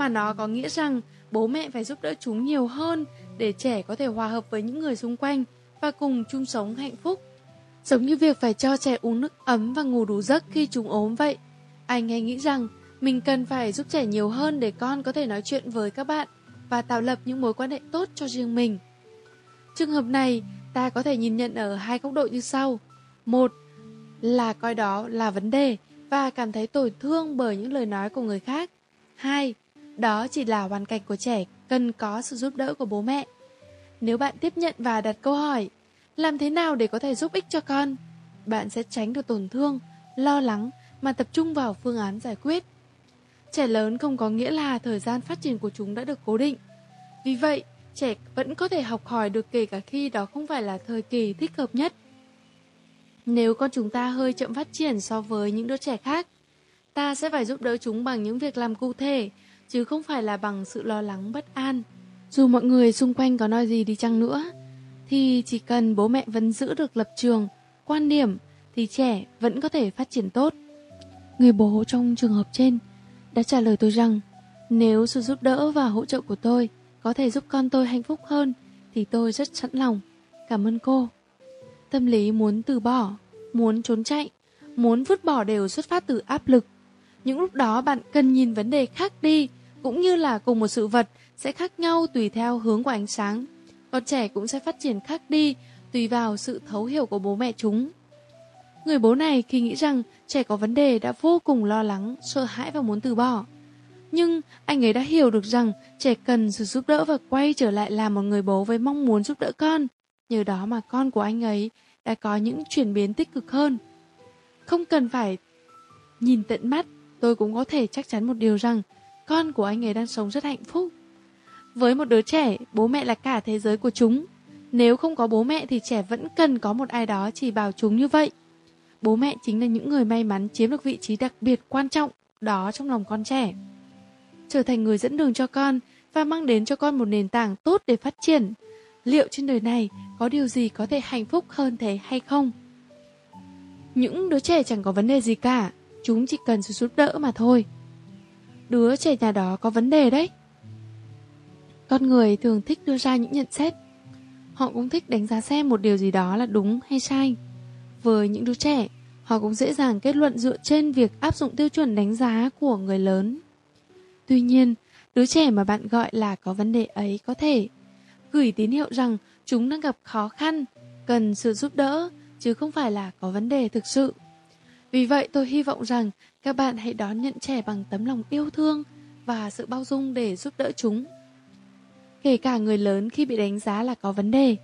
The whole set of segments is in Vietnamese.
mà nó có nghĩa rằng bố mẹ phải giúp đỡ chúng nhiều hơn để trẻ có thể hòa hợp với những người xung quanh và cùng chung sống hạnh phúc. Giống như việc phải cho trẻ uống nước ấm và ngủ đủ giấc khi chúng ốm vậy. Anh hay nghĩ rằng mình cần phải giúp trẻ nhiều hơn để con có thể nói chuyện với các bạn và tạo lập những mối quan hệ tốt cho riêng mình. Trường hợp này, ta có thể nhìn nhận ở hai góc độ như sau. Một là coi đó là vấn đề và cảm thấy tổn thương bởi những lời nói của người khác. Hai, đó chỉ là hoàn cảnh của trẻ cần có sự giúp đỡ của bố mẹ. Nếu bạn tiếp nhận và đặt câu hỏi, làm thế nào để có thể giúp ích cho con? Bạn sẽ tránh được tổn thương, lo lắng mà tập trung vào phương án giải quyết. Trẻ lớn không có nghĩa là thời gian phát triển của chúng đã được cố định. Vì vậy, trẻ vẫn có thể học hỏi được kể cả khi đó không phải là thời kỳ thích hợp nhất. Nếu con chúng ta hơi chậm phát triển so với những đứa trẻ khác, ta sẽ phải giúp đỡ chúng bằng những việc làm cụ thể, chứ không phải là bằng sự lo lắng bất an. Dù mọi người xung quanh có nói gì đi chăng nữa, thì chỉ cần bố mẹ vẫn giữ được lập trường, quan điểm, thì trẻ vẫn có thể phát triển tốt. Người bố trong trường hợp trên đã trả lời tôi rằng nếu sự giúp đỡ và hỗ trợ của tôi có thể giúp con tôi hạnh phúc hơn thì tôi rất sẵn lòng. Cảm ơn cô. Tâm lý muốn từ bỏ, muốn trốn chạy, muốn vứt bỏ đều xuất phát từ áp lực. Những lúc đó bạn cần nhìn vấn đề khác đi, cũng như là cùng một sự vật sẽ khác nhau tùy theo hướng của ánh sáng. Con trẻ cũng sẽ phát triển khác đi, tùy vào sự thấu hiểu của bố mẹ chúng. Người bố này khi nghĩ rằng trẻ có vấn đề đã vô cùng lo lắng, sợ hãi và muốn từ bỏ. Nhưng anh ấy đã hiểu được rằng trẻ cần sự giúp đỡ và quay trở lại làm một người bố với mong muốn giúp đỡ con. Nhờ đó mà con của anh ấy đã có những chuyển biến tích cực hơn. Không cần phải nhìn tận mắt, tôi cũng có thể chắc chắn một điều rằng con của anh ấy đang sống rất hạnh phúc. Với một đứa trẻ, bố mẹ là cả thế giới của chúng. Nếu không có bố mẹ thì trẻ vẫn cần có một ai đó chỉ bảo chúng như vậy. Bố mẹ chính là những người may mắn chiếm được vị trí đặc biệt quan trọng đó trong lòng con trẻ. Trở thành người dẫn đường cho con và mang đến cho con một nền tảng tốt để phát triển. Liệu trên đời này có điều gì có thể hạnh phúc hơn thế hay không? Những đứa trẻ chẳng có vấn đề gì cả, chúng chỉ cần sự giúp đỡ mà thôi. Đứa trẻ nhà đó có vấn đề đấy. Con người thường thích đưa ra những nhận xét. Họ cũng thích đánh giá xem một điều gì đó là đúng hay sai. Với những đứa trẻ, họ cũng dễ dàng kết luận dựa trên việc áp dụng tiêu chuẩn đánh giá của người lớn. Tuy nhiên, đứa trẻ mà bạn gọi là có vấn đề ấy có thể gửi tín hiệu rằng chúng đang gặp khó khăn, cần sự giúp đỡ, chứ không phải là có vấn đề thực sự. Vì vậy tôi hy vọng rằng các bạn hãy đón nhận trẻ bằng tấm lòng yêu thương và sự bao dung để giúp đỡ chúng. Kể cả người lớn khi bị đánh giá là có vấn đề,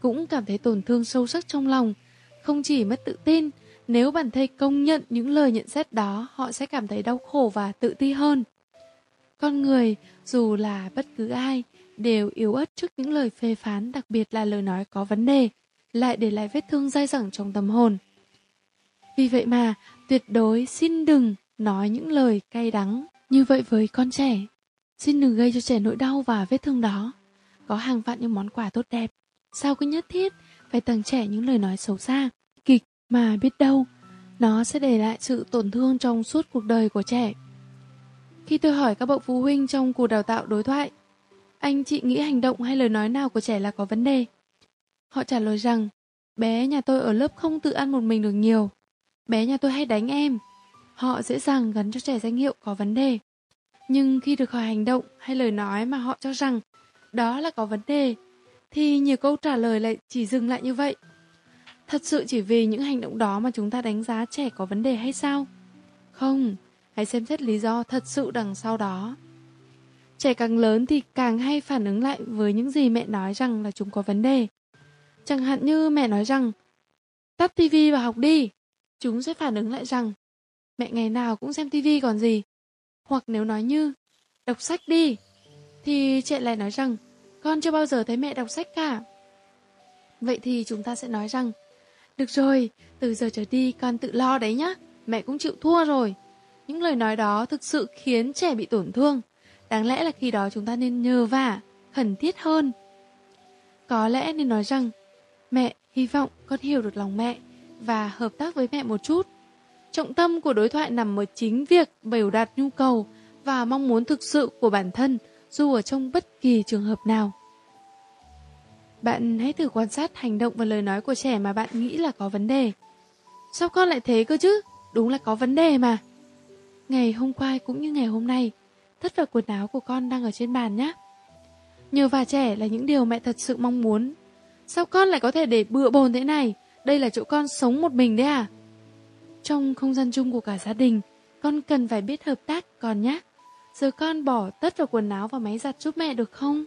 cũng cảm thấy tổn thương sâu sắc trong lòng, không chỉ mất tự tin, nếu bản thân công nhận những lời nhận xét đó, họ sẽ cảm thấy đau khổ và tự ti hơn. Con người, dù là bất cứ ai, đều yếu ớt trước những lời phê phán, đặc biệt là lời nói có vấn đề, lại để lại vết thương dai dẳng trong tâm hồn. Vì vậy mà, tuyệt đối xin đừng nói những lời cay đắng như vậy với con trẻ. Xin đừng gây cho trẻ nỗi đau và vết thương đó. Có hàng vạn những món quà tốt đẹp. Sao cứ nhất thiết phải tặng trẻ những lời nói xấu xa, kịch mà biết đâu, nó sẽ để lại sự tổn thương trong suốt cuộc đời của trẻ. Khi tôi hỏi các bậc phụ huynh trong cuộc đào tạo đối thoại, anh chị nghĩ hành động hay lời nói nào của trẻ là có vấn đề? Họ trả lời rằng, bé nhà tôi ở lớp không tự ăn một mình được nhiều. Bé nhà tôi hay đánh em. Họ dễ dàng gắn cho trẻ danh hiệu có vấn đề. Nhưng khi được hỏi hành động hay lời nói mà họ cho rằng đó là có vấn đề, thì nhiều câu trả lời lại chỉ dừng lại như vậy. Thật sự chỉ vì những hành động đó mà chúng ta đánh giá trẻ có vấn đề hay sao? Không, hãy xem xét lý do thật sự đằng sau đó. Trẻ càng lớn thì càng hay phản ứng lại với những gì mẹ nói rằng là chúng có vấn đề. Chẳng hạn như mẹ nói rằng tắt tivi và học đi. Chúng sẽ phản ứng lại rằng mẹ ngày nào cũng xem tivi còn gì. Hoặc nếu nói như đọc sách đi thì trẻ lại nói rằng con chưa bao giờ thấy mẹ đọc sách cả. Vậy thì chúng ta sẽ nói rằng được rồi, từ giờ trở đi con tự lo đấy nhá, mẹ cũng chịu thua rồi. Những lời nói đó thực sự khiến trẻ bị tổn thương. Đáng lẽ là khi đó chúng ta nên nhờ vả, khẩn thiết hơn. Có lẽ nên nói rằng, mẹ hy vọng con hiểu được lòng mẹ và hợp tác với mẹ một chút. Trọng tâm của đối thoại nằm ở chính việc biểu đạt nhu cầu và mong muốn thực sự của bản thân dù ở trong bất kỳ trường hợp nào. Bạn hãy thử quan sát hành động và lời nói của trẻ mà bạn nghĩ là có vấn đề. Sao con lại thế cơ chứ? Đúng là có vấn đề mà. Ngày hôm qua cũng như ngày hôm nay, tất cả quần áo của con đang ở trên bàn nhé. Nhờ và trẻ là những điều mẹ thật sự mong muốn. Sao con lại có thể để bựa bồn thế này? Đây là chỗ con sống một mình đấy à? Trong không gian chung của cả gia đình, con cần phải biết hợp tác con nhé. Giờ con bỏ tất vào quần áo và máy giặt giúp mẹ được không?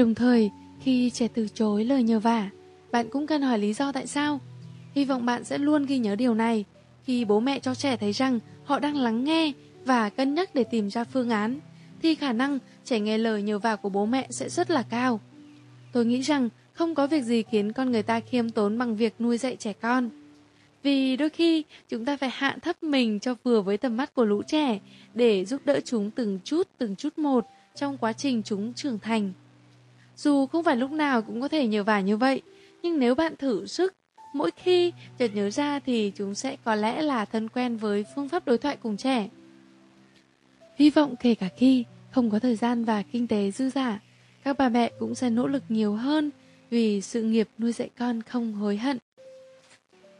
Đồng thời, khi trẻ từ chối lời nhờ vả, bạn cũng cần hỏi lý do tại sao. Hy vọng bạn sẽ luôn ghi nhớ điều này khi bố mẹ cho trẻ thấy rằng họ đang lắng nghe và cân nhắc để tìm ra phương án, thì khả năng trẻ nghe lời nhờ vả của bố mẹ sẽ rất là cao. Tôi nghĩ rằng không có việc gì khiến con người ta khiêm tốn bằng việc nuôi dạy trẻ con. Vì đôi khi chúng ta phải hạ thấp mình cho vừa với tầm mắt của lũ trẻ để giúp đỡ chúng từng chút từng chút một trong quá trình chúng trưởng thành. Dù không phải lúc nào cũng có thể nhờ vả như vậy, nhưng nếu bạn thử sức, mỗi khi chợt nhớ ra thì chúng sẽ có lẽ là thân quen với phương pháp đối thoại cùng trẻ. Hy vọng kể cả khi không có thời gian và kinh tế dư giả, các bà mẹ cũng sẽ nỗ lực nhiều hơn vì sự nghiệp nuôi dạy con không hối hận.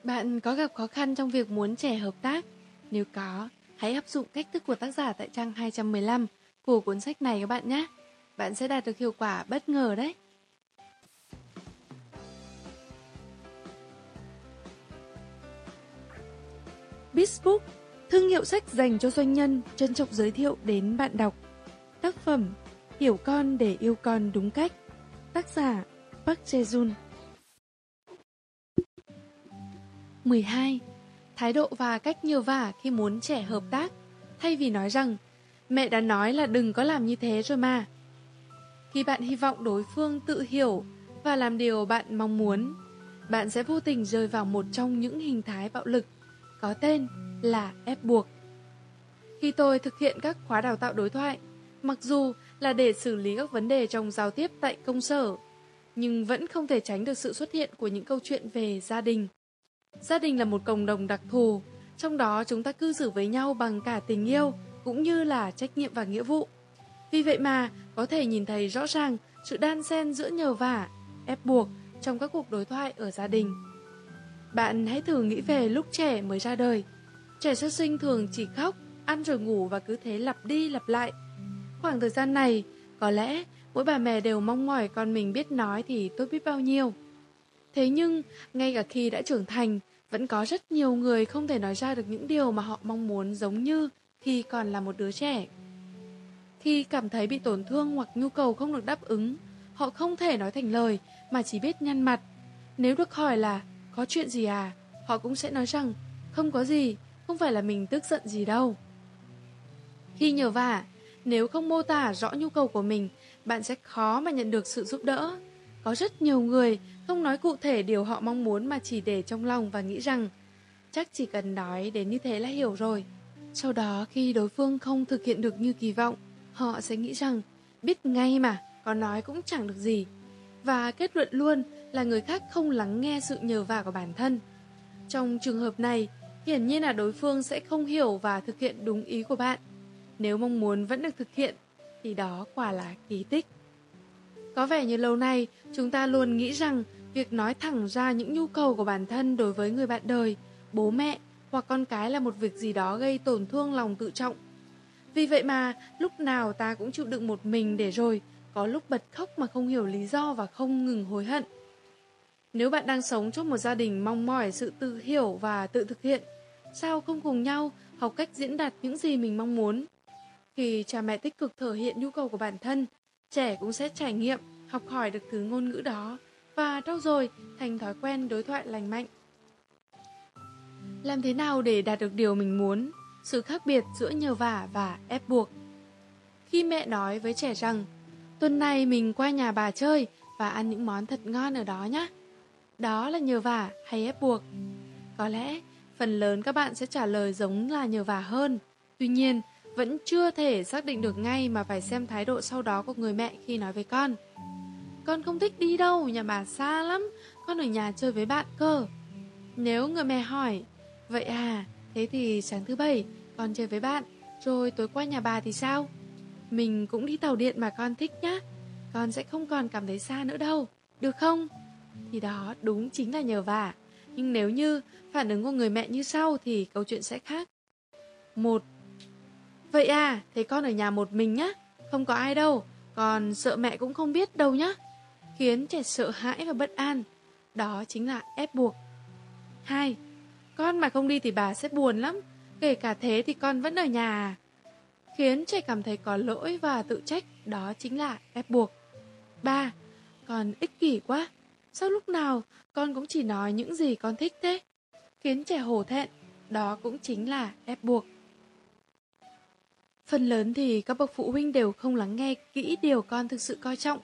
Bạn có gặp khó khăn trong việc muốn trẻ hợp tác? Nếu có, hãy áp dụng cách thức của tác giả tại trang 215 của cuốn sách này các bạn nhé bạn sẽ đạt được hiệu quả bất ngờ đấy. Bizbook, thương hiệu sách dành cho doanh nhân, trân trọng giới thiệu đến bạn đọc. Tác phẩm Hiểu con để yêu con đúng cách. Tác giả Park Jae-jun 12. Thái độ và cách nhiều vả khi muốn trẻ hợp tác, thay vì nói rằng mẹ đã nói là đừng có làm như thế rồi mà. Khi bạn hy vọng đối phương tự hiểu và làm điều bạn mong muốn, bạn sẽ vô tình rơi vào một trong những hình thái bạo lực có tên là ép buộc. Khi tôi thực hiện các khóa đào tạo đối thoại, mặc dù là để xử lý các vấn đề trong giao tiếp tại công sở, nhưng vẫn không thể tránh được sự xuất hiện của những câu chuyện về gia đình. Gia đình là một cộng đồng đặc thù, trong đó chúng ta cư xử với nhau bằng cả tình yêu cũng như là trách nhiệm và nghĩa vụ. Vì vậy mà có thể nhìn thấy rõ ràng sự đan xen giữa nhờ vả, ép buộc trong các cuộc đối thoại ở gia đình. Bạn hãy thử nghĩ về lúc trẻ mới ra đời. Trẻ sơ sinh thường chỉ khóc, ăn rồi ngủ và cứ thế lặp đi lặp lại. Khoảng thời gian này, có lẽ mỗi bà mẹ đều mong mỏi con mình biết nói thì tốt biết bao nhiêu. Thế nhưng, ngay cả khi đã trưởng thành, vẫn có rất nhiều người không thể nói ra được những điều mà họ mong muốn giống như khi còn là một đứa trẻ. Khi cảm thấy bị tổn thương hoặc nhu cầu không được đáp ứng, họ không thể nói thành lời mà chỉ biết nhăn mặt. Nếu được hỏi là có chuyện gì à, họ cũng sẽ nói rằng không có gì, không phải là mình tức giận gì đâu. Khi nhờ vả, nếu không mô tả rõ nhu cầu của mình, bạn sẽ khó mà nhận được sự giúp đỡ. Có rất nhiều người không nói cụ thể điều họ mong muốn mà chỉ để trong lòng và nghĩ rằng chắc chỉ cần nói đến như thế là hiểu rồi. Sau đó khi đối phương không thực hiện được như kỳ vọng, họ sẽ nghĩ rằng biết ngay mà, có nói cũng chẳng được gì. Và kết luận luôn là người khác không lắng nghe sự nhờ vả của bản thân. Trong trường hợp này, hiển nhiên là đối phương sẽ không hiểu và thực hiện đúng ý của bạn. Nếu mong muốn vẫn được thực hiện, thì đó quả là kỳ tích. Có vẻ như lâu nay, chúng ta luôn nghĩ rằng việc nói thẳng ra những nhu cầu của bản thân đối với người bạn đời, bố mẹ hoặc con cái là một việc gì đó gây tổn thương lòng tự trọng. Vì vậy mà, lúc nào ta cũng chịu đựng một mình để rồi, có lúc bật khóc mà không hiểu lý do và không ngừng hối hận. Nếu bạn đang sống trong một gia đình mong mỏi sự tự hiểu và tự thực hiện, sao không cùng nhau học cách diễn đạt những gì mình mong muốn? Khi cha mẹ tích cực thể hiện nhu cầu của bản thân, trẻ cũng sẽ trải nghiệm, học hỏi được thứ ngôn ngữ đó và trau rồi thành thói quen đối thoại lành mạnh. Làm thế nào để đạt được điều mình muốn? Sự khác biệt giữa nhờ vả và ép buộc. Khi mẹ nói với trẻ rằng, tuần này mình qua nhà bà chơi và ăn những món thật ngon ở đó nhé. Đó là nhờ vả hay ép buộc? Có lẽ phần lớn các bạn sẽ trả lời giống là nhờ vả hơn. Tuy nhiên, vẫn chưa thể xác định được ngay mà phải xem thái độ sau đó của người mẹ khi nói với con. Con không thích đi đâu, nhà bà xa lắm, con ở nhà chơi với bạn cơ. Nếu người mẹ hỏi, vậy à, thế thì sáng thứ bảy con chơi với bạn, rồi tối qua nhà bà thì sao? Mình cũng đi tàu điện mà con thích nhá, con sẽ không còn cảm thấy xa nữa đâu, được không? Thì đó đúng chính là nhờ vả. Nhưng nếu như phản ứng của người mẹ như sau thì câu chuyện sẽ khác. Một Vậy à, thế con ở nhà một mình nhá, không có ai đâu, còn sợ mẹ cũng không biết đâu nhá. Khiến trẻ sợ hãi và bất an, đó chính là ép buộc. 2. Con mà không đi thì bà sẽ buồn lắm, kể cả thế thì con vẫn ở nhà. Khiến trẻ cảm thấy có lỗi và tự trách, đó chính là ép buộc. ba, Con ích kỷ quá, sao lúc nào con cũng chỉ nói những gì con thích thế? Khiến trẻ hổ thẹn, đó cũng chính là ép buộc. Phần lớn thì các bậc phụ huynh đều không lắng nghe kỹ điều con thực sự coi trọng.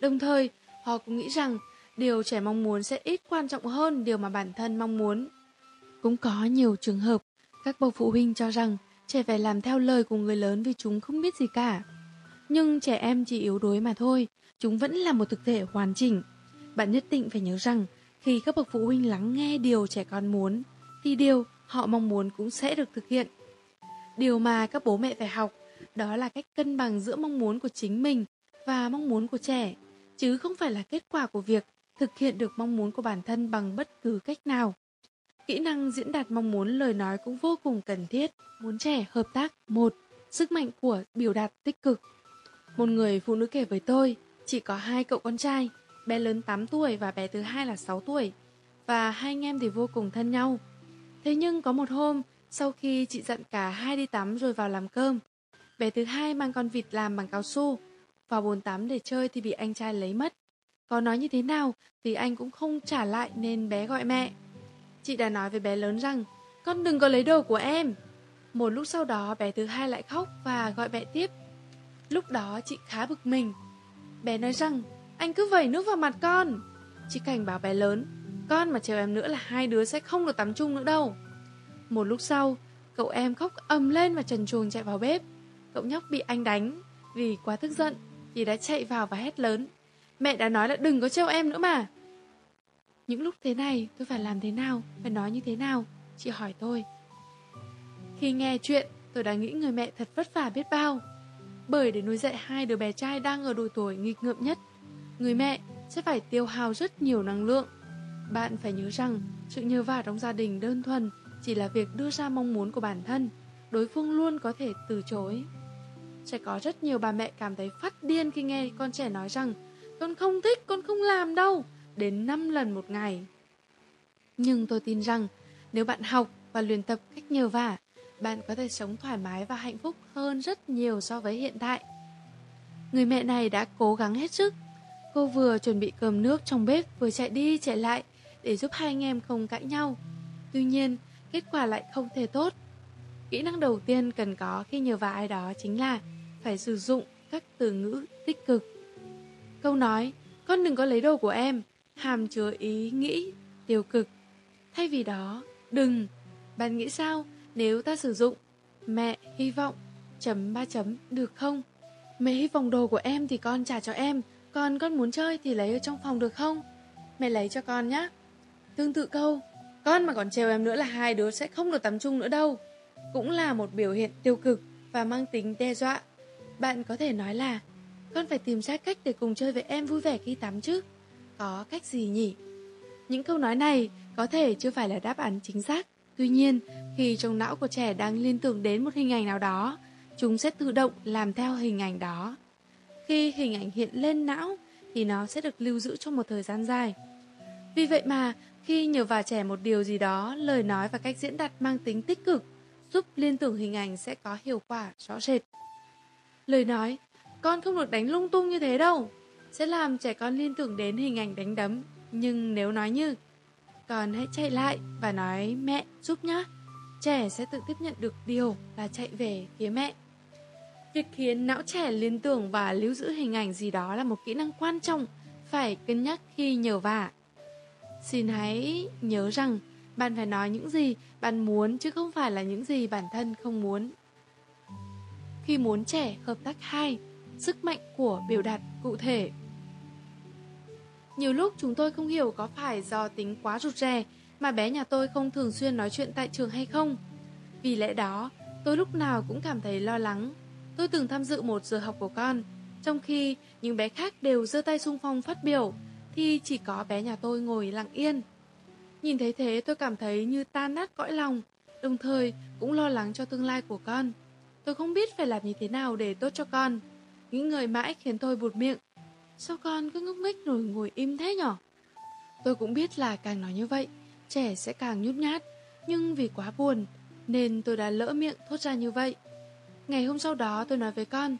Đồng thời, họ cũng nghĩ rằng điều trẻ mong muốn sẽ ít quan trọng hơn điều mà bản thân mong muốn. Cũng có nhiều trường hợp, các bậc phụ huynh cho rằng trẻ phải làm theo lời của người lớn vì chúng không biết gì cả. Nhưng trẻ em chỉ yếu đuối mà thôi, chúng vẫn là một thực thể hoàn chỉnh. Bạn nhất định phải nhớ rằng, khi các bậc phụ huynh lắng nghe điều trẻ con muốn, thì điều họ mong muốn cũng sẽ được thực hiện. Điều mà các bố mẹ phải học đó là cách cân bằng giữa mong muốn của chính mình và mong muốn của trẻ, chứ không phải là kết quả của việc thực hiện được mong muốn của bản thân bằng bất cứ cách nào. Kỹ năng diễn đạt mong muốn lời nói cũng vô cùng cần thiết. Muốn trẻ hợp tác một Sức mạnh của biểu đạt tích cực Một người phụ nữ kể với tôi Chỉ có hai cậu con trai Bé lớn 8 tuổi và bé thứ hai là 6 tuổi Và hai anh em thì vô cùng thân nhau Thế nhưng có một hôm sau khi chị dặn cả hai đi tắm rồi vào làm cơm, bé thứ hai mang con vịt làm bằng cao su. Vào bồn tắm để chơi thì bị anh trai lấy mất. Có nói như thế nào thì anh cũng không trả lại nên bé gọi mẹ. Chị đã nói với bé lớn rằng, con đừng có lấy đồ của em. Một lúc sau đó bé thứ hai lại khóc và gọi mẹ tiếp. Lúc đó chị khá bực mình. Bé nói rằng, anh cứ vẩy nước vào mặt con. Chị cảnh báo bé lớn, con mà trêu em nữa là hai đứa sẽ không được tắm chung nữa đâu. Một lúc sau, cậu em khóc ầm lên và trần truồng chạy vào bếp. Cậu nhóc bị anh đánh, vì quá tức giận, thì đã chạy vào và hét lớn. Mẹ đã nói là đừng có trêu em nữa mà. Những lúc thế này, tôi phải làm thế nào, phải nói như thế nào? Chị hỏi tôi. Khi nghe chuyện, tôi đã nghĩ người mẹ thật vất vả biết bao. Bởi để nuôi dạy hai đứa bé trai đang ở độ tuổi nghịch ngợm nhất, người mẹ sẽ phải tiêu hao rất nhiều năng lượng. Bạn phải nhớ rằng, sự nhờ vả trong gia đình đơn thuần chỉ là việc đưa ra mong muốn của bản thân, đối phương luôn có thể từ chối. Sẽ có rất nhiều bà mẹ cảm thấy phát điên khi nghe con trẻ nói rằng Con không thích, con không làm đâu, đến 5 lần một ngày. Nhưng tôi tin rằng, nếu bạn học và luyện tập cách nhờ vả, bạn có thể sống thoải mái và hạnh phúc hơn rất nhiều so với hiện tại. Người mẹ này đã cố gắng hết sức. Cô vừa chuẩn bị cơm nước trong bếp vừa chạy đi chạy lại để giúp hai anh em không cãi nhau. Tuy nhiên, kết quả lại không thể tốt. Kỹ năng đầu tiên cần có khi nhờ vả ai đó chính là phải sử dụng các từ ngữ tích cực. Câu nói, con đừng có lấy đồ của em, hàm chứa ý nghĩ tiêu cực. Thay vì đó, đừng. Bạn nghĩ sao nếu ta sử dụng mẹ hy vọng chấm ba chấm được không? Mẹ hy vọng đồ của em thì con trả cho em, còn con muốn chơi thì lấy ở trong phòng được không? Mẹ lấy cho con nhé. Tương tự câu, con mà còn trêu em nữa là hai đứa sẽ không được tắm chung nữa đâu. Cũng là một biểu hiện tiêu cực và mang tính đe dọa. Bạn có thể nói là, con phải tìm ra cách để cùng chơi với em vui vẻ khi tắm chứ. Có cách gì nhỉ? Những câu nói này có thể chưa phải là đáp án chính xác. Tuy nhiên, khi trong não của trẻ đang liên tưởng đến một hình ảnh nào đó, chúng sẽ tự động làm theo hình ảnh đó. Khi hình ảnh hiện lên não, thì nó sẽ được lưu giữ trong một thời gian dài. Vì vậy mà, khi nhờ vào trẻ một điều gì đó, lời nói và cách diễn đạt mang tính tích cực, giúp liên tưởng hình ảnh sẽ có hiệu quả rõ rệt. Lời nói, con không được đánh lung tung như thế đâu, sẽ làm trẻ con liên tưởng đến hình ảnh đánh đấm. Nhưng nếu nói như, con hãy chạy lại và nói mẹ giúp nhá, trẻ sẽ tự tiếp nhận được điều là chạy về phía mẹ. Việc khiến não trẻ liên tưởng và lưu giữ hình ảnh gì đó là một kỹ năng quan trọng phải cân nhắc khi nhờ vả. Xin hãy nhớ rằng bạn phải nói những gì bạn muốn chứ không phải là những gì bản thân không muốn. Khi muốn trẻ hợp tác hai, sức mạnh của biểu đạt cụ thể. Nhiều lúc chúng tôi không hiểu có phải do tính quá rụt rè mà bé nhà tôi không thường xuyên nói chuyện tại trường hay không. Vì lẽ đó, tôi lúc nào cũng cảm thấy lo lắng. Tôi từng tham dự một giờ học của con, trong khi những bé khác đều giơ tay sung phong phát biểu, thì chỉ có bé nhà tôi ngồi lặng yên. Nhìn thấy thế tôi cảm thấy như tan nát cõi lòng, đồng thời cũng lo lắng cho tương lai của con. Tôi không biết phải làm như thế nào để tốt cho con. Nghĩ người mãi khiến tôi buột miệng. Sao con cứ ngốc nghếch rồi ngồi im thế nhở? Tôi cũng biết là càng nói như vậy, trẻ sẽ càng nhút nhát. Nhưng vì quá buồn, nên tôi đã lỡ miệng thốt ra như vậy. Ngày hôm sau đó tôi nói với con,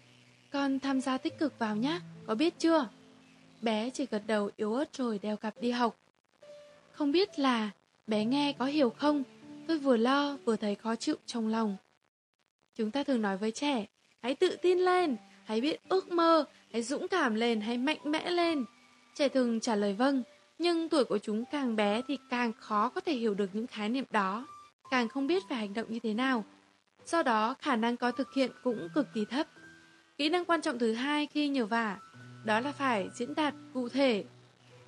con tham gia tích cực vào nhé, có biết chưa? Bé chỉ gật đầu yếu ớt rồi đeo cặp đi học. Không biết là bé nghe có hiểu không? Tôi vừa lo vừa thấy khó chịu trong lòng. Chúng ta thường nói với trẻ, hãy tự tin lên, hãy biết ước mơ, hãy dũng cảm lên, hãy mạnh mẽ lên. Trẻ thường trả lời vâng, nhưng tuổi của chúng càng bé thì càng khó có thể hiểu được những khái niệm đó, càng không biết phải hành động như thế nào. Do đó, khả năng có thực hiện cũng cực kỳ thấp. Kỹ năng quan trọng thứ hai khi nhờ vả, đó là phải diễn đạt cụ thể.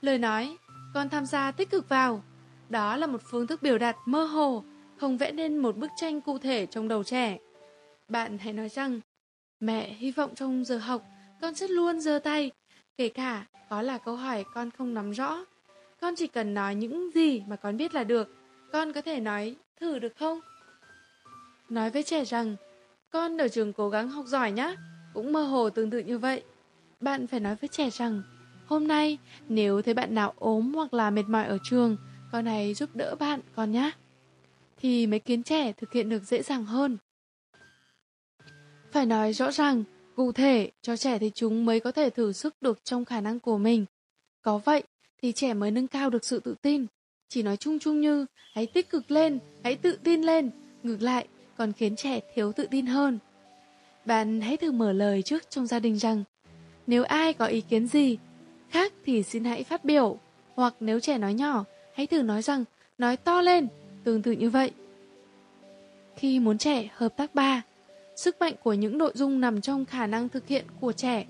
Lời nói, con tham gia tích cực vào. Đó là một phương thức biểu đạt mơ hồ, không vẽ nên một bức tranh cụ thể trong đầu trẻ. Bạn hãy nói rằng, mẹ hy vọng trong giờ học con sẽ luôn giơ tay, kể cả có là câu hỏi con không nắm rõ. Con chỉ cần nói những gì mà con biết là được. Con có thể nói thử được không? Nói với trẻ rằng, con ở trường cố gắng học giỏi nhá. Cũng mơ hồ tương tự như vậy. Bạn phải nói với trẻ rằng, hôm nay nếu thấy bạn nào ốm hoặc là mệt mỏi ở trường, con hãy giúp đỡ bạn con nhé. Thì mấy kiến trẻ thực hiện được dễ dàng hơn. Phải nói rõ ràng, cụ thể cho trẻ thì chúng mới có thể thử sức được trong khả năng của mình. Có vậy thì trẻ mới nâng cao được sự tự tin. Chỉ nói chung chung như hãy tích cực lên, hãy tự tin lên, ngược lại còn khiến trẻ thiếu tự tin hơn. Bạn hãy thử mở lời trước trong gia đình rằng Nếu ai có ý kiến gì khác thì xin hãy phát biểu. Hoặc nếu trẻ nói nhỏ, hãy thử nói rằng nói to lên, tương tự như vậy. Khi muốn trẻ hợp tác ba, sức mạnh của những nội dung nằm trong khả năng thực hiện của trẻ.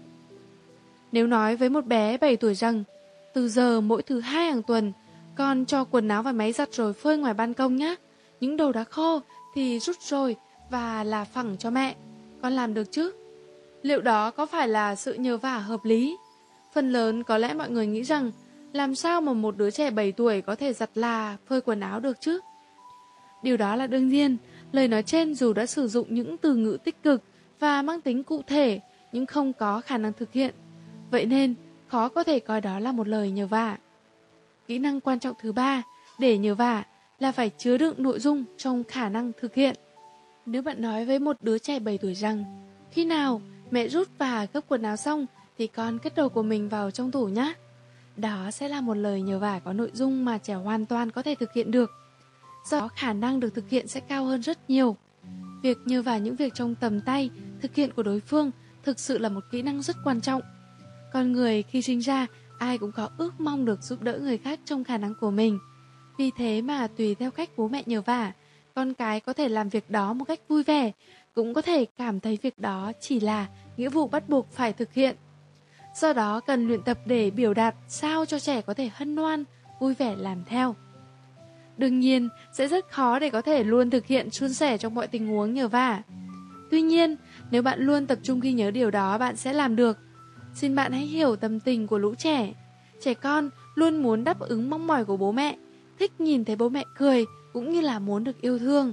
Nếu nói với một bé 7 tuổi rằng, từ giờ mỗi thứ hai hàng tuần, con cho quần áo và máy giặt rồi phơi ngoài ban công nhé. Những đồ đã khô thì rút rồi và là phẳng cho mẹ. Con làm được chứ? Liệu đó có phải là sự nhờ vả hợp lý? Phần lớn có lẽ mọi người nghĩ rằng làm sao mà một đứa trẻ 7 tuổi có thể giặt là phơi quần áo được chứ? Điều đó là đương nhiên, lời nói trên dù đã sử dụng những từ ngữ tích cực và mang tính cụ thể nhưng không có khả năng thực hiện. Vậy nên, khó có thể coi đó là một lời nhờ vả. Kỹ năng quan trọng thứ ba để nhờ vả là phải chứa đựng nội dung trong khả năng thực hiện. Nếu bạn nói với một đứa trẻ 7 tuổi rằng khi nào mẹ rút và gấp quần áo xong thì con cất đồ của mình vào trong tủ nhé. Đó sẽ là một lời nhờ vả có nội dung mà trẻ hoàn toàn có thể thực hiện được. Do đó khả năng được thực hiện sẽ cao hơn rất nhiều. Việc nhờ vả những việc trong tầm tay, thực hiện của đối phương thực sự là một kỹ năng rất quan trọng. Con người khi sinh ra, ai cũng có ước mong được giúp đỡ người khác trong khả năng của mình. Vì thế mà tùy theo cách bố mẹ nhờ vả, con cái có thể làm việc đó một cách vui vẻ, cũng có thể cảm thấy việc đó chỉ là nghĩa vụ bắt buộc phải thực hiện. Do đó cần luyện tập để biểu đạt sao cho trẻ có thể hân hoan, vui vẻ làm theo. Đương nhiên, sẽ rất khó để có thể luôn thực hiện suôn sẻ trong mọi tình huống nhờ vả. Tuy nhiên, nếu bạn luôn tập trung ghi nhớ điều đó, bạn sẽ làm được. Xin bạn hãy hiểu tâm tình của lũ trẻ. Trẻ con luôn muốn đáp ứng mong mỏi của bố mẹ, thích nhìn thấy bố mẹ cười cũng như là muốn được yêu thương.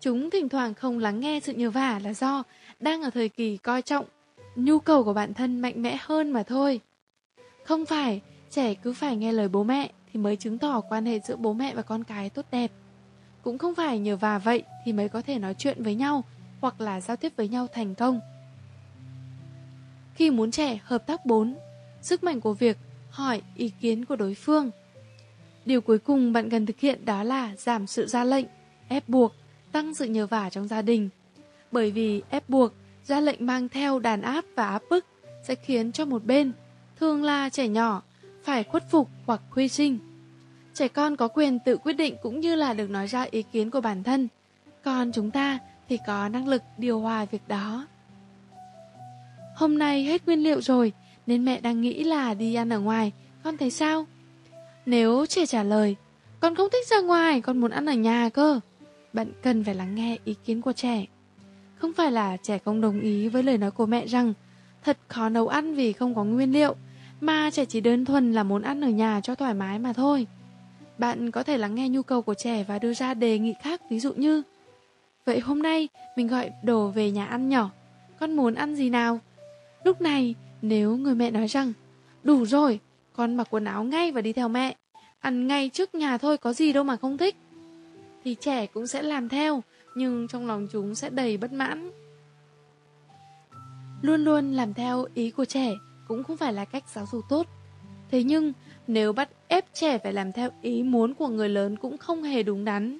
Chúng thỉnh thoảng không lắng nghe sự nhờ vả là do đang ở thời kỳ coi trọng nhu cầu của bản thân mạnh mẽ hơn mà thôi. Không phải trẻ cứ phải nghe lời bố mẹ thì mới chứng tỏ quan hệ giữa bố mẹ và con cái tốt đẹp. Cũng không phải nhờ vả vậy thì mới có thể nói chuyện với nhau hoặc là giao tiếp với nhau thành công. Khi muốn trẻ hợp tác 4, sức mạnh của việc hỏi ý kiến của đối phương. Điều cuối cùng bạn cần thực hiện đó là giảm sự ra lệnh, ép buộc, tăng sự nhờ vả trong gia đình. Bởi vì ép buộc, ra lệnh mang theo đàn áp và áp bức sẽ khiến cho một bên, thường là trẻ nhỏ, phải khuất phục hoặc quy sinh. Trẻ con có quyền tự quyết định cũng như là được nói ra ý kiến của bản thân. Còn chúng ta thì có năng lực điều hòa việc đó. Hôm nay hết nguyên liệu rồi, nên mẹ đang nghĩ là đi ăn ở ngoài, con thấy sao? Nếu trẻ trả lời, con không thích ra ngoài, con muốn ăn ở nhà cơ. Bạn cần phải lắng nghe ý kiến của trẻ. Không phải là trẻ không đồng ý với lời nói của mẹ rằng thật khó nấu ăn vì không có nguyên liệu, mà trẻ chỉ đơn thuần là muốn ăn ở nhà cho thoải mái mà thôi. Bạn có thể lắng nghe nhu cầu của trẻ và đưa ra đề nghị khác ví dụ như Vậy hôm nay mình gọi đồ về nhà ăn nhỏ, con muốn ăn gì nào? Lúc này nếu người mẹ nói rằng Đủ rồi, con mặc quần áo ngay và đi theo mẹ Ăn ngay trước nhà thôi có gì đâu mà không thích Thì trẻ cũng sẽ làm theo Nhưng trong lòng chúng sẽ đầy bất mãn Luôn luôn làm theo ý của trẻ Cũng không phải là cách giáo dục tốt Thế nhưng nếu bắt ép trẻ phải làm theo ý muốn của người lớn cũng không hề đúng đắn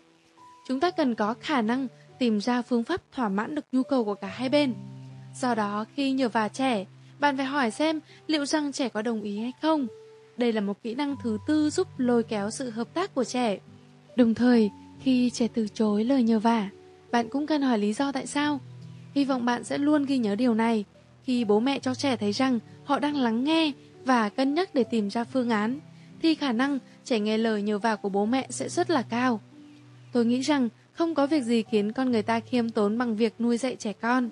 Chúng ta cần có khả năng tìm ra phương pháp thỏa mãn được nhu cầu của cả hai bên Do đó khi nhờ vả trẻ bạn phải hỏi xem liệu rằng trẻ có đồng ý hay không. Đây là một kỹ năng thứ tư giúp lôi kéo sự hợp tác của trẻ. Đồng thời, khi trẻ từ chối lời nhờ vả, bạn cũng cần hỏi lý do tại sao. Hy vọng bạn sẽ luôn ghi nhớ điều này. Khi bố mẹ cho trẻ thấy rằng họ đang lắng nghe và cân nhắc để tìm ra phương án, thì khả năng trẻ nghe lời nhờ vả của bố mẹ sẽ rất là cao. Tôi nghĩ rằng không có việc gì khiến con người ta khiêm tốn bằng việc nuôi dạy trẻ con.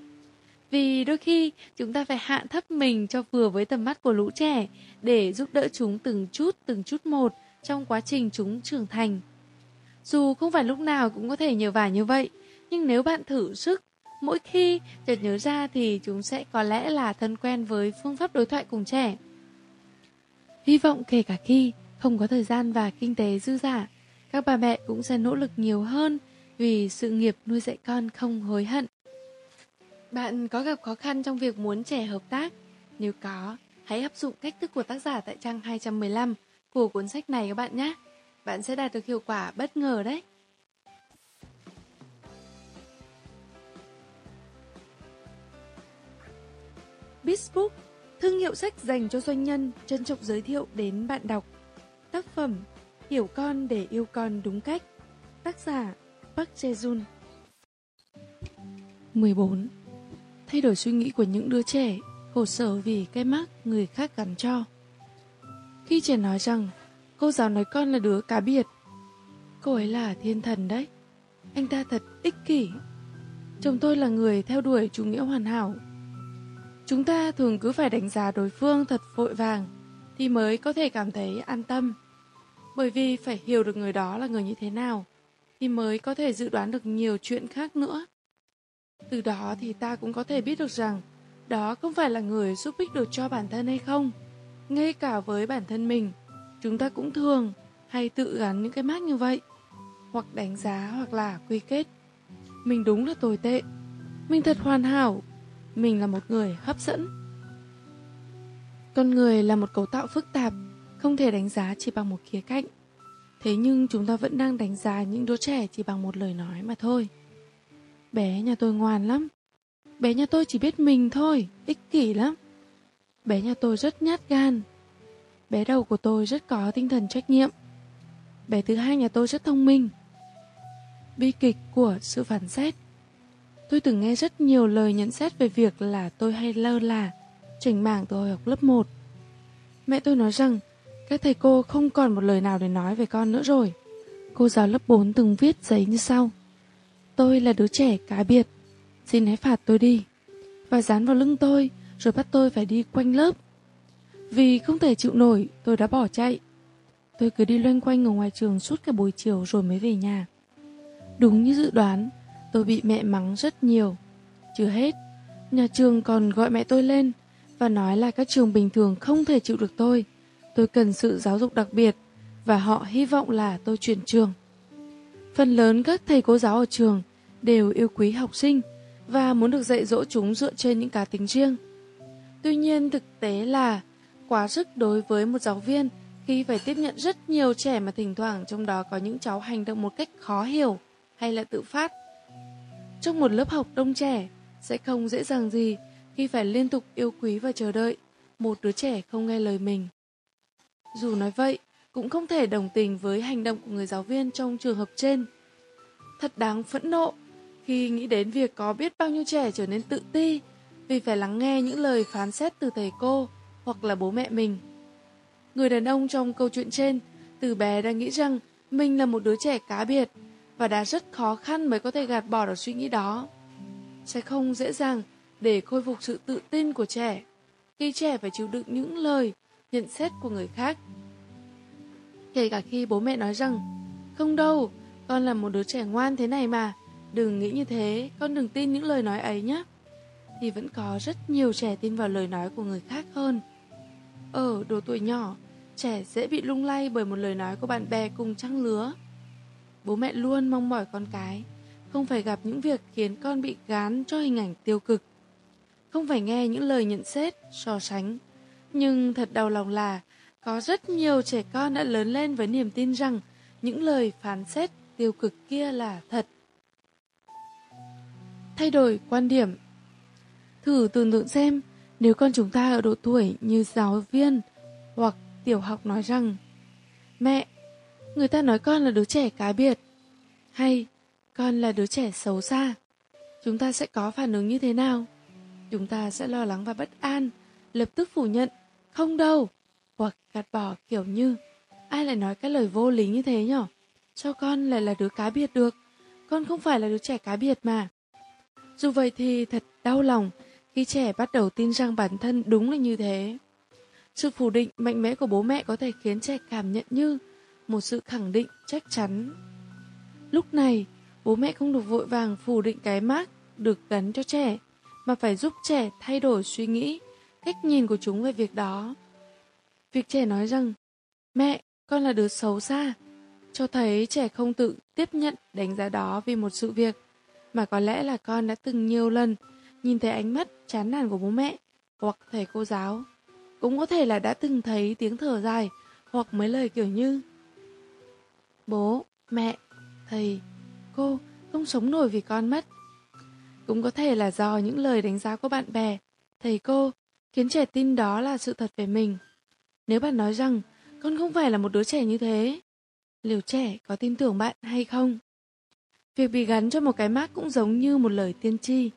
Vì đôi khi chúng ta phải hạ thấp mình cho vừa với tầm mắt của lũ trẻ để giúp đỡ chúng từng chút từng chút một trong quá trình chúng trưởng thành. Dù không phải lúc nào cũng có thể nhờ vả như vậy, nhưng nếu bạn thử sức, mỗi khi chợt nhớ ra thì chúng sẽ có lẽ là thân quen với phương pháp đối thoại cùng trẻ. Hy vọng kể cả khi không có thời gian và kinh tế dư giả, các bà mẹ cũng sẽ nỗ lực nhiều hơn vì sự nghiệp nuôi dạy con không hối hận. Bạn có gặp khó khăn trong việc muốn trẻ hợp tác? Nếu có, hãy áp dụng cách thức của tác giả tại trang 215 của cuốn sách này các bạn nhé. Bạn sẽ đạt được hiệu quả bất ngờ đấy. Bisbook Thương hiệu sách dành cho doanh nhân trân trọng giới thiệu đến bạn đọc. Tác phẩm Hiểu con để yêu con đúng cách. Tác giả Park Jae-jun. 14. Thay đổi suy nghĩ của những đứa trẻ khổ sở vì cái mác người khác gắn cho. Khi trẻ nói rằng cô giáo nói con là đứa cá biệt, cô ấy là thiên thần đấy. Anh ta thật ích kỷ. Chồng tôi là người theo đuổi chủ nghĩa hoàn hảo. Chúng ta thường cứ phải đánh giá đối phương thật vội vàng thì mới có thể cảm thấy an tâm. Bởi vì phải hiểu được người đó là người như thế nào thì mới có thể dự đoán được nhiều chuyện khác nữa. Từ đó thì ta cũng có thể biết được rằng đó không phải là người giúp ích được cho bản thân hay không. Ngay cả với bản thân mình, chúng ta cũng thường hay tự gắn những cái mác như vậy, hoặc đánh giá hoặc là quy kết. Mình đúng là tồi tệ, mình thật hoàn hảo, mình là một người hấp dẫn. Con người là một cấu tạo phức tạp, không thể đánh giá chỉ bằng một khía cạnh. Thế nhưng chúng ta vẫn đang đánh giá những đứa trẻ chỉ bằng một lời nói mà thôi. Bé nhà tôi ngoan lắm. Bé nhà tôi chỉ biết mình thôi, ích kỷ lắm. Bé nhà tôi rất nhát gan. Bé đầu của tôi rất có tinh thần trách nhiệm. Bé thứ hai nhà tôi rất thông minh. Bi kịch của sự phản xét. Tôi từng nghe rất nhiều lời nhận xét về việc là tôi hay lơ là, chỉnh mảng từ hồi học lớp 1. Mẹ tôi nói rằng các thầy cô không còn một lời nào để nói về con nữa rồi. Cô giáo lớp 4 từng viết giấy như sau. Tôi là đứa trẻ cá biệt, xin hãy phạt tôi đi. Và dán vào lưng tôi, rồi bắt tôi phải đi quanh lớp. Vì không thể chịu nổi, tôi đã bỏ chạy. Tôi cứ đi loanh quanh ở ngoài trường suốt cả buổi chiều rồi mới về nhà. Đúng như dự đoán, tôi bị mẹ mắng rất nhiều. Chưa hết, nhà trường còn gọi mẹ tôi lên và nói là các trường bình thường không thể chịu được tôi. Tôi cần sự giáo dục đặc biệt và họ hy vọng là tôi chuyển trường. Phần lớn các thầy cô giáo ở trường đều yêu quý học sinh và muốn được dạy dỗ chúng dựa trên những cá tính riêng. Tuy nhiên thực tế là quá sức đối với một giáo viên khi phải tiếp nhận rất nhiều trẻ mà thỉnh thoảng trong đó có những cháu hành động một cách khó hiểu hay là tự phát. Trong một lớp học đông trẻ sẽ không dễ dàng gì khi phải liên tục yêu quý và chờ đợi một đứa trẻ không nghe lời mình. Dù nói vậy, cũng không thể đồng tình với hành động của người giáo viên trong trường hợp trên. Thật đáng phẫn nộ khi nghĩ đến việc có biết bao nhiêu trẻ trở nên tự ti vì phải lắng nghe những lời phán xét từ thầy cô hoặc là bố mẹ mình. Người đàn ông trong câu chuyện trên từ bé đã nghĩ rằng mình là một đứa trẻ cá biệt và đã rất khó khăn mới có thể gạt bỏ được suy nghĩ đó. Sẽ không dễ dàng để khôi phục sự tự tin của trẻ khi trẻ phải chịu đựng những lời nhận xét của người khác. Kể cả khi bố mẹ nói rằng Không đâu, con là một đứa trẻ ngoan thế này mà Đừng nghĩ như thế, con đừng tin những lời nói ấy nhé Thì vẫn có rất nhiều trẻ tin vào lời nói của người khác hơn Ở độ tuổi nhỏ, trẻ dễ bị lung lay bởi một lời nói của bạn bè cùng trang lứa Bố mẹ luôn mong mỏi con cái. Không phải gặp những việc khiến con bị gán cho hình ảnh tiêu cực. Không phải nghe những lời nhận xét, so sánh. Nhưng thật đau lòng là có rất nhiều trẻ con đã lớn lên với niềm tin rằng những lời phán xét tiêu cực kia là thật. Thay đổi quan điểm. Thử tưởng tượng xem nếu con chúng ta ở độ tuổi như giáo viên hoặc tiểu học nói rằng Mẹ, người ta nói con là đứa trẻ cá biệt hay con là đứa trẻ xấu xa. Chúng ta sẽ có phản ứng như thế nào? Chúng ta sẽ lo lắng và bất an, lập tức phủ nhận. Không đâu, hoặc gạt bỏ kiểu như ai lại nói cái lời vô lý như thế nhở? Sao con lại là đứa cá biệt được? Con không phải là đứa trẻ cá biệt mà. Dù vậy thì thật đau lòng khi trẻ bắt đầu tin rằng bản thân đúng là như thế. Sự phủ định mạnh mẽ của bố mẹ có thể khiến trẻ cảm nhận như một sự khẳng định chắc chắn. Lúc này, bố mẹ không được vội vàng phủ định cái mác được gắn cho trẻ, mà phải giúp trẻ thay đổi suy nghĩ, cách nhìn của chúng về việc đó. Việc trẻ nói rằng Mẹ, con là đứa xấu xa Cho thấy trẻ không tự tiếp nhận đánh giá đó vì một sự việc Mà có lẽ là con đã từng nhiều lần Nhìn thấy ánh mắt chán nản của bố mẹ Hoặc thầy cô giáo Cũng có thể là đã từng thấy tiếng thở dài Hoặc mấy lời kiểu như Bố, mẹ, thầy, cô không sống nổi vì con mất Cũng có thể là do những lời đánh giá của bạn bè, thầy cô khiến trẻ tin đó là sự thật về mình. Nếu bạn nói rằng con không phải là một đứa trẻ như thế, liệu trẻ có tin tưởng bạn hay không? Việc bị gắn cho một cái mác cũng giống như một lời tiên tri,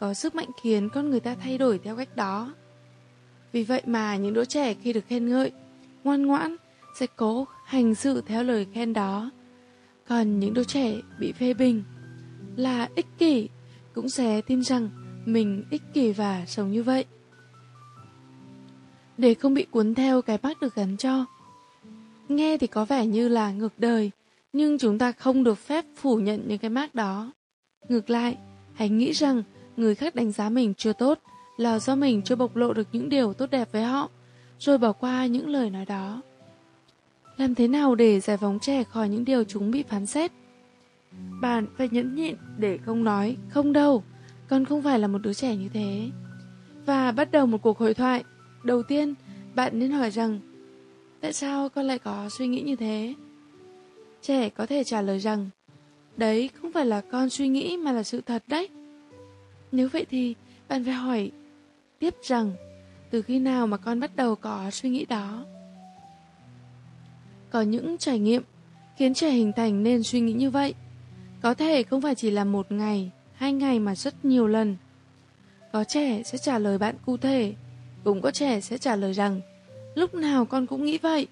có sức mạnh khiến con người ta thay đổi theo cách đó. Vì vậy mà những đứa trẻ khi được khen ngợi, ngoan ngoãn sẽ cố hành sự theo lời khen đó. Còn những đứa trẻ bị phê bình là ích kỷ cũng sẽ tin rằng mình ích kỷ và sống như vậy. Để không bị cuốn theo cái bác được gắn cho. Nghe thì có vẻ như là ngược đời, nhưng chúng ta không được phép phủ nhận những cái mác đó. Ngược lại, hãy nghĩ rằng người khác đánh giá mình chưa tốt là do mình chưa bộc lộ được những điều tốt đẹp với họ, rồi bỏ qua những lời nói đó. Làm thế nào để giải phóng trẻ khỏi những điều chúng bị phán xét? Bạn phải nhẫn nhịn để không nói, không đâu, con không phải là một đứa trẻ như thế. Và bắt đầu một cuộc hội thoại. Đầu tiên, bạn nên hỏi rằng, tại sao con lại có suy nghĩ như thế? Trẻ có thể trả lời rằng, đấy không phải là con suy nghĩ mà là sự thật đấy. Nếu vậy thì, bạn phải hỏi tiếp rằng, từ khi nào mà con bắt đầu có suy nghĩ đó? Có những trải nghiệm khiến trẻ hình thành nên suy nghĩ như vậy. Có thể không phải chỉ là một ngày, hai ngày mà rất nhiều lần. Có trẻ sẽ trả lời bạn cụ thể, cũng có trẻ sẽ trả lời rằng lúc nào con cũng nghĩ vậy.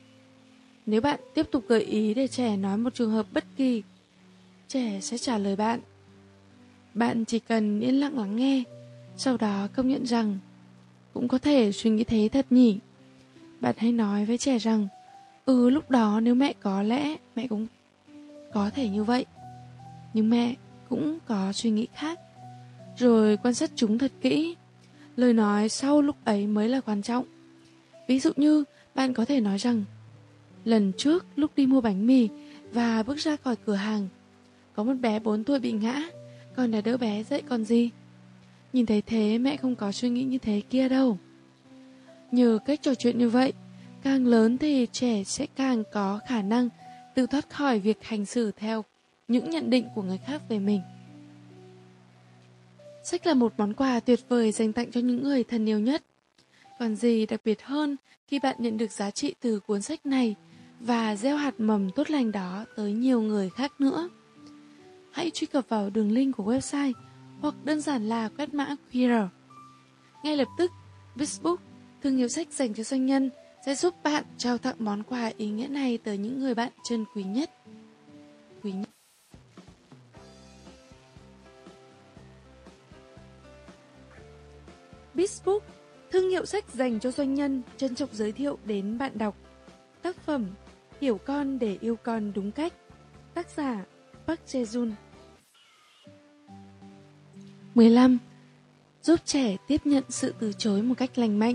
Nếu bạn tiếp tục gợi ý để trẻ nói một trường hợp bất kỳ, trẻ sẽ trả lời bạn. Bạn chỉ cần yên lặng lắng nghe, sau đó công nhận rằng cũng có thể suy nghĩ thế thật nhỉ. Bạn hãy nói với trẻ rằng Ừ lúc đó nếu mẹ có lẽ mẹ cũng có thể như vậy. Nhưng mẹ cũng có suy nghĩ khác. Rồi quan sát chúng thật kỹ. Lời nói sau lúc ấy mới là quan trọng. Ví dụ như, bạn có thể nói rằng, Lần trước lúc đi mua bánh mì Và bước ra khỏi cửa hàng, Có một bé 4 tuổi bị ngã Con đã đỡ bé dậy còn gì? Nhìn thấy thế, mẹ không có suy nghĩ như thế kia đâu. Nhờ cách trò chuyện như vậy Càng lớn thì trẻ sẽ càng có khả năng tự thoát khỏi việc hành xử theo những nhận định của người khác về mình. Sách là một món quà tuyệt vời dành tặng cho những người thân yêu nhất. Còn gì đặc biệt hơn khi bạn nhận được giá trị từ cuốn sách này và gieo hạt mầm tốt lành đó tới nhiều người khác nữa. Hãy truy cập vào đường link của website hoặc đơn giản là quét mã QR. Ngay lập tức, Facebook, thương hiệu sách dành cho doanh nhân, sẽ giúp bạn trao tặng món quà ý nghĩa này tới những người bạn chân quý nhất. Quý nhất. Bizbook, thương hiệu sách dành cho doanh nhân, trân trọng giới thiệu đến bạn đọc. Tác phẩm Hiểu con để yêu con đúng cách. Tác giả Park Jae-jun 15. Giúp trẻ tiếp nhận sự từ chối một cách lành mạnh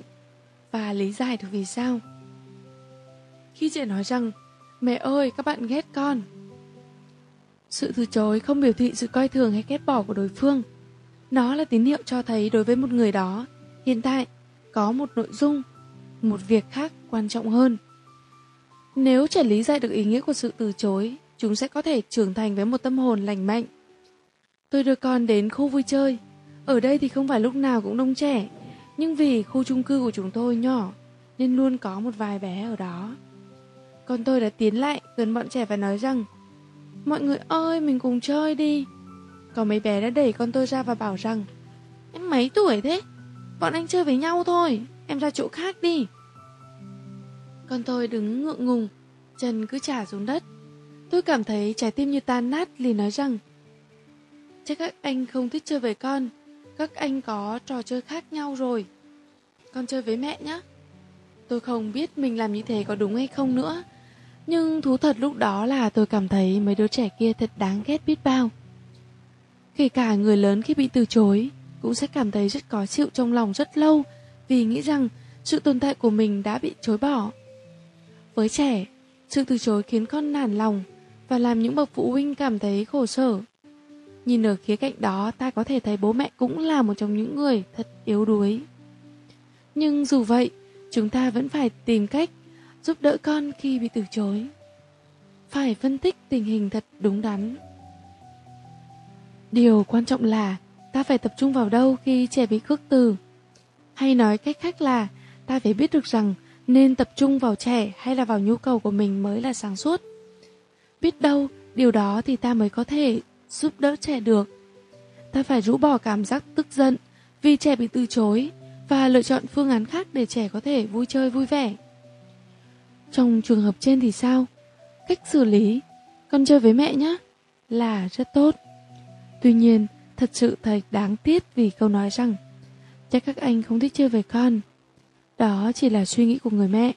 và lý giải được vì sao. Khi trẻ nói rằng, mẹ ơi các bạn ghét con. Sự từ chối không biểu thị sự coi thường hay ghét bỏ của đối phương. Nó là tín hiệu cho thấy đối với một người đó, hiện tại có một nội dung, một việc khác quan trọng hơn. Nếu trẻ lý giải được ý nghĩa của sự từ chối, chúng sẽ có thể trưởng thành với một tâm hồn lành mạnh. Tôi đưa con đến khu vui chơi. Ở đây thì không phải lúc nào cũng đông trẻ, nhưng vì khu chung cư của chúng tôi nhỏ, Nên luôn có một vài bé ở đó. Con tôi đã tiến lại gần bọn trẻ và nói rằng, Mọi người ơi, mình cùng chơi đi. Có mấy bé đã đẩy con tôi ra và bảo rằng, Em mấy tuổi thế? Bọn anh chơi với nhau thôi, Em ra chỗ khác đi. Con tôi đứng ngượng ngùng, Chân cứ trả xuống đất. Tôi cảm thấy trái tim như tan nát, liền nói rằng, Chắc các anh không thích chơi với con các anh có trò chơi khác nhau rồi. Con chơi với mẹ nhé Tôi không biết mình làm như thế có đúng hay không nữa. Nhưng thú thật lúc đó là tôi cảm thấy mấy đứa trẻ kia thật đáng ghét biết bao. Kể cả người lớn khi bị từ chối Cũng sẽ cảm thấy rất khó chịu trong lòng rất lâu Vì nghĩ rằng sự tồn tại của mình đã bị chối bỏ. Với trẻ, sự từ chối khiến con nản lòng Và làm những bậc phụ huynh cảm thấy khổ sở. Nhìn ở khía cạnh đó ta có thể thấy bố mẹ cũng là một trong những người thật yếu đuối. Nhưng dù vậy, chúng ta vẫn phải tìm cách giúp đỡ con khi bị từ chối. Phải phân tích tình hình thật đúng đắn. Điều quan trọng là ta phải tập trung vào đâu khi trẻ bị khước từ. Hay nói cách khác là ta phải biết được rằng nên tập trung vào trẻ hay là vào nhu cầu của mình mới là sáng suốt. Biết đâu, điều đó thì ta mới có thể giúp đỡ trẻ được. Ta phải rũ bỏ cảm giác tức giận vì trẻ bị từ chối và lựa chọn phương án khác để trẻ có thể vui chơi vui vẻ. Trong trường hợp trên thì sao? Cách xử lý, con chơi với mẹ nhé, là rất tốt. Tuy nhiên, thật sự thầy đáng tiếc vì câu nói rằng chắc các anh không thích chơi với con. Đó chỉ là suy nghĩ của người mẹ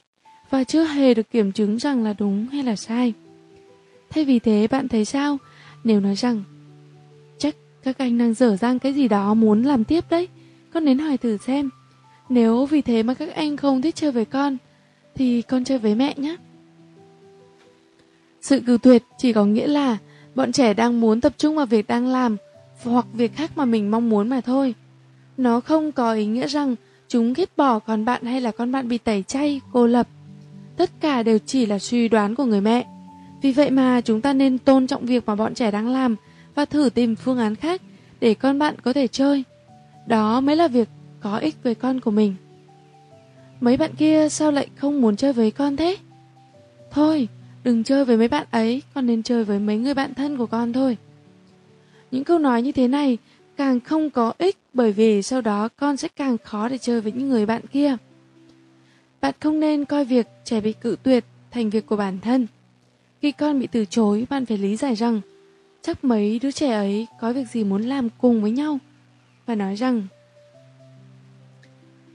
và chưa hề được kiểm chứng rằng là đúng hay là sai. Thay vì thế bạn thấy sao nếu nói rằng chắc các anh đang dở dang cái gì đó muốn làm tiếp đấy, con đến hỏi thử xem. Nếu vì thế mà các anh không thích chơi với con thì con chơi với mẹ nhé. Sự cự tuyệt chỉ có nghĩa là bọn trẻ đang muốn tập trung vào việc đang làm hoặc việc khác mà mình mong muốn mà thôi. Nó không có ý nghĩa rằng chúng ghét bỏ con bạn hay là con bạn bị tẩy chay, cô lập. Tất cả đều chỉ là suy đoán của người mẹ. Vì vậy mà chúng ta nên tôn trọng việc mà bọn trẻ đang làm và thử tìm phương án khác để con bạn có thể chơi. Đó mới là việc có ích với con của mình. Mấy bạn kia sao lại không muốn chơi với con thế? Thôi, đừng chơi với mấy bạn ấy, con nên chơi với mấy người bạn thân của con thôi. Những câu nói như thế này càng không có ích bởi vì sau đó con sẽ càng khó để chơi với những người bạn kia. Bạn không nên coi việc trẻ bị cự tuyệt thành việc của bản thân. Khi con bị từ chối, bạn phải lý giải rằng chắc mấy đứa trẻ ấy có việc gì muốn làm cùng với nhau và nói rằng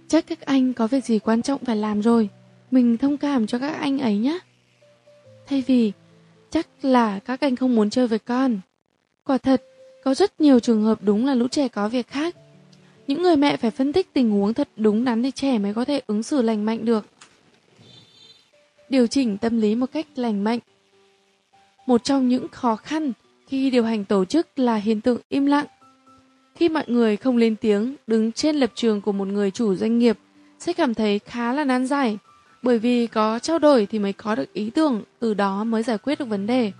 chắc các anh có việc gì quan trọng phải làm rồi, mình thông cảm cho các anh ấy nhé. Thay vì chắc là các anh không muốn chơi với con. Quả thật, có rất nhiều trường hợp đúng là lũ trẻ có việc khác. Những người mẹ phải phân tích tình huống thật đúng đắn thì trẻ mới có thể ứng xử lành mạnh được. Điều chỉnh tâm lý một cách lành mạnh. Một trong những khó khăn khi điều hành tổ chức là hiện tượng im lặng. Khi mọi người không lên tiếng, đứng trên lập trường của một người chủ doanh nghiệp sẽ cảm thấy khá là nan giải, bởi vì có trao đổi thì mới có được ý tưởng, từ đó mới giải quyết được vấn đề.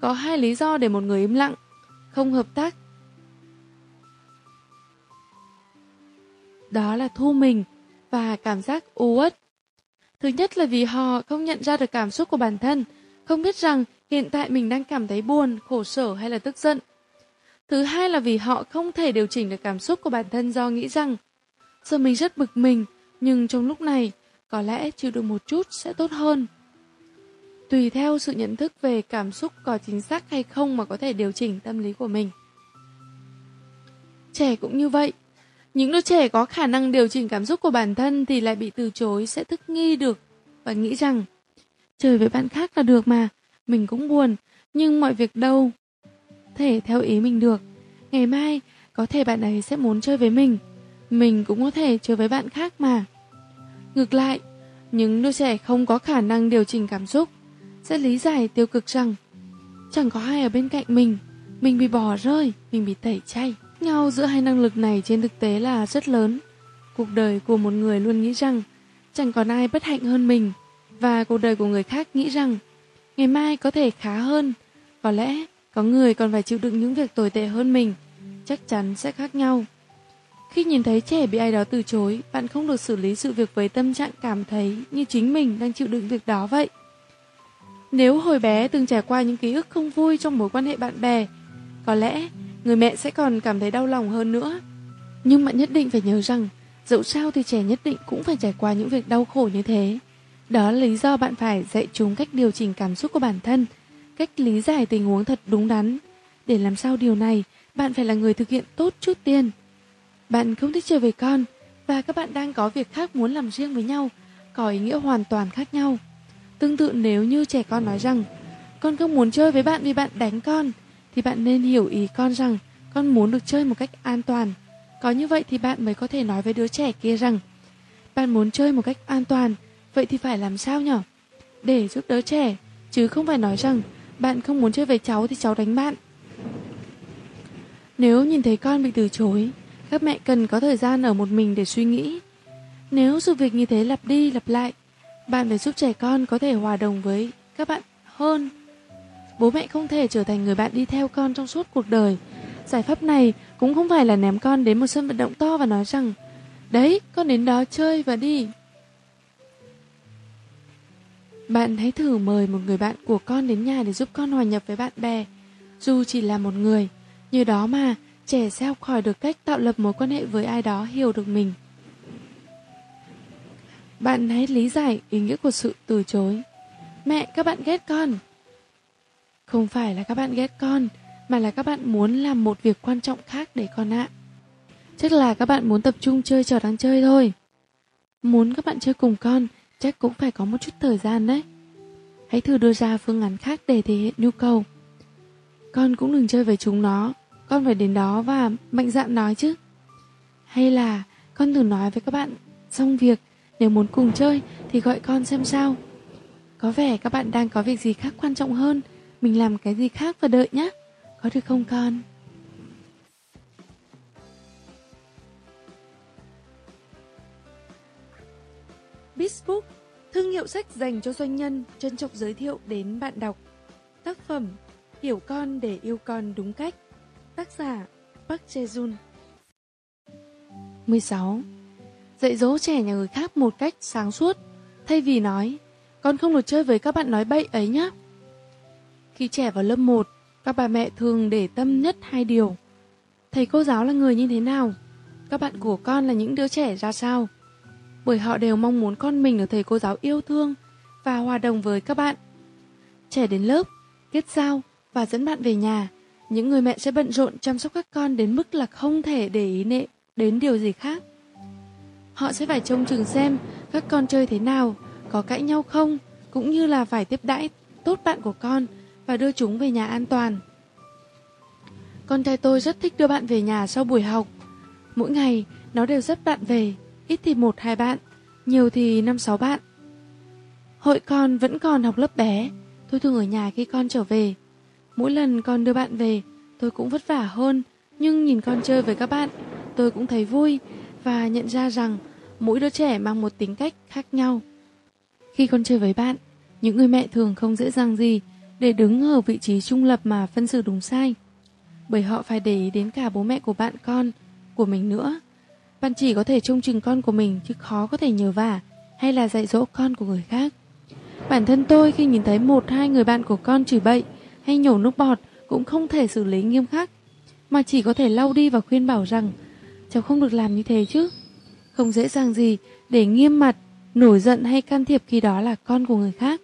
Có hai lý do để một người im lặng không hợp tác. Đó là thu mình và cảm giác u uất. Thứ nhất là vì họ không nhận ra được cảm xúc của bản thân, không biết rằng hiện tại mình đang cảm thấy buồn, khổ sở hay là tức giận. Thứ hai là vì họ không thể điều chỉnh được cảm xúc của bản thân do nghĩ rằng giờ mình rất bực mình, nhưng trong lúc này có lẽ chịu được một chút sẽ tốt hơn. Tùy theo sự nhận thức về cảm xúc có chính xác hay không mà có thể điều chỉnh tâm lý của mình. Trẻ cũng như vậy. Những đứa trẻ có khả năng điều chỉnh cảm xúc của bản thân thì lại bị từ chối sẽ thức nghi được và nghĩ rằng chơi với bạn khác là được mà, mình cũng buồn, nhưng mọi việc đâu thể theo ý mình được. Ngày mai có thể bạn ấy sẽ muốn chơi với mình, mình cũng có thể chơi với bạn khác mà. Ngược lại, những đứa trẻ không có khả năng điều chỉnh cảm xúc sẽ lý giải tiêu cực rằng chẳng có ai ở bên cạnh mình, mình bị bỏ rơi, mình bị tẩy chay. Nhau giữa hai năng lực này trên thực tế là rất lớn. Cuộc đời của một người luôn nghĩ rằng chẳng còn ai bất hạnh hơn mình và cuộc đời của người khác nghĩ rằng ngày mai có thể khá hơn. Có lẽ có người còn phải chịu đựng những việc tồi tệ hơn mình, chắc chắn sẽ khác nhau. Khi nhìn thấy trẻ bị ai đó từ chối, bạn không được xử lý sự việc với tâm trạng cảm thấy như chính mình đang chịu đựng việc đó vậy. Nếu hồi bé từng trải qua những ký ức không vui trong mối quan hệ bạn bè, có lẽ người mẹ sẽ còn cảm thấy đau lòng hơn nữa. Nhưng bạn nhất định phải nhớ rằng, dẫu sao thì trẻ nhất định cũng phải trải qua những việc đau khổ như thế. Đó là lý do bạn phải dạy chúng cách điều chỉnh cảm xúc của bản thân, cách lý giải tình huống thật đúng đắn. Để làm sao điều này, bạn phải là người thực hiện tốt trước tiên. Bạn không thích chơi với con, và các bạn đang có việc khác muốn làm riêng với nhau, có ý nghĩa hoàn toàn khác nhau. Tương tự nếu như trẻ con nói rằng con không muốn chơi với bạn vì bạn đánh con, thì bạn nên hiểu ý con rằng con muốn được chơi một cách an toàn. Có như vậy thì bạn mới có thể nói với đứa trẻ kia rằng bạn muốn chơi một cách an toàn, vậy thì phải làm sao nhở? Để giúp đỡ trẻ, chứ không phải nói rằng bạn không muốn chơi với cháu thì cháu đánh bạn. Nếu nhìn thấy con bị từ chối, các mẹ cần có thời gian ở một mình để suy nghĩ. Nếu sự việc như thế lặp đi lặp lại, bạn phải giúp trẻ con có thể hòa đồng với các bạn hơn. Bố mẹ không thể trở thành người bạn đi theo con trong suốt cuộc đời. Giải pháp này cũng không phải là ném con đến một sân vận động to và nói rằng Đấy, con đến đó chơi và đi. Bạn hãy thử mời một người bạn của con đến nhà để giúp con hòa nhập với bạn bè, dù chỉ là một người. Như đó mà, trẻ sẽ học hỏi được cách tạo lập mối quan hệ với ai đó hiểu được mình. Bạn hãy lý giải ý nghĩa của sự từ chối. Mẹ, các bạn ghét con. Không phải là các bạn ghét con, mà là các bạn muốn làm một việc quan trọng khác để con ạ. Chắc là các bạn muốn tập trung chơi trò đang chơi thôi. Muốn các bạn chơi cùng con, chắc cũng phải có một chút thời gian đấy. Hãy thử đưa ra phương án khác để thể hiện nhu cầu. Con cũng đừng chơi với chúng nó, con phải đến đó và mạnh dạn nói chứ. Hay là con thử nói với các bạn xong việc, nếu muốn cùng chơi thì gọi con xem sao. Có vẻ các bạn đang có việc gì khác quan trọng hơn, mình làm cái gì khác và đợi nhé. Có được không con? Bizbook, thương hiệu sách dành cho doanh nhân, trân trọng giới thiệu đến bạn đọc. Tác phẩm Hiểu con để yêu con đúng cách. Tác giả Park Jae-jun 16. Dạy dỗ trẻ nhà người khác một cách sáng suốt, thay vì nói, con không được chơi với các bạn nói bậy ấy nhé. Khi trẻ vào lớp 1, các bà mẹ thường để tâm nhất hai điều. Thầy cô giáo là người như thế nào? Các bạn của con là những đứa trẻ ra sao? Bởi họ đều mong muốn con mình được thầy cô giáo yêu thương và hòa đồng với các bạn. Trẻ đến lớp, kết giao và dẫn bạn về nhà. Những người mẹ sẽ bận rộn chăm sóc các con đến mức là không thể để ý nệ đến điều gì khác. Họ sẽ phải trông chừng xem các con chơi thế nào, có cãi nhau không, cũng như là phải tiếp đãi tốt bạn của con và đưa chúng về nhà an toàn. Con trai tôi rất thích đưa bạn về nhà sau buổi học. Mỗi ngày, nó đều dắt bạn về, ít thì một hai bạn, nhiều thì năm sáu bạn. Hội con vẫn còn học lớp bé, tôi thường ở nhà khi con trở về. Mỗi lần con đưa bạn về, tôi cũng vất vả hơn, nhưng nhìn con chơi với các bạn, tôi cũng thấy vui và nhận ra rằng mỗi đứa trẻ mang một tính cách khác nhau. Khi con chơi với bạn, những người mẹ thường không dễ dàng gì để đứng ở vị trí trung lập mà phân xử đúng sai. Bởi họ phải để ý đến cả bố mẹ của bạn con, của mình nữa. Bạn chỉ có thể trông chừng con của mình chứ khó có thể nhờ vả hay là dạy dỗ con của người khác. Bản thân tôi khi nhìn thấy một hai người bạn của con chửi bậy hay nhổ nước bọt cũng không thể xử lý nghiêm khắc, mà chỉ có thể lau đi và khuyên bảo rằng cháu không được làm như thế chứ. Không dễ dàng gì để nghiêm mặt, nổi giận hay can thiệp khi đó là con của người khác.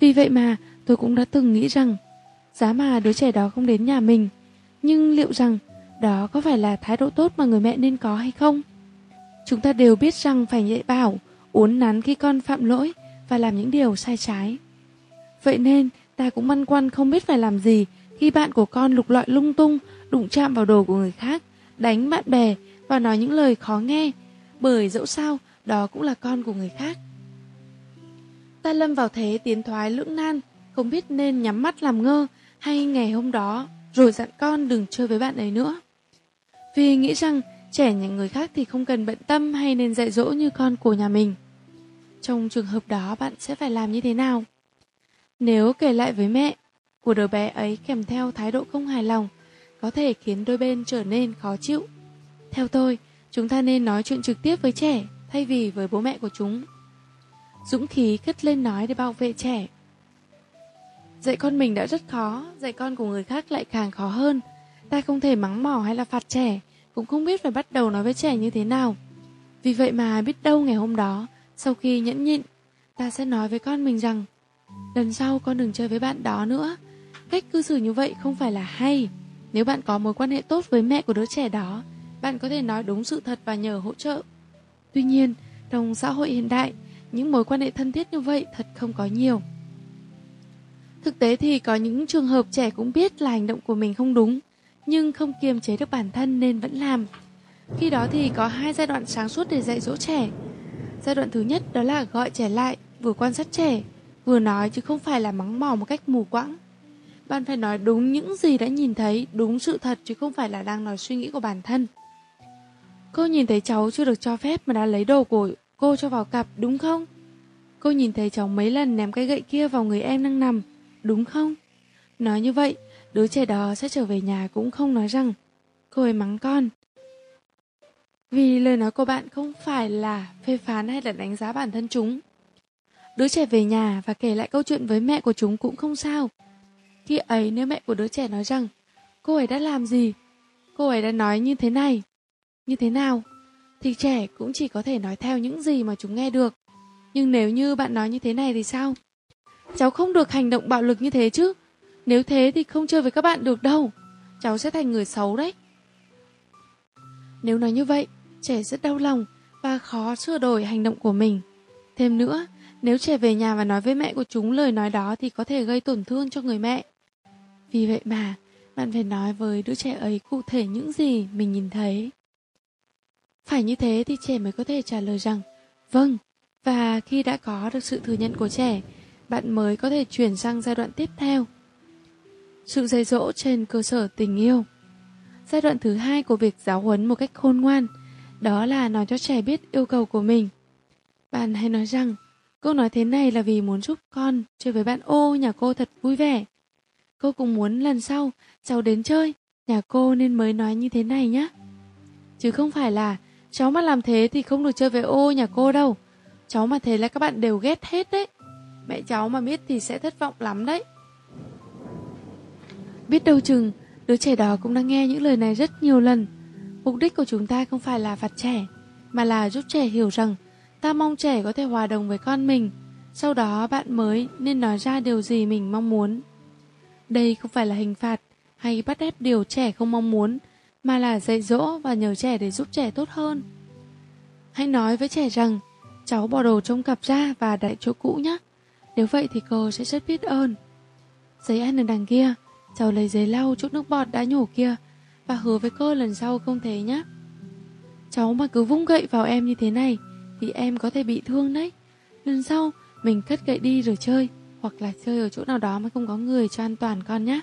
Vì vậy mà tôi cũng đã từng nghĩ rằng giá mà đứa trẻ đó không đến nhà mình, nhưng liệu rằng đó có phải là thái độ tốt mà người mẹ nên có hay không? Chúng ta đều biết rằng phải dạy bảo, uốn nắn khi con phạm lỗi và làm những điều sai trái. Vậy nên, ta cũng băn khoăn không biết phải làm gì khi bạn của con lục lọi lung tung, đụng chạm vào đồ của người khác, đánh bạn bè và nói những lời khó nghe, bởi dẫu sao, đó cũng là con của người khác. Ta lâm vào thế tiến thoái lưỡng nan, không biết nên nhắm mắt làm ngơ hay ngày hôm đó rồi dặn con đừng chơi với bạn ấy nữa. Vì nghĩ rằng trẻ nhà người khác thì không cần bận tâm hay nên dạy dỗ như con của nhà mình. Trong trường hợp đó bạn sẽ phải làm như thế nào? Nếu kể lại với mẹ của đứa bé ấy kèm theo thái độ không hài lòng, có thể khiến đôi bên trở nên khó chịu. Theo tôi, chúng ta nên nói chuyện trực tiếp với trẻ thay vì với bố mẹ của chúng. Dũng khí cất lên nói để bảo vệ trẻ. Dạy con mình đã rất khó, dạy con của người khác lại càng khó hơn. Ta không thể mắng mỏ hay là phạt trẻ, cũng không biết phải bắt đầu nói với trẻ như thế nào. Vì vậy mà biết đâu ngày hôm đó, sau khi nhẫn nhịn, ta sẽ nói với con mình rằng Lần sau con đừng chơi với bạn đó nữa. Cách cư xử như vậy không phải là hay. Nếu bạn có mối quan hệ tốt với mẹ của đứa trẻ đó Bạn có thể nói đúng sự thật và nhờ hỗ trợ. Tuy nhiên, trong xã hội hiện đại Những mối quan hệ thân thiết như vậy thật không có nhiều. Thực tế thì có những trường hợp trẻ cũng biết là hành động của mình không đúng. Nhưng không kiềm chế được bản thân nên vẫn làm Khi đó thì có hai giai đoạn sáng suốt để dạy dỗ trẻ Giai đoạn thứ nhất đó là gọi trẻ lại Vừa quan sát trẻ Vừa nói chứ không phải là mắng mỏ một cách mù quãng Bạn phải nói đúng những gì đã nhìn thấy Đúng sự thật chứ không phải là đang nói suy nghĩ của bản thân Cô nhìn thấy cháu chưa được cho phép mà đã lấy đồ của cô cho vào cặp đúng không? Cô nhìn thấy cháu mấy lần ném cái gậy kia vào người em đang nằm Đúng không? Nói như vậy, đứa trẻ đó sẽ trở về nhà cũng không nói rằng Cô ấy mắng con Vì lời nói của bạn không phải là phê phán hay là đánh giá bản thân chúng. Đứa trẻ về nhà và kể lại câu chuyện với mẹ của chúng cũng không sao. Khi ấy nếu mẹ của đứa trẻ nói rằng cô ấy đã làm gì, cô ấy đã nói như thế này, như thế nào, thì trẻ cũng chỉ có thể nói theo những gì mà chúng nghe được. Nhưng nếu như bạn nói như thế này thì sao? Cháu không được hành động bạo lực như thế chứ. Nếu thế thì không chơi với các bạn được đâu. Cháu sẽ thành người xấu đấy. Nếu nói như vậy, trẻ rất đau lòng và khó sửa đổi hành động của mình. Thêm nữa, nếu trẻ về nhà và nói với mẹ của chúng lời nói đó thì có thể gây tổn thương cho người mẹ. Vì vậy mà, bạn phải nói với đứa trẻ ấy cụ thể những gì mình nhìn thấy. Phải như thế thì trẻ mới có thể trả lời rằng Vâng, và khi đã có được sự thừa nhận của trẻ, bạn mới có thể chuyển sang giai đoạn tiếp theo. Sự dạy dỗ trên cơ sở tình yêu Giai đoạn thứ hai của việc giáo huấn một cách khôn ngoan, đó là nói cho trẻ biết yêu cầu của mình. Bạn hãy nói rằng, cô nói thế này là vì muốn giúp con chơi với bạn ô nhà cô thật vui vẻ. Cô cũng muốn lần sau cháu đến chơi, nhà cô nên mới nói như thế này nhé. Chứ không phải là cháu mà làm thế thì không được chơi với ô nhà cô đâu. Cháu mà thế là các bạn đều ghét hết đấy. Mẹ cháu mà biết thì sẽ thất vọng lắm đấy. Biết đâu chừng, đứa trẻ đó cũng đã nghe những lời này rất nhiều lần. Mục đích của chúng ta không phải là phạt trẻ, mà là giúp trẻ hiểu rằng ta mong trẻ có thể hòa đồng với con mình. Sau đó bạn mới nên nói ra điều gì mình mong muốn. Đây không phải là hình phạt hay bắt ép điều trẻ không mong muốn, mà là dạy dỗ và nhờ trẻ để giúp trẻ tốt hơn. Hãy nói với trẻ rằng, cháu bỏ đồ trong cặp ra và đại chỗ cũ nhé. Nếu vậy thì cô sẽ rất biết ơn. Giấy ăn ở đằng kia, cháu lấy giấy lau chút nước bọt đã nhổ kia và hứa với cô lần sau không thế nhé. Cháu mà cứ vung gậy vào em như thế này thì em có thể bị thương đấy. Lần sau mình cất gậy đi rồi chơi hoặc là chơi ở chỗ nào đó mà không có người cho an toàn con nhé.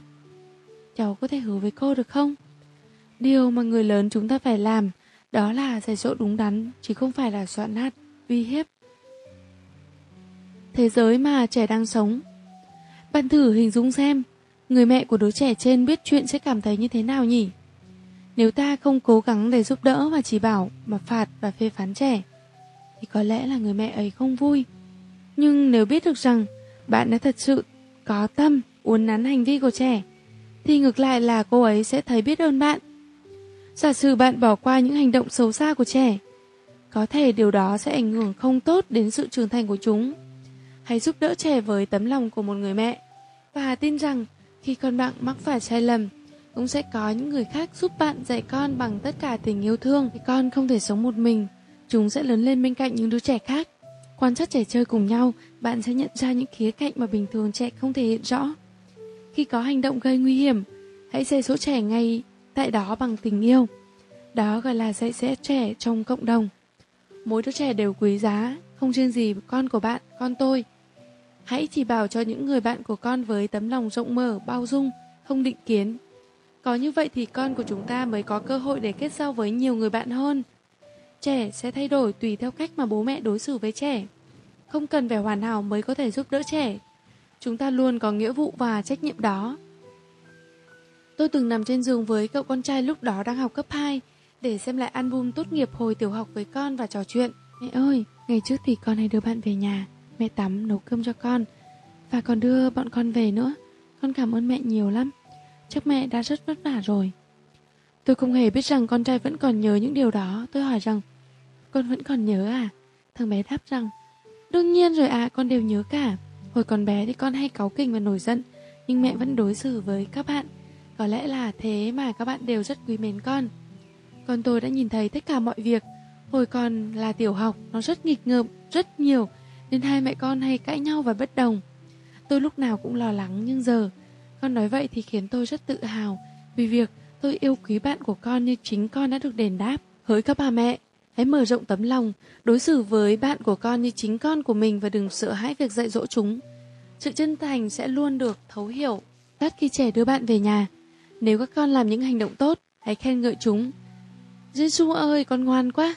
Cháu có thể hứa với cô được không? Điều mà người lớn chúng ta phải làm đó là dạy dỗ đúng đắn chứ không phải là soạn nát, uy hiếp. Thế giới mà trẻ đang sống Bạn thử hình dung xem Người mẹ của đứa trẻ trên biết chuyện sẽ cảm thấy như thế nào nhỉ? Nếu ta không cố gắng để giúp đỡ và chỉ bảo mà phạt và phê phán trẻ thì có lẽ là người mẹ ấy không vui. Nhưng nếu biết được rằng bạn đã thật sự có tâm uốn nắn hành vi của trẻ thì ngược lại là cô ấy sẽ thấy biết ơn bạn. Giả sử bạn bỏ qua những hành động xấu xa của trẻ, có thể điều đó sẽ ảnh hưởng không tốt đến sự trưởng thành của chúng. Hãy giúp đỡ trẻ với tấm lòng của một người mẹ và tin rằng khi con bạn mắc phải sai lầm, cũng sẽ có những người khác giúp bạn dạy con bằng tất cả tình yêu thương. Thì con không thể sống một mình, chúng sẽ lớn lên bên cạnh những đứa trẻ khác. Quan sát trẻ chơi cùng nhau, bạn sẽ nhận ra những khía cạnh mà bình thường trẻ không thể hiện rõ. Khi có hành động gây nguy hiểm, hãy dạy số trẻ ngay tại đó bằng tình yêu. Đó gọi là dạy dỗ trẻ trong cộng đồng. Mỗi đứa trẻ đều quý giá, không riêng gì con của bạn, con tôi. Hãy chỉ bảo cho những người bạn của con với tấm lòng rộng mở, bao dung, không định kiến. Có như vậy thì con của chúng ta mới có cơ hội để kết giao với nhiều người bạn hơn. Trẻ sẽ thay đổi tùy theo cách mà bố mẹ đối xử với trẻ. Không cần phải hoàn hảo mới có thể giúp đỡ trẻ. Chúng ta luôn có nghĩa vụ và trách nhiệm đó. Tôi từng nằm trên giường với cậu con trai lúc đó đang học cấp 2 để xem lại album tốt nghiệp hồi tiểu học với con và trò chuyện. Mẹ ơi, ngày trước thì con hay đưa bạn về nhà, mẹ tắm nấu cơm cho con và còn đưa bọn con về nữa. Con cảm ơn mẹ nhiều lắm. Chắc mẹ đã rất vất vả rồi. Tôi không hề biết rằng con trai vẫn còn nhớ những điều đó. Tôi hỏi rằng, con vẫn còn nhớ à? Thằng bé đáp rằng, đương nhiên rồi à, con đều nhớ cả. Hồi còn bé thì con hay cáu kỉnh và nổi giận, nhưng mẹ vẫn đối xử với các bạn. Có lẽ là thế mà các bạn đều rất quý mến con. Con tôi đã nhìn thấy tất cả mọi việc. Hồi còn là tiểu học, nó rất nghịch ngợm, rất nhiều, nên hai mẹ con hay cãi nhau và bất đồng. Tôi lúc nào cũng lo lắng nhưng giờ, con nói vậy thì khiến tôi rất tự hào vì việc tôi yêu quý bạn của con như chính con đã được đền đáp. Hỡi các bà mẹ, hãy mở rộng tấm lòng, đối xử với bạn của con như chính con của mình và đừng sợ hãi việc dạy dỗ chúng. Sự chân thành sẽ luôn được thấu hiểu. Tất khi trẻ đưa bạn về nhà, nếu các con làm những hành động tốt, hãy khen ngợi chúng. Jinsu ơi, con ngoan quá.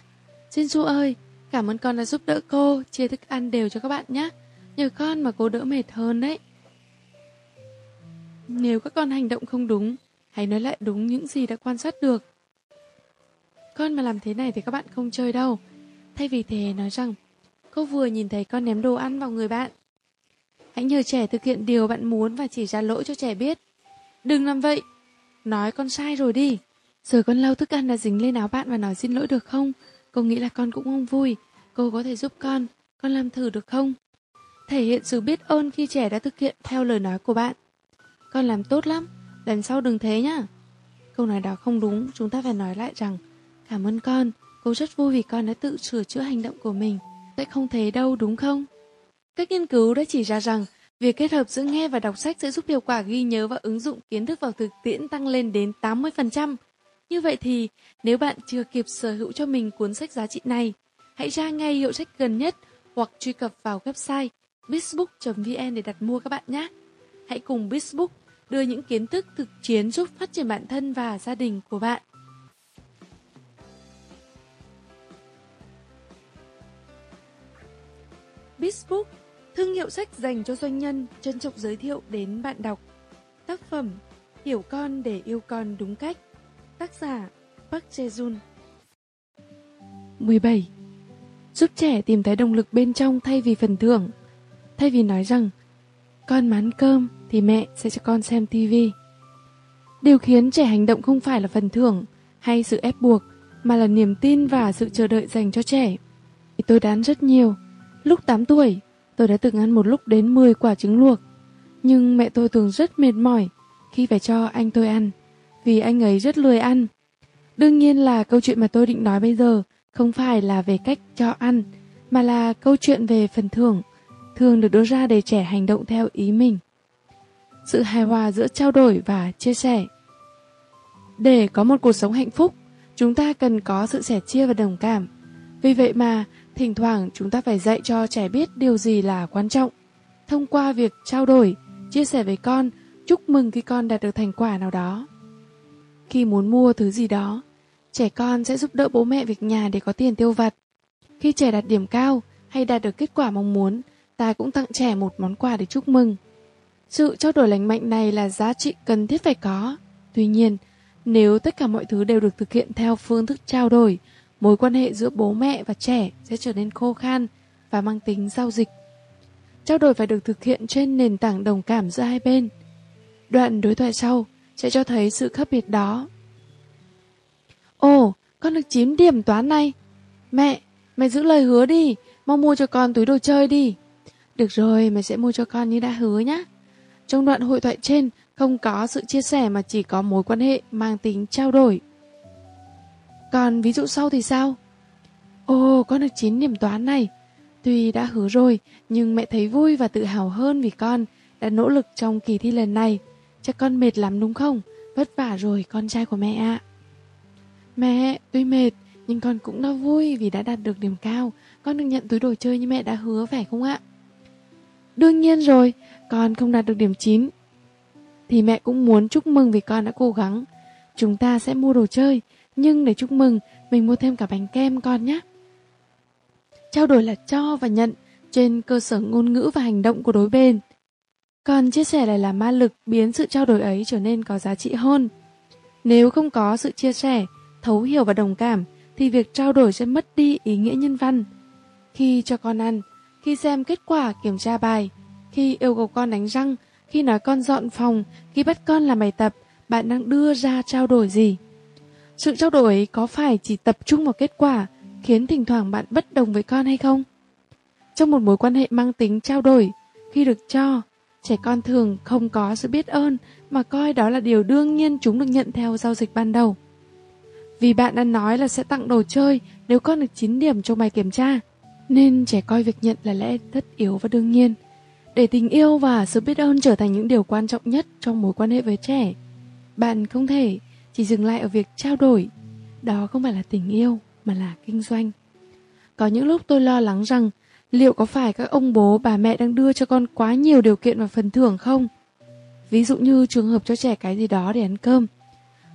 Jinsu ơi, cảm ơn con đã giúp đỡ cô, chia thức ăn đều cho các bạn nhé. Nhờ con mà cô đỡ mệt hơn đấy. Nếu các con hành động không đúng, hãy nói lại đúng những gì đã quan sát được. Con mà làm thế này thì các bạn không chơi đâu. Thay vì thế nói rằng, cô vừa nhìn thấy con ném đồ ăn vào người bạn. Hãy nhờ trẻ thực hiện điều bạn muốn và chỉ ra lỗi cho trẻ biết. Đừng làm vậy. Nói con sai rồi đi. Rồi con lau thức ăn đã dính lên áo bạn và nói xin lỗi được không? Cô nghĩ là con cũng không vui. Cô có thể giúp con. Con làm thử được không? Thể hiện sự biết ơn khi trẻ đã thực hiện theo lời nói của bạn. Con làm tốt lắm. Lần sau đừng thế nhá. Câu nói đó không đúng. Chúng ta phải nói lại rằng, Cảm ơn con. Cô rất vui vì con đã tự sửa chữa hành động của mình. Sẽ không thế đâu, đúng không? Các nghiên cứu đã chỉ ra rằng, việc kết hợp giữa nghe và đọc sách sẽ giúp hiệu quả ghi nhớ và ứng dụng kiến thức vào thực tiễn tăng lên đến 80%. Như vậy thì, nếu bạn chưa kịp sở hữu cho mình cuốn sách giá trị này, hãy ra ngay hiệu sách gần nhất hoặc truy cập vào website bizbook.vn để đặt mua các bạn nhé. Hãy cùng Bizbook đưa những kiến thức thực chiến giúp phát triển bản thân và gia đình của bạn. Bizbook, thương hiệu sách dành cho doanh nhân, trân trọng giới thiệu đến bạn đọc. Tác phẩm Hiểu con để yêu con đúng cách Tác giả Park Jae-jun 17. Giúp trẻ tìm thấy động lực bên trong thay vì phần thưởng Thay vì nói rằng Con mán cơm thì mẹ sẽ cho con xem tivi Điều khiến trẻ hành động không phải là phần thưởng hay sự ép buộc mà là niềm tin và sự chờ đợi dành cho trẻ. Tôi đoán rất nhiều Lúc 8 tuổi, tôi đã từng ăn một lúc đến 10 quả trứng luộc. Nhưng mẹ tôi thường rất mệt mỏi khi phải cho anh tôi ăn, vì anh ấy rất lười ăn. Đương nhiên là câu chuyện mà tôi định nói bây giờ không phải là về cách cho ăn, mà là câu chuyện về phần thưởng, thường được đưa ra để trẻ hành động theo ý mình. Sự hài hòa giữa trao đổi và chia sẻ. Để có một cuộc sống hạnh phúc, chúng ta cần có sự sẻ chia và đồng cảm. Vì vậy mà, Thỉnh thoảng chúng ta phải dạy cho trẻ biết điều gì là quan trọng. Thông qua việc trao đổi, chia sẻ với con, chúc mừng khi con đạt được thành quả nào đó. Khi muốn mua thứ gì đó, trẻ con sẽ giúp đỡ bố mẹ việc nhà để có tiền tiêu vặt. Khi trẻ đạt điểm cao hay đạt được kết quả mong muốn, ta cũng tặng trẻ một món quà để chúc mừng. Sự trao đổi lành mạnh này là giá trị cần thiết phải có. Tuy nhiên, nếu tất cả mọi thứ đều được thực hiện theo phương thức trao đổi, mối quan hệ giữa bố mẹ và trẻ sẽ trở nên khô khan và mang tính giao dịch. Trao đổi phải được thực hiện trên nền tảng đồng cảm giữa hai bên. Đoạn đối thoại sau sẽ cho thấy sự khác biệt đó. Ồ, con được 9 điểm toán này. Mẹ, mẹ giữ lời hứa đi, mau mua cho con túi đồ chơi đi. Được rồi, mẹ sẽ mua cho con như đã hứa nhé. Trong đoạn hội thoại trên, không có sự chia sẻ mà chỉ có mối quan hệ mang tính trao đổi. Còn ví dụ sau thì sao? Ồ, con được 9 điểm toán này. Tuy đã hứa rồi, nhưng mẹ thấy vui và tự hào hơn vì con đã nỗ lực trong kỳ thi lần này. Chắc con mệt lắm đúng không? Vất vả rồi, con trai của mẹ ạ. Mẹ, tuy mệt, nhưng con cũng đã vui vì đã đạt được điểm cao. Con được nhận túi đồ chơi như mẹ đã hứa phải không ạ? Đương nhiên rồi, con không đạt được điểm 9. Thì mẹ cũng muốn chúc mừng vì con đã cố gắng. Chúng ta sẽ mua đồ chơi, nhưng để chúc mừng, mình mua thêm cả bánh kem con nhé. Trao đổi là cho và nhận trên cơ sở ngôn ngữ và hành động của đối bên. Còn chia sẻ lại là ma lực biến sự trao đổi ấy trở nên có giá trị hơn. Nếu không có sự chia sẻ, thấu hiểu và đồng cảm, thì việc trao đổi sẽ mất đi ý nghĩa nhân văn. Khi cho con ăn, khi xem kết quả kiểm tra bài, khi yêu cầu con đánh răng, khi nói con dọn phòng, khi bắt con làm bài tập, bạn đang đưa ra trao đổi gì? Sự trao đổi ấy có phải chỉ tập trung vào kết quả, khiến thỉnh thoảng bạn bất đồng với con hay không? Trong một mối quan hệ mang tính trao đổi, khi được cho, trẻ con thường không có sự biết ơn mà coi đó là điều đương nhiên chúng được nhận theo giao dịch ban đầu. Vì bạn đã nói là sẽ tặng đồ chơi nếu con được 9 điểm trong bài kiểm tra, nên trẻ coi việc nhận là lẽ tất yếu và đương nhiên. Để tình yêu và sự biết ơn trở thành những điều quan trọng nhất trong mối quan hệ với trẻ, bạn không thể chỉ dừng lại ở việc trao đổi. Đó không phải là tình yêu, mà là kinh doanh. Có những lúc tôi lo lắng rằng liệu có phải các ông bố bà mẹ đang đưa cho con quá nhiều điều kiện và phần thưởng không? Ví dụ như trường hợp cho trẻ cái gì đó để ăn cơm.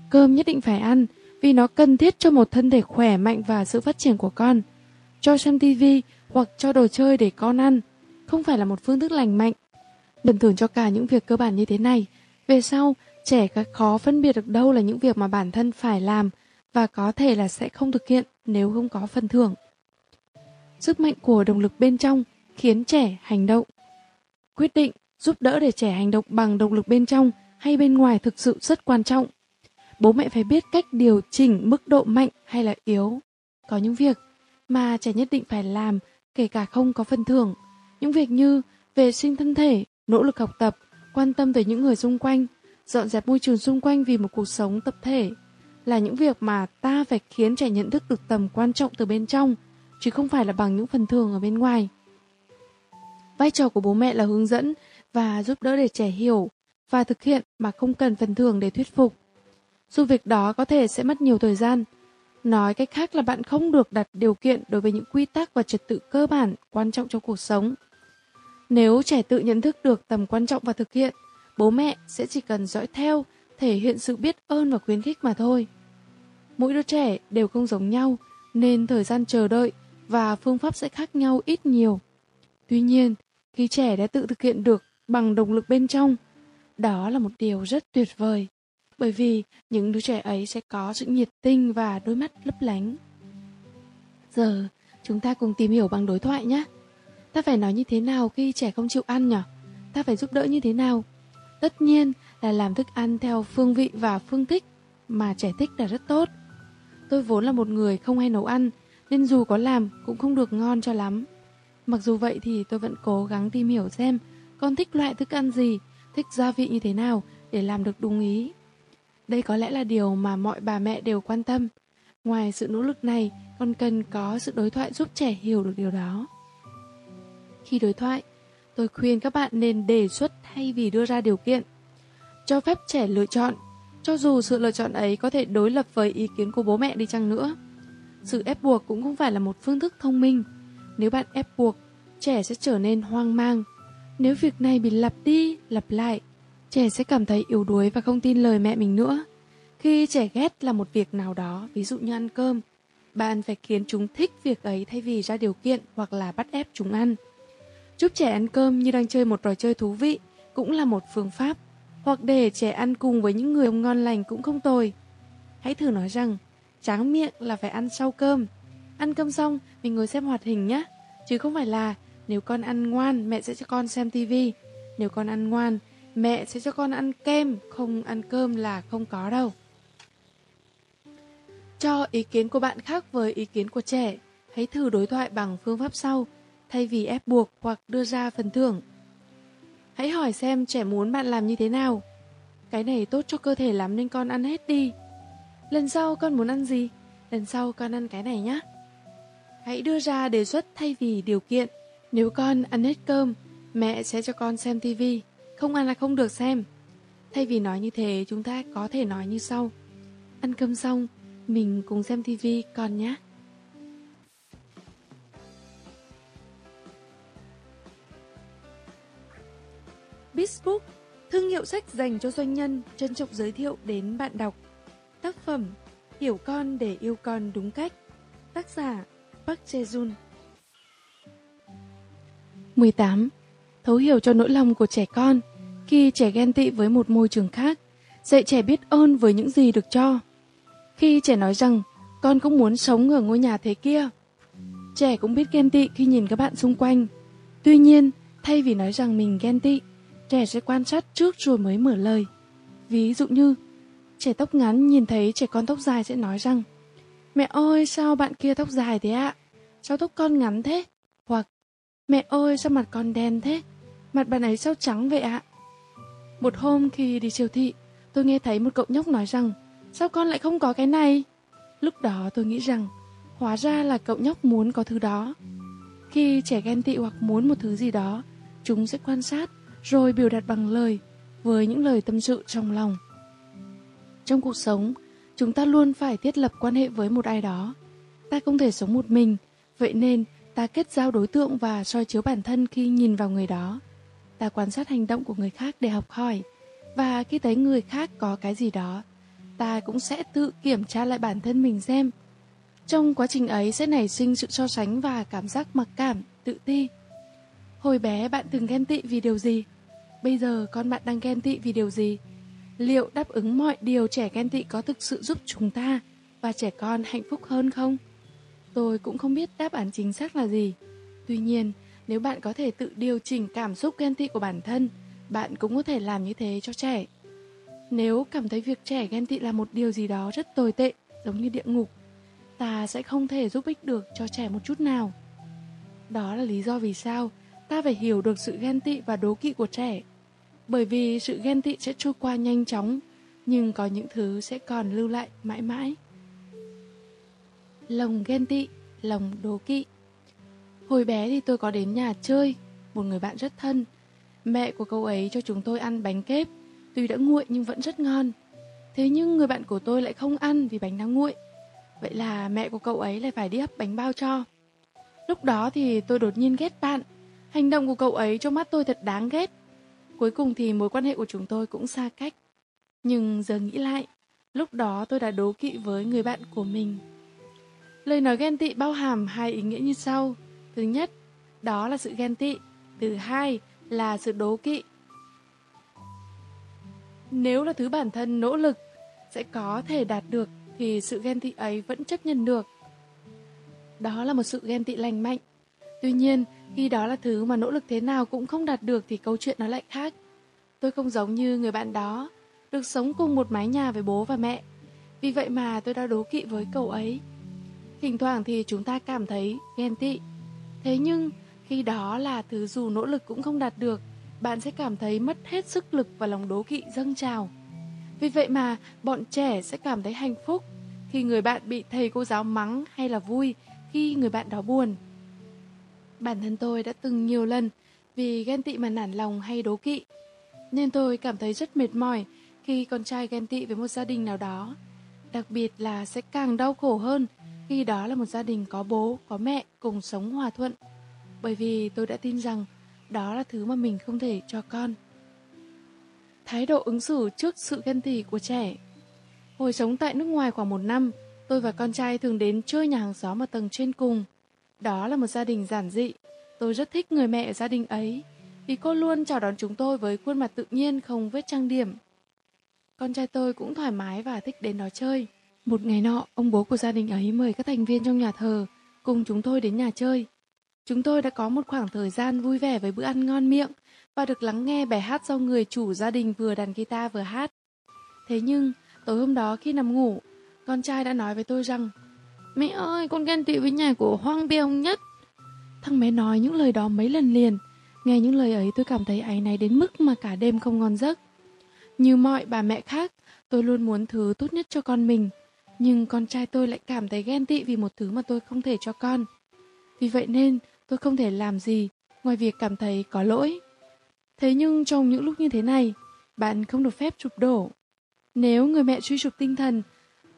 Cơm nhất định phải ăn vì nó cần thiết cho một thân thể khỏe mạnh và sự phát triển của con. Cho xem tivi hoặc cho đồ chơi để con ăn không phải là một phương thức lành mạnh. Đừng thưởng cho cả những việc cơ bản như thế này. Về sau, trẻ khó phân biệt được đâu là những việc mà bản thân phải làm và có thể là sẽ không thực hiện nếu không có phần thưởng. Sức mạnh của động lực bên trong khiến trẻ hành động. Quyết định giúp đỡ để trẻ hành động bằng động lực bên trong hay bên ngoài thực sự rất quan trọng. Bố mẹ phải biết cách điều chỉnh mức độ mạnh hay là yếu. Có những việc mà trẻ nhất định phải làm kể cả không có phần thưởng. Những việc như vệ sinh thân thể, nỗ lực học tập, quan tâm tới những người xung quanh, dọn dẹp môi trường xung quanh vì một cuộc sống tập thể là những việc mà ta phải khiến trẻ nhận thức được tầm quan trọng từ bên trong, chứ không phải là bằng những phần thưởng ở bên ngoài. Vai trò của bố mẹ là hướng dẫn và giúp đỡ để trẻ hiểu và thực hiện mà không cần phần thưởng để thuyết phục. Dù việc đó có thể sẽ mất nhiều thời gian. Nói cách khác là bạn không được đặt điều kiện đối với những quy tắc và trật tự cơ bản quan trọng trong cuộc sống. Nếu trẻ tự nhận thức được tầm quan trọng và thực hiện, bố mẹ sẽ chỉ cần dõi theo, thể hiện sự biết ơn và khuyến khích mà thôi. Mỗi đứa trẻ đều không giống nhau, nên thời gian chờ đợi và phương pháp sẽ khác nhau ít nhiều. Tuy nhiên, khi trẻ đã tự thực hiện được bằng động lực bên trong, đó là một điều rất tuyệt vời. Bởi vì những đứa trẻ ấy sẽ có sự nhiệt tinh và đôi mắt lấp lánh. Giờ, chúng ta cùng tìm hiểu bằng đối thoại nhé. Ta phải nói như thế nào khi trẻ không chịu ăn nhỉ? Ta phải giúp đỡ như thế nào? Tất nhiên là làm thức ăn theo phương vị và phương thích mà trẻ thích là rất tốt. Tôi vốn là một người không hay nấu ăn, nên dù có làm cũng không được ngon cho lắm. Mặc dù vậy thì tôi vẫn cố gắng tìm hiểu xem con thích loại thức ăn gì, thích gia vị như thế nào để làm được đúng ý. Đây có lẽ là điều mà mọi bà mẹ đều quan tâm. Ngoài sự nỗ lực này, còn cần có sự đối thoại giúp trẻ hiểu được điều đó. Khi đối thoại, tôi khuyên các bạn nên đề xuất thay vì đưa ra điều kiện. Cho phép trẻ lựa chọn, cho dù sự lựa chọn ấy có thể đối lập với ý kiến của bố mẹ đi chăng nữa. Sự ép buộc cũng không phải là một phương thức thông minh. Nếu bạn ép buộc, trẻ sẽ trở nên hoang mang. Nếu việc này bị lặp đi, lặp lại, trẻ sẽ cảm thấy yếu đuối và không tin lời mẹ mình nữa. Khi trẻ ghét là một việc nào đó, ví dụ như ăn cơm, bạn phải khiến chúng thích việc ấy thay vì ra điều kiện hoặc là bắt ép chúng ăn. Giúp trẻ ăn cơm như đang chơi một trò chơi thú vị cũng là một phương pháp, hoặc để trẻ ăn cùng với những người ngon lành cũng không tồi. Hãy thử nói rằng, tráng miệng là phải ăn sau cơm. Ăn cơm xong, mình ngồi xem hoạt hình nhé. Chứ không phải là nếu con ăn ngoan, mẹ sẽ cho con xem tivi. Nếu con ăn ngoan, mẹ sẽ cho con ăn kem, không ăn cơm là không có đâu. Cho ý kiến của bạn khác với ý kiến của trẻ. Hãy thử đối thoại bằng phương pháp sau, thay vì ép buộc hoặc đưa ra phần thưởng. Hãy hỏi xem trẻ muốn bạn làm như thế nào. Cái này tốt cho cơ thể lắm nên con ăn hết đi. Lần sau con muốn ăn gì? Lần sau con ăn cái này nhé. Hãy đưa ra đề xuất thay vì điều kiện. Nếu con ăn hết cơm, mẹ sẽ cho con xem tivi. Không ăn là không được xem. Thay vì nói như thế, chúng ta có thể nói như sau. Ăn cơm xong, mình cùng xem tivi con nhé. Bizbook, thương hiệu sách dành cho doanh nhân, trân trọng giới thiệu đến bạn đọc. Tác phẩm Hiểu con để yêu con đúng cách Tác giả Park Jae-jun 18. Thấu hiểu cho nỗi lòng của trẻ con khi trẻ ghen tị với một môi trường khác, dạy trẻ biết ơn với những gì được cho. Khi trẻ nói rằng con cũng muốn sống ở ngôi nhà thế kia, trẻ cũng biết ghen tị khi nhìn các bạn xung quanh. Tuy nhiên, thay vì nói rằng mình ghen tị, trẻ sẽ quan sát trước rồi mới mở lời. Ví dụ như, trẻ tóc ngắn nhìn thấy trẻ con tóc dài sẽ nói rằng Mẹ ơi sao bạn kia tóc dài thế ạ? Sao tóc con ngắn thế? Hoặc Mẹ ơi sao mặt con đen thế? Mặt bạn ấy sao trắng vậy ạ? Một hôm khi đi siêu thị, tôi nghe thấy một cậu nhóc nói rằng Sao con lại không có cái này? Lúc đó tôi nghĩ rằng Hóa ra là cậu nhóc muốn có thứ đó Khi trẻ ghen tị hoặc muốn một thứ gì đó Chúng sẽ quan sát Rồi biểu đạt bằng lời Với những lời tâm sự trong lòng trong cuộc sống, Chúng ta luôn phải thiết lập quan hệ với một ai đó. Ta không thể sống một mình, Vậy nên ta kết giao đối tượng và soi chiếu bản thân khi nhìn vào người đó. Ta quan sát hành động của người khác để học hỏi, và khi thấy người khác có cái gì đó, ta cũng sẽ tự kiểm tra lại bản thân mình xem. Trong quá trình ấy sẽ nảy sinh sự so sánh và cảm giác mặc cảm, tự ti. Hồi bé bạn từng ghen tị vì điều gì? Bây giờ con bạn đang ghen tị vì điều gì? Liệu đáp ứng mọi điều trẻ ghen tị có thực sự giúp chúng ta và trẻ con hạnh phúc hơn không? Tôi cũng không biết đáp án chính xác là gì. Tuy nhiên, nếu bạn có thể tự điều chỉnh cảm xúc ghen tị của bản thân, bạn cũng có thể làm như thế cho trẻ. Nếu cảm thấy việc trẻ ghen tị là một điều gì đó rất tồi tệ, giống như địa ngục, ta sẽ không thể giúp ích được cho trẻ một chút nào. Đó là lý do vì sao ta phải hiểu được sự ghen tị và đố kỵ của trẻ. Bởi vì sự ghen tị sẽ trôi qua nhanh chóng, nhưng có những thứ sẽ còn lưu lại mãi mãi. Lòng ghen tị, lòng đố kỵ Hồi bé thì tôi có đến nhà chơi, một người bạn rất thân. Mẹ của cậu ấy cho chúng tôi ăn bánh kép, tuy đã nguội nhưng vẫn rất ngon. Thế nhưng người bạn của tôi lại không ăn vì bánh đã nguội. Vậy là mẹ của cậu ấy lại phải đi hấp bánh bao cho. Lúc đó thì tôi đột nhiên ghét bạn. Hành động của cậu ấy trong mắt tôi thật đáng ghét. Cuối cùng thì mối quan hệ của chúng tôi cũng xa cách. Nhưng giờ nghĩ lại, lúc đó tôi đã đố kỵ với người bạn của mình. Lời nói ghen tị bao hàm hai ý nghĩa như sau. Thứ nhất, đó là sự ghen tị. Thứ hai là sự đố kỵ. Nếu là thứ bản thân nỗ lực sẽ có thể đạt được thì sự ghen tị ấy vẫn chấp nhận được. Đó là một sự ghen tị lành mạnh. Tuy nhiên, khi đó là thứ mà nỗ lực thế nào cũng không đạt được thì câu chuyện nó lại khác. Tôi không giống như người bạn đó, được sống cùng một mái nhà với bố và mẹ. Vì vậy mà tôi đã đố kỵ với cậu ấy. Thỉnh thoảng thì chúng ta cảm thấy ghen tị. Thế nhưng, khi đó là thứ dù nỗ lực cũng không đạt được, bạn sẽ cảm thấy mất hết sức lực và lòng đố kỵ dâng trào. Vì vậy mà, bọn trẻ sẽ cảm thấy hạnh phúc khi người bạn bị thầy cô giáo mắng hay là vui khi người bạn đó buồn. Bản thân tôi đã từng nhiều lần vì ghen tị mà nản lòng hay đố kỵ. Nên tôi cảm thấy rất mệt mỏi khi con trai ghen tị với một gia đình nào đó. Đặc biệt là sẽ càng đau khổ hơn khi đó là một gia đình có bố, có mẹ cùng sống hòa thuận. Bởi vì tôi đã tin rằng đó là thứ mà mình không thể cho con. Thái độ ứng xử trước sự ghen tị của trẻ Hồi sống tại nước ngoài khoảng một năm, tôi và con trai thường đến chơi nhà hàng xóm ở tầng trên cùng. Đó là một gia đình giản dị. Tôi rất thích người mẹ ở gia đình ấy, vì cô luôn chào đón chúng tôi với khuôn mặt tự nhiên không vết trang điểm. Con trai tôi cũng thoải mái và thích đến đó chơi. Một ngày nọ, ông bố của gia đình ấy mời các thành viên trong nhà thờ cùng chúng tôi đến nhà chơi. Chúng tôi đã có một khoảng thời gian vui vẻ với bữa ăn ngon miệng và được lắng nghe bài hát do người chủ gia đình vừa đàn guitar vừa hát. Thế nhưng, tối hôm đó khi nằm ngủ, con trai đã nói với tôi rằng Mẹ ơi, con ghen tị với nhà của Hoang Biêu nhất. Thằng bé nói những lời đó mấy lần liền. Nghe những lời ấy tôi cảm thấy áy náy đến mức mà cả đêm không ngon giấc. Như mọi bà mẹ khác, tôi luôn muốn thứ tốt nhất cho con mình. Nhưng con trai tôi lại cảm thấy ghen tị vì một thứ mà tôi không thể cho con. Vì vậy nên tôi không thể làm gì ngoài việc cảm thấy có lỗi. Thế nhưng trong những lúc như thế này, bạn không được phép chụp đổ. Nếu người mẹ suy chụp tinh thần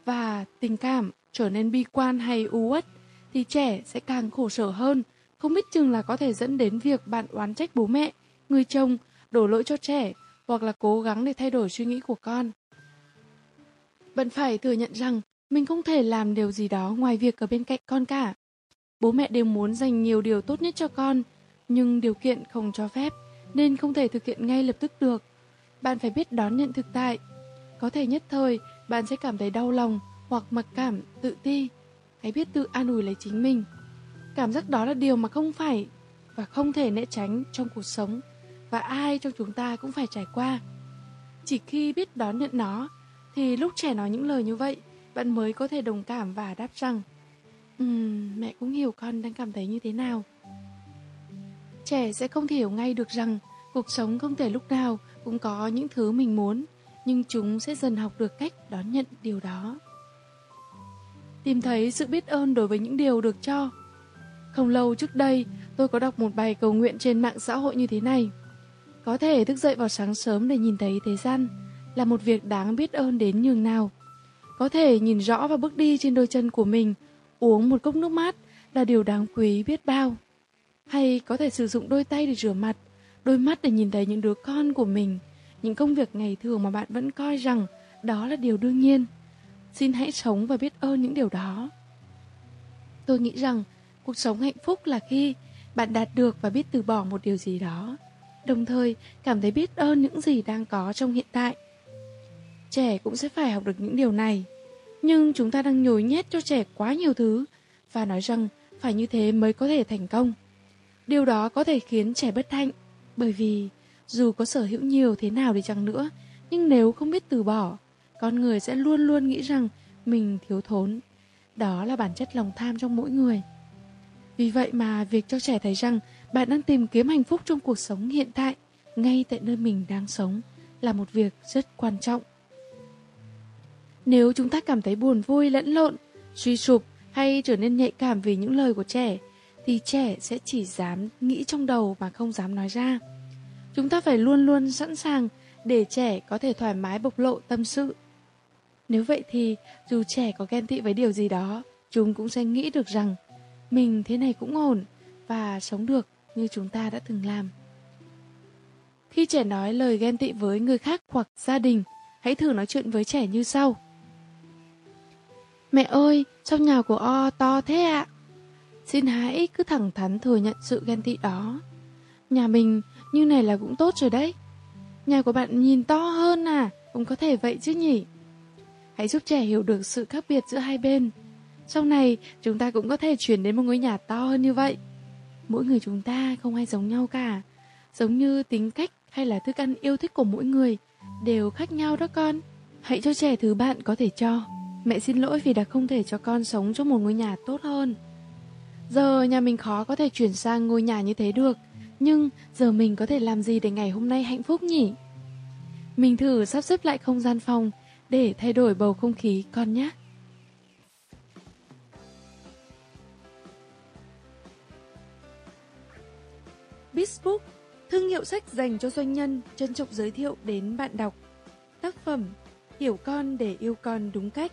và tình cảm trở nên bi quan hay u uất, thì trẻ sẽ càng khổ sở hơn, không biết chừng là có thể dẫn đến việc bạn oán trách bố mẹ, người chồng, đổ lỗi cho trẻ, hoặc là cố gắng để thay đổi suy nghĩ của con. Bạn phải thừa nhận rằng mình không thể làm điều gì đó ngoài việc ở bên cạnh con cả. Bố mẹ đều muốn dành nhiều điều tốt nhất cho con, nhưng điều kiện không cho phép, nên không thể thực hiện ngay lập tức được. Bạn phải biết đón nhận thực tại. Có thể nhất thời, bạn sẽ cảm thấy đau lòng hoặc mặc cảm, tự ti. Hãy biết tự an ủi lấy chính mình. Cảm giác đó là điều mà không phải và không thể né tránh trong cuộc sống và ai trong chúng ta cũng phải trải qua. Chỉ khi biết đón nhận nó, thì lúc trẻ nói những lời như vậy, bạn mới có thể đồng cảm và đáp rằng um, mẹ cũng hiểu con đang cảm thấy như thế nào. Trẻ sẽ không thể hiểu ngay được rằng cuộc sống không thể lúc nào cũng có những thứ mình muốn, nhưng chúng sẽ dần học được cách đón nhận điều đó. Tìm thấy sự biết ơn đối với những điều được cho. Không lâu trước đây, tôi có đọc một bài cầu nguyện trên mạng xã hội như thế này. Có thể thức dậy vào sáng sớm để nhìn thấy thế gian là một việc đáng biết ơn đến nhường nào. Có thể nhìn rõ và bước đi trên đôi chân của mình, uống một cốc nước mát là điều đáng quý biết bao. Hay có thể sử dụng đôi tay để rửa mặt, đôi mắt để nhìn thấy những đứa con của mình, những công việc ngày thường mà bạn vẫn coi rằng đó là điều đương nhiên. Xin hãy sống và biết ơn những điều đó. Tôi nghĩ rằng cuộc sống hạnh phúc là khi bạn đạt được và biết từ bỏ một điều gì đó, đồng thời cảm thấy biết ơn những gì đang có trong hiện tại. Trẻ cũng sẽ phải học được những điều này. Nhưng chúng ta đang nhồi nhét cho trẻ quá nhiều thứ và nói rằng phải như thế mới có thể thành công. Điều đó có thể khiến trẻ bất hạnh bởi vì dù có sở hữu nhiều thế nào đi chăng nữa nhưng nếu không biết từ bỏ, con người sẽ luôn luôn nghĩ rằng mình thiếu thốn. Đó là bản chất lòng tham trong mỗi người. Vì vậy mà việc cho trẻ thấy rằng bạn đang tìm kiếm hạnh phúc trong cuộc sống hiện tại, ngay tại nơi mình đang sống, là một việc rất quan trọng. Nếu chúng ta cảm thấy buồn vui lẫn lộn, suy sụp hay trở nên nhạy cảm vì những lời của trẻ, thì trẻ sẽ chỉ dám nghĩ trong đầu mà không dám nói ra. Chúng ta phải luôn luôn sẵn sàng để trẻ có thể thoải mái bộc lộ tâm sự. Nếu vậy thì dù trẻ có ghen tị với điều gì đó, chúng cũng sẽ nghĩ được rằng mình thế này cũng ổn và sống được như chúng ta đã từng làm. Khi trẻ nói lời ghen tị với người khác hoặc gia đình, hãy thử nói chuyện với trẻ như sau. Mẹ ơi, sao nhà của O to thế ạ? Xin hãy cứ thẳng thắn thừa nhận sự ghen tị đó. Nhà mình như này là cũng tốt rồi đấy. Nhà của bạn nhìn to hơn à, cũng có thể vậy chứ nhỉ? Hãy giúp trẻ hiểu được sự khác biệt giữa hai bên. Sau này, chúng ta cũng có thể chuyển đến một ngôi nhà to hơn như vậy. Mỗi người chúng ta không ai giống nhau cả. Giống như tính cách hay là thức ăn yêu thích của mỗi người đều khác nhau đó con. Hãy cho trẻ thứ bạn có thể cho. Mẹ xin lỗi vì đã không thể cho con sống trong một ngôi nhà tốt hơn. Giờ nhà mình khó có thể chuyển sang ngôi nhà như thế được. Nhưng giờ mình có thể làm gì để ngày hôm nay hạnh phúc nhỉ? Mình thử sắp xếp lại không gian phòng để thay đổi bầu không khí con nhé. Bizbook, thương hiệu sách dành cho doanh nhân, trân trọng giới thiệu đến bạn đọc. Tác phẩm Hiểu con để yêu con đúng cách.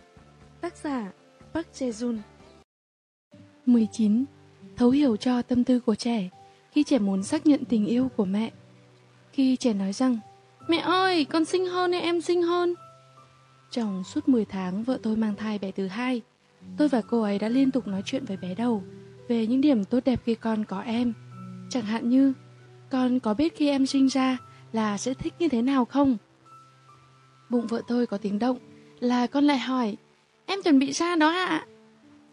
Tác giả Park Jae-jun 19. Thấu hiểu cho tâm tư của trẻ khi trẻ muốn xác nhận tình yêu của mẹ. Khi trẻ nói rằng, mẹ ơi, con sinh hơn hay em sinh hơn? Trong suốt 10 tháng vợ tôi mang thai bé thứ hai, tôi và cô ấy đã liên tục nói chuyện với bé đầu về những điểm tốt đẹp khi con có em. Chẳng hạn như, con có biết khi em sinh ra là sẽ thích như thế nào không? Bụng vợ tôi có tiếng động là con lại hỏi, em chuẩn bị ra đó ạ?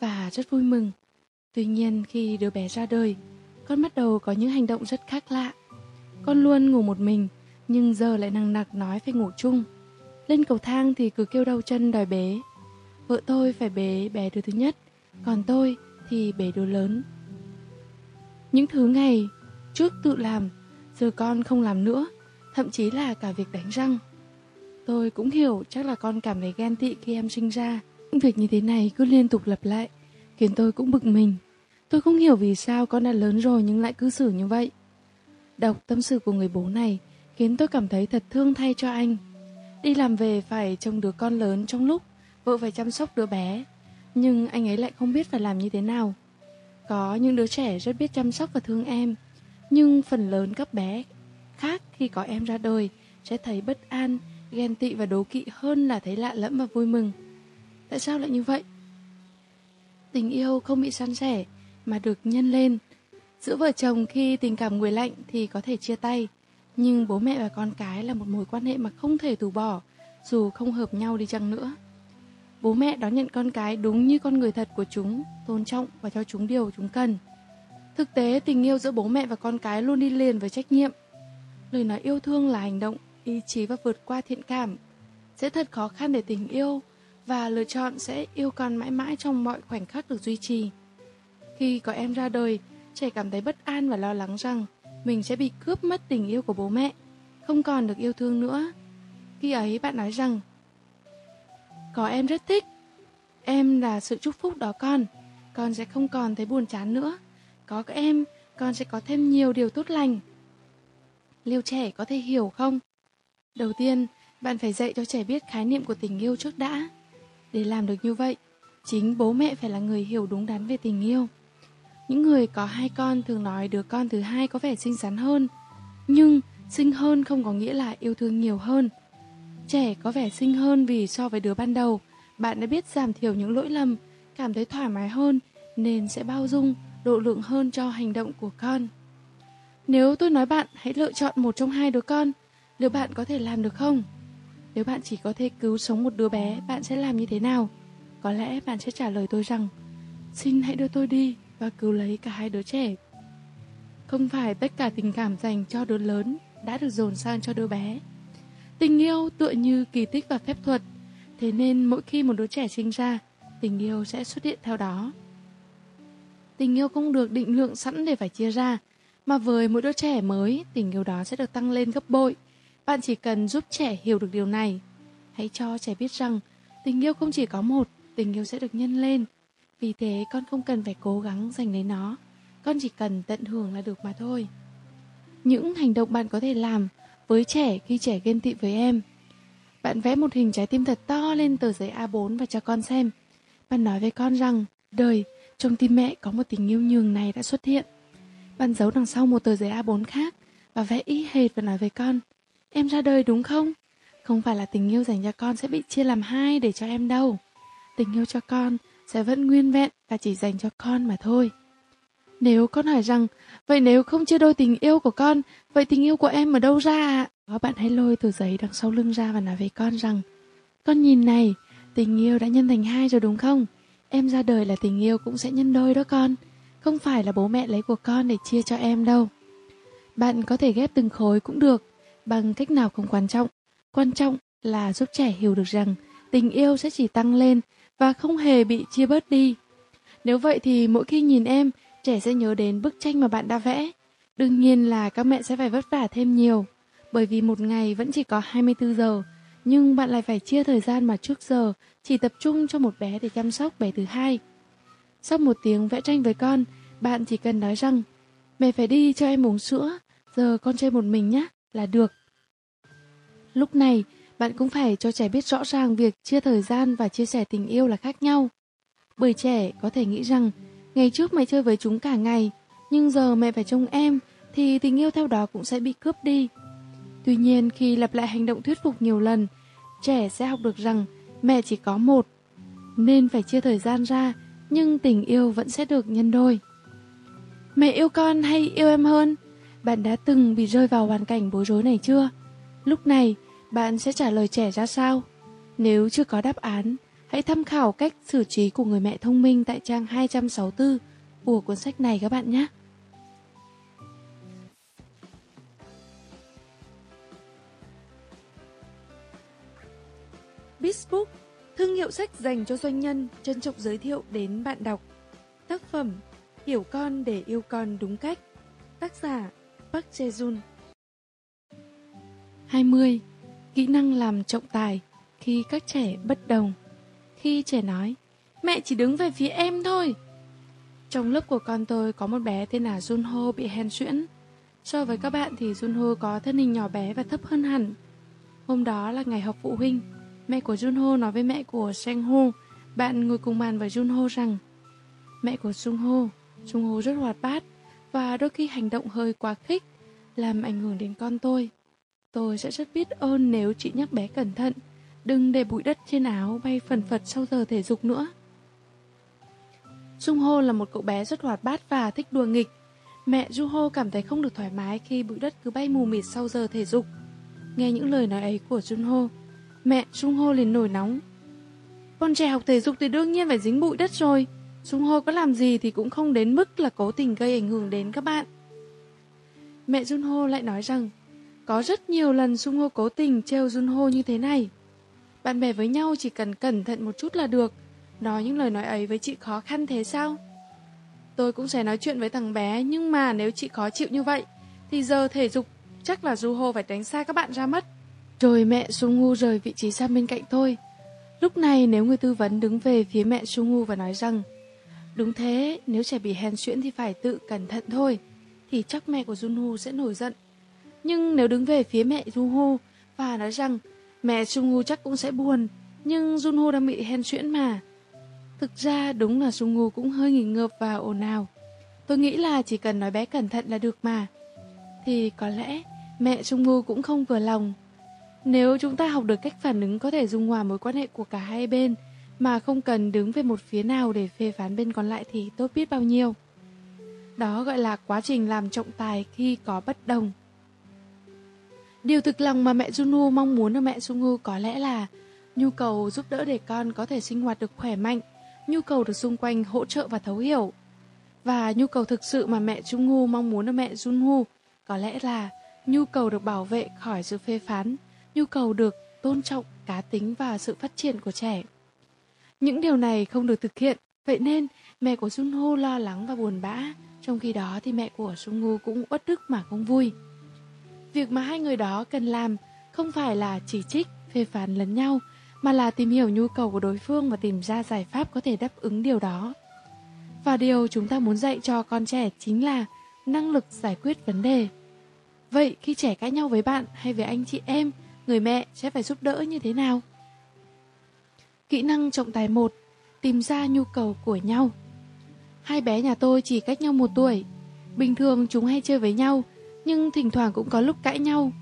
Và rất vui mừng. Tuy nhiên khi đứa bé ra đời, con bắt đầu có những hành động rất khác lạ. Con luôn ngủ một mình, nhưng giờ lại nằng nặc nói phải ngủ chung. Lên cầu thang thì cứ kêu đau chân đòi bế. Vợ tôi phải bế bé đứa thứ nhất, còn tôi thì bế đứa lớn. Những thứ ngày trước tự làm, giờ con không làm nữa, thậm chí là cả việc đánh răng. Tôi cũng hiểu chắc là con cảm thấy ghen tị khi em sinh ra. Những việc như thế này cứ liên tục lặp lại, khiến tôi cũng bực mình. Tôi không hiểu vì sao con đã lớn rồi nhưng lại cư xử như vậy. Đọc tâm sự của người bố này khiến tôi cảm thấy thật thương thay cho anh. Đi làm về phải trông đứa con lớn trong lúc vợ phải chăm sóc đứa bé, nhưng anh ấy lại không biết phải làm như thế nào. Có những đứa trẻ rất biết chăm sóc và thương em, nhưng phần lớn các bé khác khi có em ra đời sẽ thấy bất an, ghen tị và đố kỵ hơn là thấy lạ lẫm và vui mừng. Tại sao lại như vậy? Tình yêu không bị san sẻ mà được nhân lên. Giữa vợ chồng khi tình cảm nguội lạnh thì có thể chia tay, nhưng bố mẹ và con cái là một mối quan hệ mà không thể từ bỏ, dù không hợp nhau đi chăng nữa. Bố mẹ đón nhận con cái đúng như con người thật của chúng, tôn trọng và cho chúng điều chúng cần. Thực tế, tình yêu giữa bố mẹ và con cái luôn đi liền với trách nhiệm. Lời nói yêu thương là hành động, ý chí và vượt qua thiện cảm. Sẽ thật khó khăn để tình yêu và lựa chọn sẽ yêu con mãi mãi trong mọi khoảnh khắc được duy trì. Khi có em ra đời, trẻ cảm thấy bất an và lo lắng rằng mình sẽ bị cướp mất tình yêu của bố mẹ, không còn được yêu thương nữa. Khi ấy bạn nói rằng Có em rất thích, em là sự chúc phúc đó con, con sẽ không còn thấy buồn chán nữa. Có các em, con sẽ có thêm nhiều điều tốt lành. Liêu trẻ có thể hiểu không? Đầu tiên, bạn phải dạy cho trẻ biết khái niệm của tình yêu trước đã. Để làm được như vậy, chính bố mẹ phải là người hiểu đúng đắn về tình yêu. Những người có hai con thường nói đứa con thứ hai có vẻ xinh xắn hơn. Nhưng xinh hơn không có nghĩa là yêu thương nhiều hơn. Trẻ có vẻ xinh hơn vì so với đứa ban đầu, bạn đã biết giảm thiểu những lỗi lầm, cảm thấy thoải mái hơn nên sẽ bao dung, độ lượng hơn cho hành động của con. Nếu tôi nói bạn hãy lựa chọn một trong hai đứa con, liệu bạn có thể làm được không? Nếu bạn chỉ có thể cứu sống một đứa bé, bạn sẽ làm như thế nào? có lẽ bạn sẽ trả lời tôi rằng Xin hãy đưa tôi đi và cứu lấy cả hai đứa trẻ. Không phải tất cả tình cảm dành cho đứa lớn đã được dồn sang cho đứa bé. Tình yêu tựa như kỳ tích và phép thuật, thế nên mỗi khi một đứa trẻ sinh ra, tình yêu sẽ xuất hiện theo đó. Tình yêu không được định lượng sẵn để phải chia ra, mà với mỗi đứa trẻ mới, tình yêu đó sẽ được tăng lên gấp bội. Bạn chỉ cần giúp trẻ hiểu được điều này. Hãy cho trẻ biết rằng tình yêu không chỉ có một, tình yêu sẽ được nhân lên. Vì thế con không cần phải cố gắng giành lấy nó, con chỉ cần tận hưởng là được mà thôi. Những hành động bạn có thể làm với trẻ khi trẻ ghen tị với em. Bạn vẽ một hình trái tim thật to lên tờ giấy A4 và cho con xem. Bạn nói với con rằng, đời, trong tim mẹ có một tình yêu nhường này đã xuất hiện. Bạn giấu đằng sau một tờ giấy A4 khác và vẽ y hệt và nói với con, em ra đời đúng không? Không phải là tình yêu dành cho con sẽ bị chia làm hai để cho em đâu. Tình yêu cho con sẽ vẫn nguyên vẹn và chỉ dành cho con mà thôi. Nếu con hỏi rằng, vậy nếu không chia đôi tình yêu của con, vậy tình yêu của em ở đâu ra ạ? Bạn hãy lôi tờ giấy đằng sau lưng ra và nói với con rằng, con nhìn này, tình yêu đã nhân thành hai rồi đúng không? Em ra đời là tình yêu cũng sẽ nhân đôi đó con. Không phải là bố mẹ lấy của con để chia cho em đâu. Bạn có thể ghép từng khối cũng được, bằng cách nào không quan trọng. Quan trọng là giúp trẻ hiểu được rằng tình yêu sẽ chỉ tăng lên và không hề bị chia bớt đi. Nếu vậy thì mỗi khi nhìn em, trẻ sẽ nhớ đến bức tranh mà bạn đã vẽ. Đương nhiên là các mẹ sẽ phải vất vả thêm nhiều, bởi vì một ngày vẫn chỉ có 24 giờ, nhưng bạn lại phải chia thời gian mà trước giờ chỉ tập trung cho một bé để chăm sóc bé thứ hai. Sau một tiếng vẽ tranh với con, bạn chỉ cần nói rằng Mẹ phải đi cho em uống sữa, giờ con chơi một mình nhé, là được. Lúc này, bạn cũng phải cho trẻ biết rõ ràng việc chia thời gian và chia sẻ tình yêu là khác nhau. Bởi trẻ có thể nghĩ rằng, ngày trước mẹ chơi với chúng cả ngày, nhưng giờ mẹ phải trông em, thì tình yêu theo đó cũng sẽ bị cướp đi. Tuy nhiên, khi lặp lại hành động thuyết phục nhiều lần, trẻ sẽ học được rằng mẹ chỉ có một, nên phải chia thời gian ra, nhưng tình yêu vẫn sẽ được nhân đôi. Mẹ yêu con hay yêu em hơn? Bạn đã từng bị rơi vào hoàn cảnh bối rối này chưa? Lúc này, bạn sẽ trả lời trẻ ra sao? Nếu chưa có đáp án, hãy tham khảo cách xử trí của người mẹ thông minh tại trang 264 của cuốn sách này các bạn nhé. Bizbook, thương hiệu sách dành cho doanh nhân, trân trọng giới thiệu đến bạn đọc. Tác phẩm Hiểu con để yêu con đúng cách Tác giả Park Jae-jun 20. Kỹ năng làm trọng tài khi các trẻ bất đồng. Khi trẻ nói Mẹ chỉ đứng về phía em thôi. Trong lớp của con tôi có một bé tên là Junho bị hen suyễn So với các bạn thì Junho có thân hình nhỏ bé và thấp hơn hẳn. Hôm đó là ngày họp phụ huynh. Mẹ của Junho nói với mẹ của Sangho Bạn ngồi cùng bàn với Junho rằng Mẹ của Sungho Junho rất hoạt bát và đôi khi hành động hơi quá khích, làm ảnh hưởng đến con tôi. Tôi sẽ rất biết ơn nếu chị nhắc bé cẩn thận, đừng để bụi đất trên áo bay phần phật sau giờ thể dục nữa. Dung Ho là một cậu bé rất hoạt bát và thích đùa nghịch. Mẹ Dung Ho cảm thấy không được thoải mái khi bụi đất cứ bay mù mịt sau giờ thể dục. Nghe những lời nói ấy của Dung Ho, mẹ Dung Ho liền nổi nóng. Con trẻ học thể dục thì đương nhiên phải dính bụi đất rồi. Dung Ho có làm gì thì cũng không đến mức là cố tình gây ảnh hưởng đến các bạn. Mẹ Jun Ho lại nói rằng, có rất nhiều lần sung Ho cố tình trêu Jun Ho như thế này. Bạn bè với nhau chỉ cần cẩn thận một chút là được, nói những lời nói ấy với chị khó khăn thế sao? Tôi cũng sẽ nói chuyện với thằng bé, nhưng mà nếu chị khó chịu như vậy, thì giờ thể dục chắc là Du Ho phải tránh xa các bạn ra mất. Rồi mẹ Sung Ho rời vị trí sang bên cạnh tôi. Lúc này nếu người tư vấn đứng về phía mẹ Sung Ho và nói rằng Đúng thế, nếu trẻ bị hèn xuyễn thì phải tự cẩn thận thôi, thì chắc mẹ của Junho sẽ nổi giận. Nhưng nếu đứng về phía mẹ Junho và nói rằng mẹ Junho chắc cũng sẽ buồn, nhưng Junho đang bị hen suyễn mà. Thực ra đúng là Junho cũng hơi nghỉ ngợp và ồn ào. Tôi nghĩ là chỉ cần nói bé cẩn thận là được mà. Thì có lẽ mẹ Junho cũng không vừa lòng. Nếu chúng ta học được cách phản ứng có thể dung hòa mối quan hệ của cả hai bên, mà không cần đứng về một phía nào để phê phán bên còn lại thì tốt biết bao nhiêu. Đó gọi là quá trình làm trọng tài khi có bất đồng. Điều thực lòng mà mẹ Junu mong muốn ở mẹ Sungu có lẽ là nhu cầu giúp đỡ để con có thể sinh hoạt được khỏe mạnh, nhu cầu được xung quanh hỗ trợ và thấu hiểu. Và nhu cầu thực sự mà mẹ Junu mong muốn ở mẹ Junhu có lẽ là nhu cầu được bảo vệ khỏi sự phê phán, nhu cầu được tôn trọng cá tính và sự phát triển của trẻ. Những điều này không được thực hiện, vậy nên mẹ của Junho lo lắng và buồn bã, trong khi đó thì mẹ của Sungu cũng uất ức mà không vui. Việc mà hai người đó cần làm không phải là chỉ trích, phê phán lẫn nhau, mà là tìm hiểu nhu cầu của đối phương và tìm ra giải pháp có thể đáp ứng điều đó. Và điều chúng ta muốn dạy cho con trẻ chính là năng lực giải quyết vấn đề. Vậy khi trẻ cãi nhau với bạn hay với anh chị em, người mẹ sẽ phải giúp đỡ như thế nào? Kỹ năng trọng tài 1 Tìm ra nhu cầu của nhau Hai bé nhà tôi chỉ cách nhau một tuổi Bình thường chúng hay chơi với nhau nhưng thỉnh thoảng cũng có lúc cãi nhau.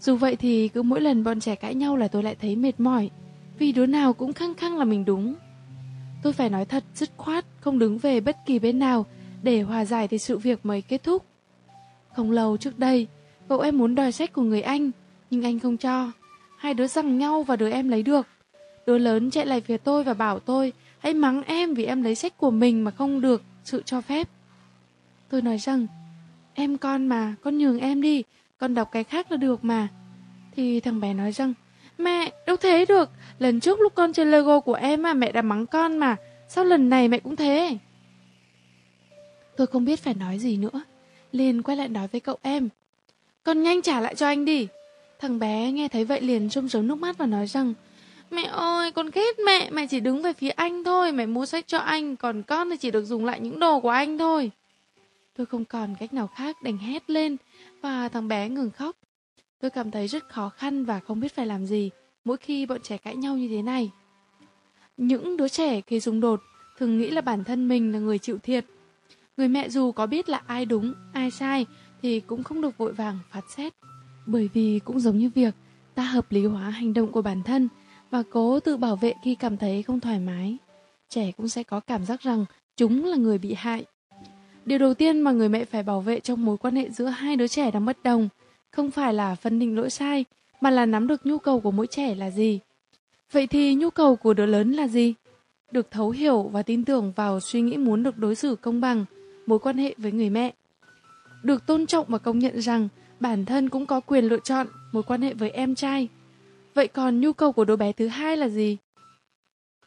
Dù vậy thì cứ mỗi lần bọn trẻ cãi nhau là tôi lại thấy mệt mỏi, Vì đứa nào cũng khăng khăng là mình đúng. Tôi phải nói thật, dứt khoát, Không đứng về bất kỳ bên nào Để hòa giải thì sự việc mới kết thúc. Không lâu trước đây, Cậu em muốn đòi sách của người anh, Nhưng anh không cho. Hai đứa giằng nhau và đứa em lấy được. Đứa lớn chạy lại phía tôi và bảo tôi, Hãy mắng em vì em lấy sách của mình mà không được sự cho phép. Tôi nói rằng Em con mà, con nhường em đi Con đọc cái khác là được mà. Thì thằng bé nói rằng Mẹ, đâu thế được Lần trước lúc con chơi Lego của em mà mẹ đã mắng con mà Sao lần này mẹ cũng thế? Tôi không biết phải nói gì nữa liền quay lại nói với cậu em. Con nhanh trả lại cho anh đi. Thằng bé nghe thấy vậy liền trông rớm nước mắt và nói rằng Mẹ ơi, con ghét mẹ, mẹ chỉ đứng về phía anh thôi, mẹ mua sách cho anh, còn con thì chỉ được dùng lại những đồ của anh thôi. Tôi không còn cách nào khác đành hét lên và thằng bé ngừng khóc. Tôi cảm thấy rất khó khăn và không biết phải làm gì mỗi khi bọn trẻ cãi nhau như thế này. Những đứa trẻ khi xung đột thường nghĩ là bản thân mình là người chịu thiệt. Người mẹ dù có biết là ai đúng, ai sai thì cũng không được vội vàng phạt xét. Bởi vì cũng giống như việc ta hợp lý hóa hành động của bản thân và cố tự bảo vệ khi cảm thấy không thoải mái. Trẻ cũng sẽ có cảm giác rằng chúng là người bị hại. Điều đầu tiên mà người mẹ phải bảo vệ trong mối quan hệ giữa hai đứa trẻ đang bất đồng không phải là phân định lỗi sai, mà là nắm được nhu cầu của mỗi trẻ là gì. Vậy thì nhu cầu của đứa lớn là gì? Được thấu hiểu và tin tưởng vào suy nghĩ muốn được đối xử công bằng, mối quan hệ với người mẹ. Được tôn trọng và công nhận rằng bản thân cũng có quyền lựa chọn mối quan hệ với em trai. Vậy còn nhu cầu của đứa bé thứ hai là gì?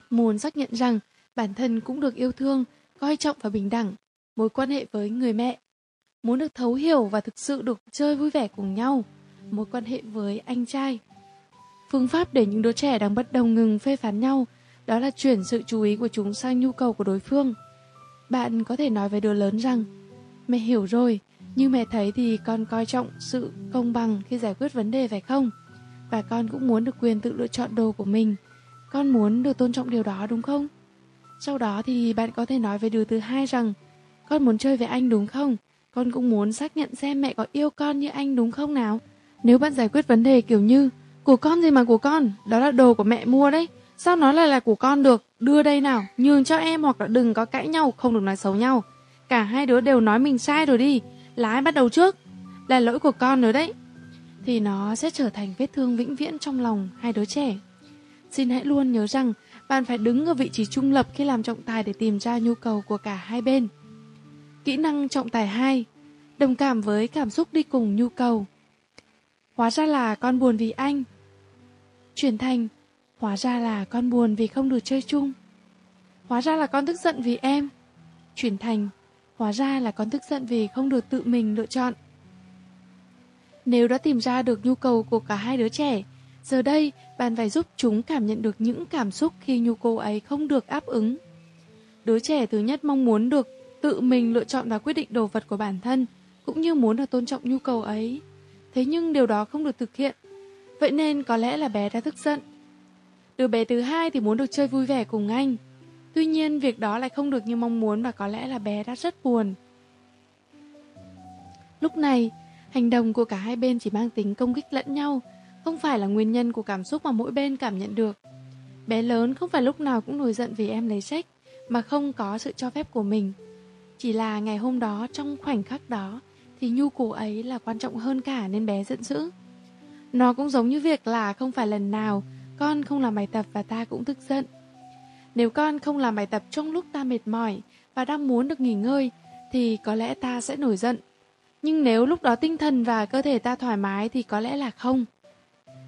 Muốn xác nhận rằng bản thân cũng được yêu thương, coi trọng và bình đẳng, mối quan hệ với người mẹ. Muốn được thấu hiểu và thực sự được chơi vui vẻ cùng nhau, mối quan hệ với anh trai. Phương pháp để những đứa trẻ đang bất đồng ngừng phê phán nhau, đó là chuyển sự chú ý của chúng sang nhu cầu của đối phương. Bạn có thể nói với đứa lớn rằng, mẹ hiểu rồi, như mẹ thấy thì con coi trọng sự công bằng khi giải quyết vấn đề phải không? Và con cũng muốn được quyền tự lựa chọn đồ của mình. Con muốn được tôn trọng điều đó đúng không? Sau đó thì bạn có thể nói với đứa thứ hai rằng con muốn chơi với anh đúng không? Con cũng muốn xác nhận xem mẹ có yêu con như anh đúng không nào? Nếu bạn giải quyết vấn đề kiểu như Của con gì mà của con? Đó là đồ của mẹ mua đấy. Sao nó lại là của con được? Đưa đây nào, nhường cho em hoặc là đừng có cãi nhau, không được nói xấu nhau. Cả hai đứa đều nói mình sai rồi đi. Lái bắt đầu trước. Là lỗi của con rồi đấy thì nó sẽ trở thành vết thương vĩnh viễn trong lòng hai đứa trẻ. Xin hãy luôn nhớ rằng bạn phải đứng ở vị trí trung lập khi làm trọng tài để tìm ra nhu cầu của cả hai bên. Kỹ năng trọng tài 2 Đồng cảm với cảm xúc đi cùng nhu cầu. Hóa ra là con buồn vì anh. Chuyển thành Hóa ra là con buồn vì không được chơi chung. Hóa ra là con tức giận vì em. Chuyển thành Hóa ra là con tức giận vì không được tự mình lựa chọn. Nếu đã tìm ra được nhu cầu của cả hai đứa trẻ, giờ đây bạn phải giúp chúng cảm nhận được những cảm xúc khi nhu cầu ấy không được áp ứng. Đứa trẻ thứ nhất mong muốn được tự mình lựa chọn và quyết định đồ vật của bản thân, cũng như muốn được tôn trọng nhu cầu ấy. Thế nhưng điều đó không được thực hiện, vậy nên có lẽ là bé đã tức giận. Đứa bé thứ hai thì muốn được chơi vui vẻ cùng anh. Tuy nhiên việc đó lại không được như mong muốn và có lẽ là bé đã rất buồn. Lúc này, Hành động của cả hai bên chỉ mang tính công kích lẫn nhau, không phải là nguyên nhân của cảm xúc mà mỗi bên cảm nhận được. Bé lớn không phải lúc nào cũng nổi giận vì em lấy sách, mà không có sự cho phép của mình. Chỉ là ngày hôm đó, trong khoảnh khắc đó, thì nhu cầu ấy là quan trọng hơn cả nên bé giận dữ. Nó cũng giống như việc là không phải lần nào con không làm bài tập và ta cũng tức giận. Nếu con không làm bài tập trong lúc ta mệt mỏi và đang muốn được nghỉ ngơi, thì có lẽ ta sẽ nổi giận. Nhưng nếu lúc đó tinh thần và cơ thể ta thoải mái thì có lẽ là không.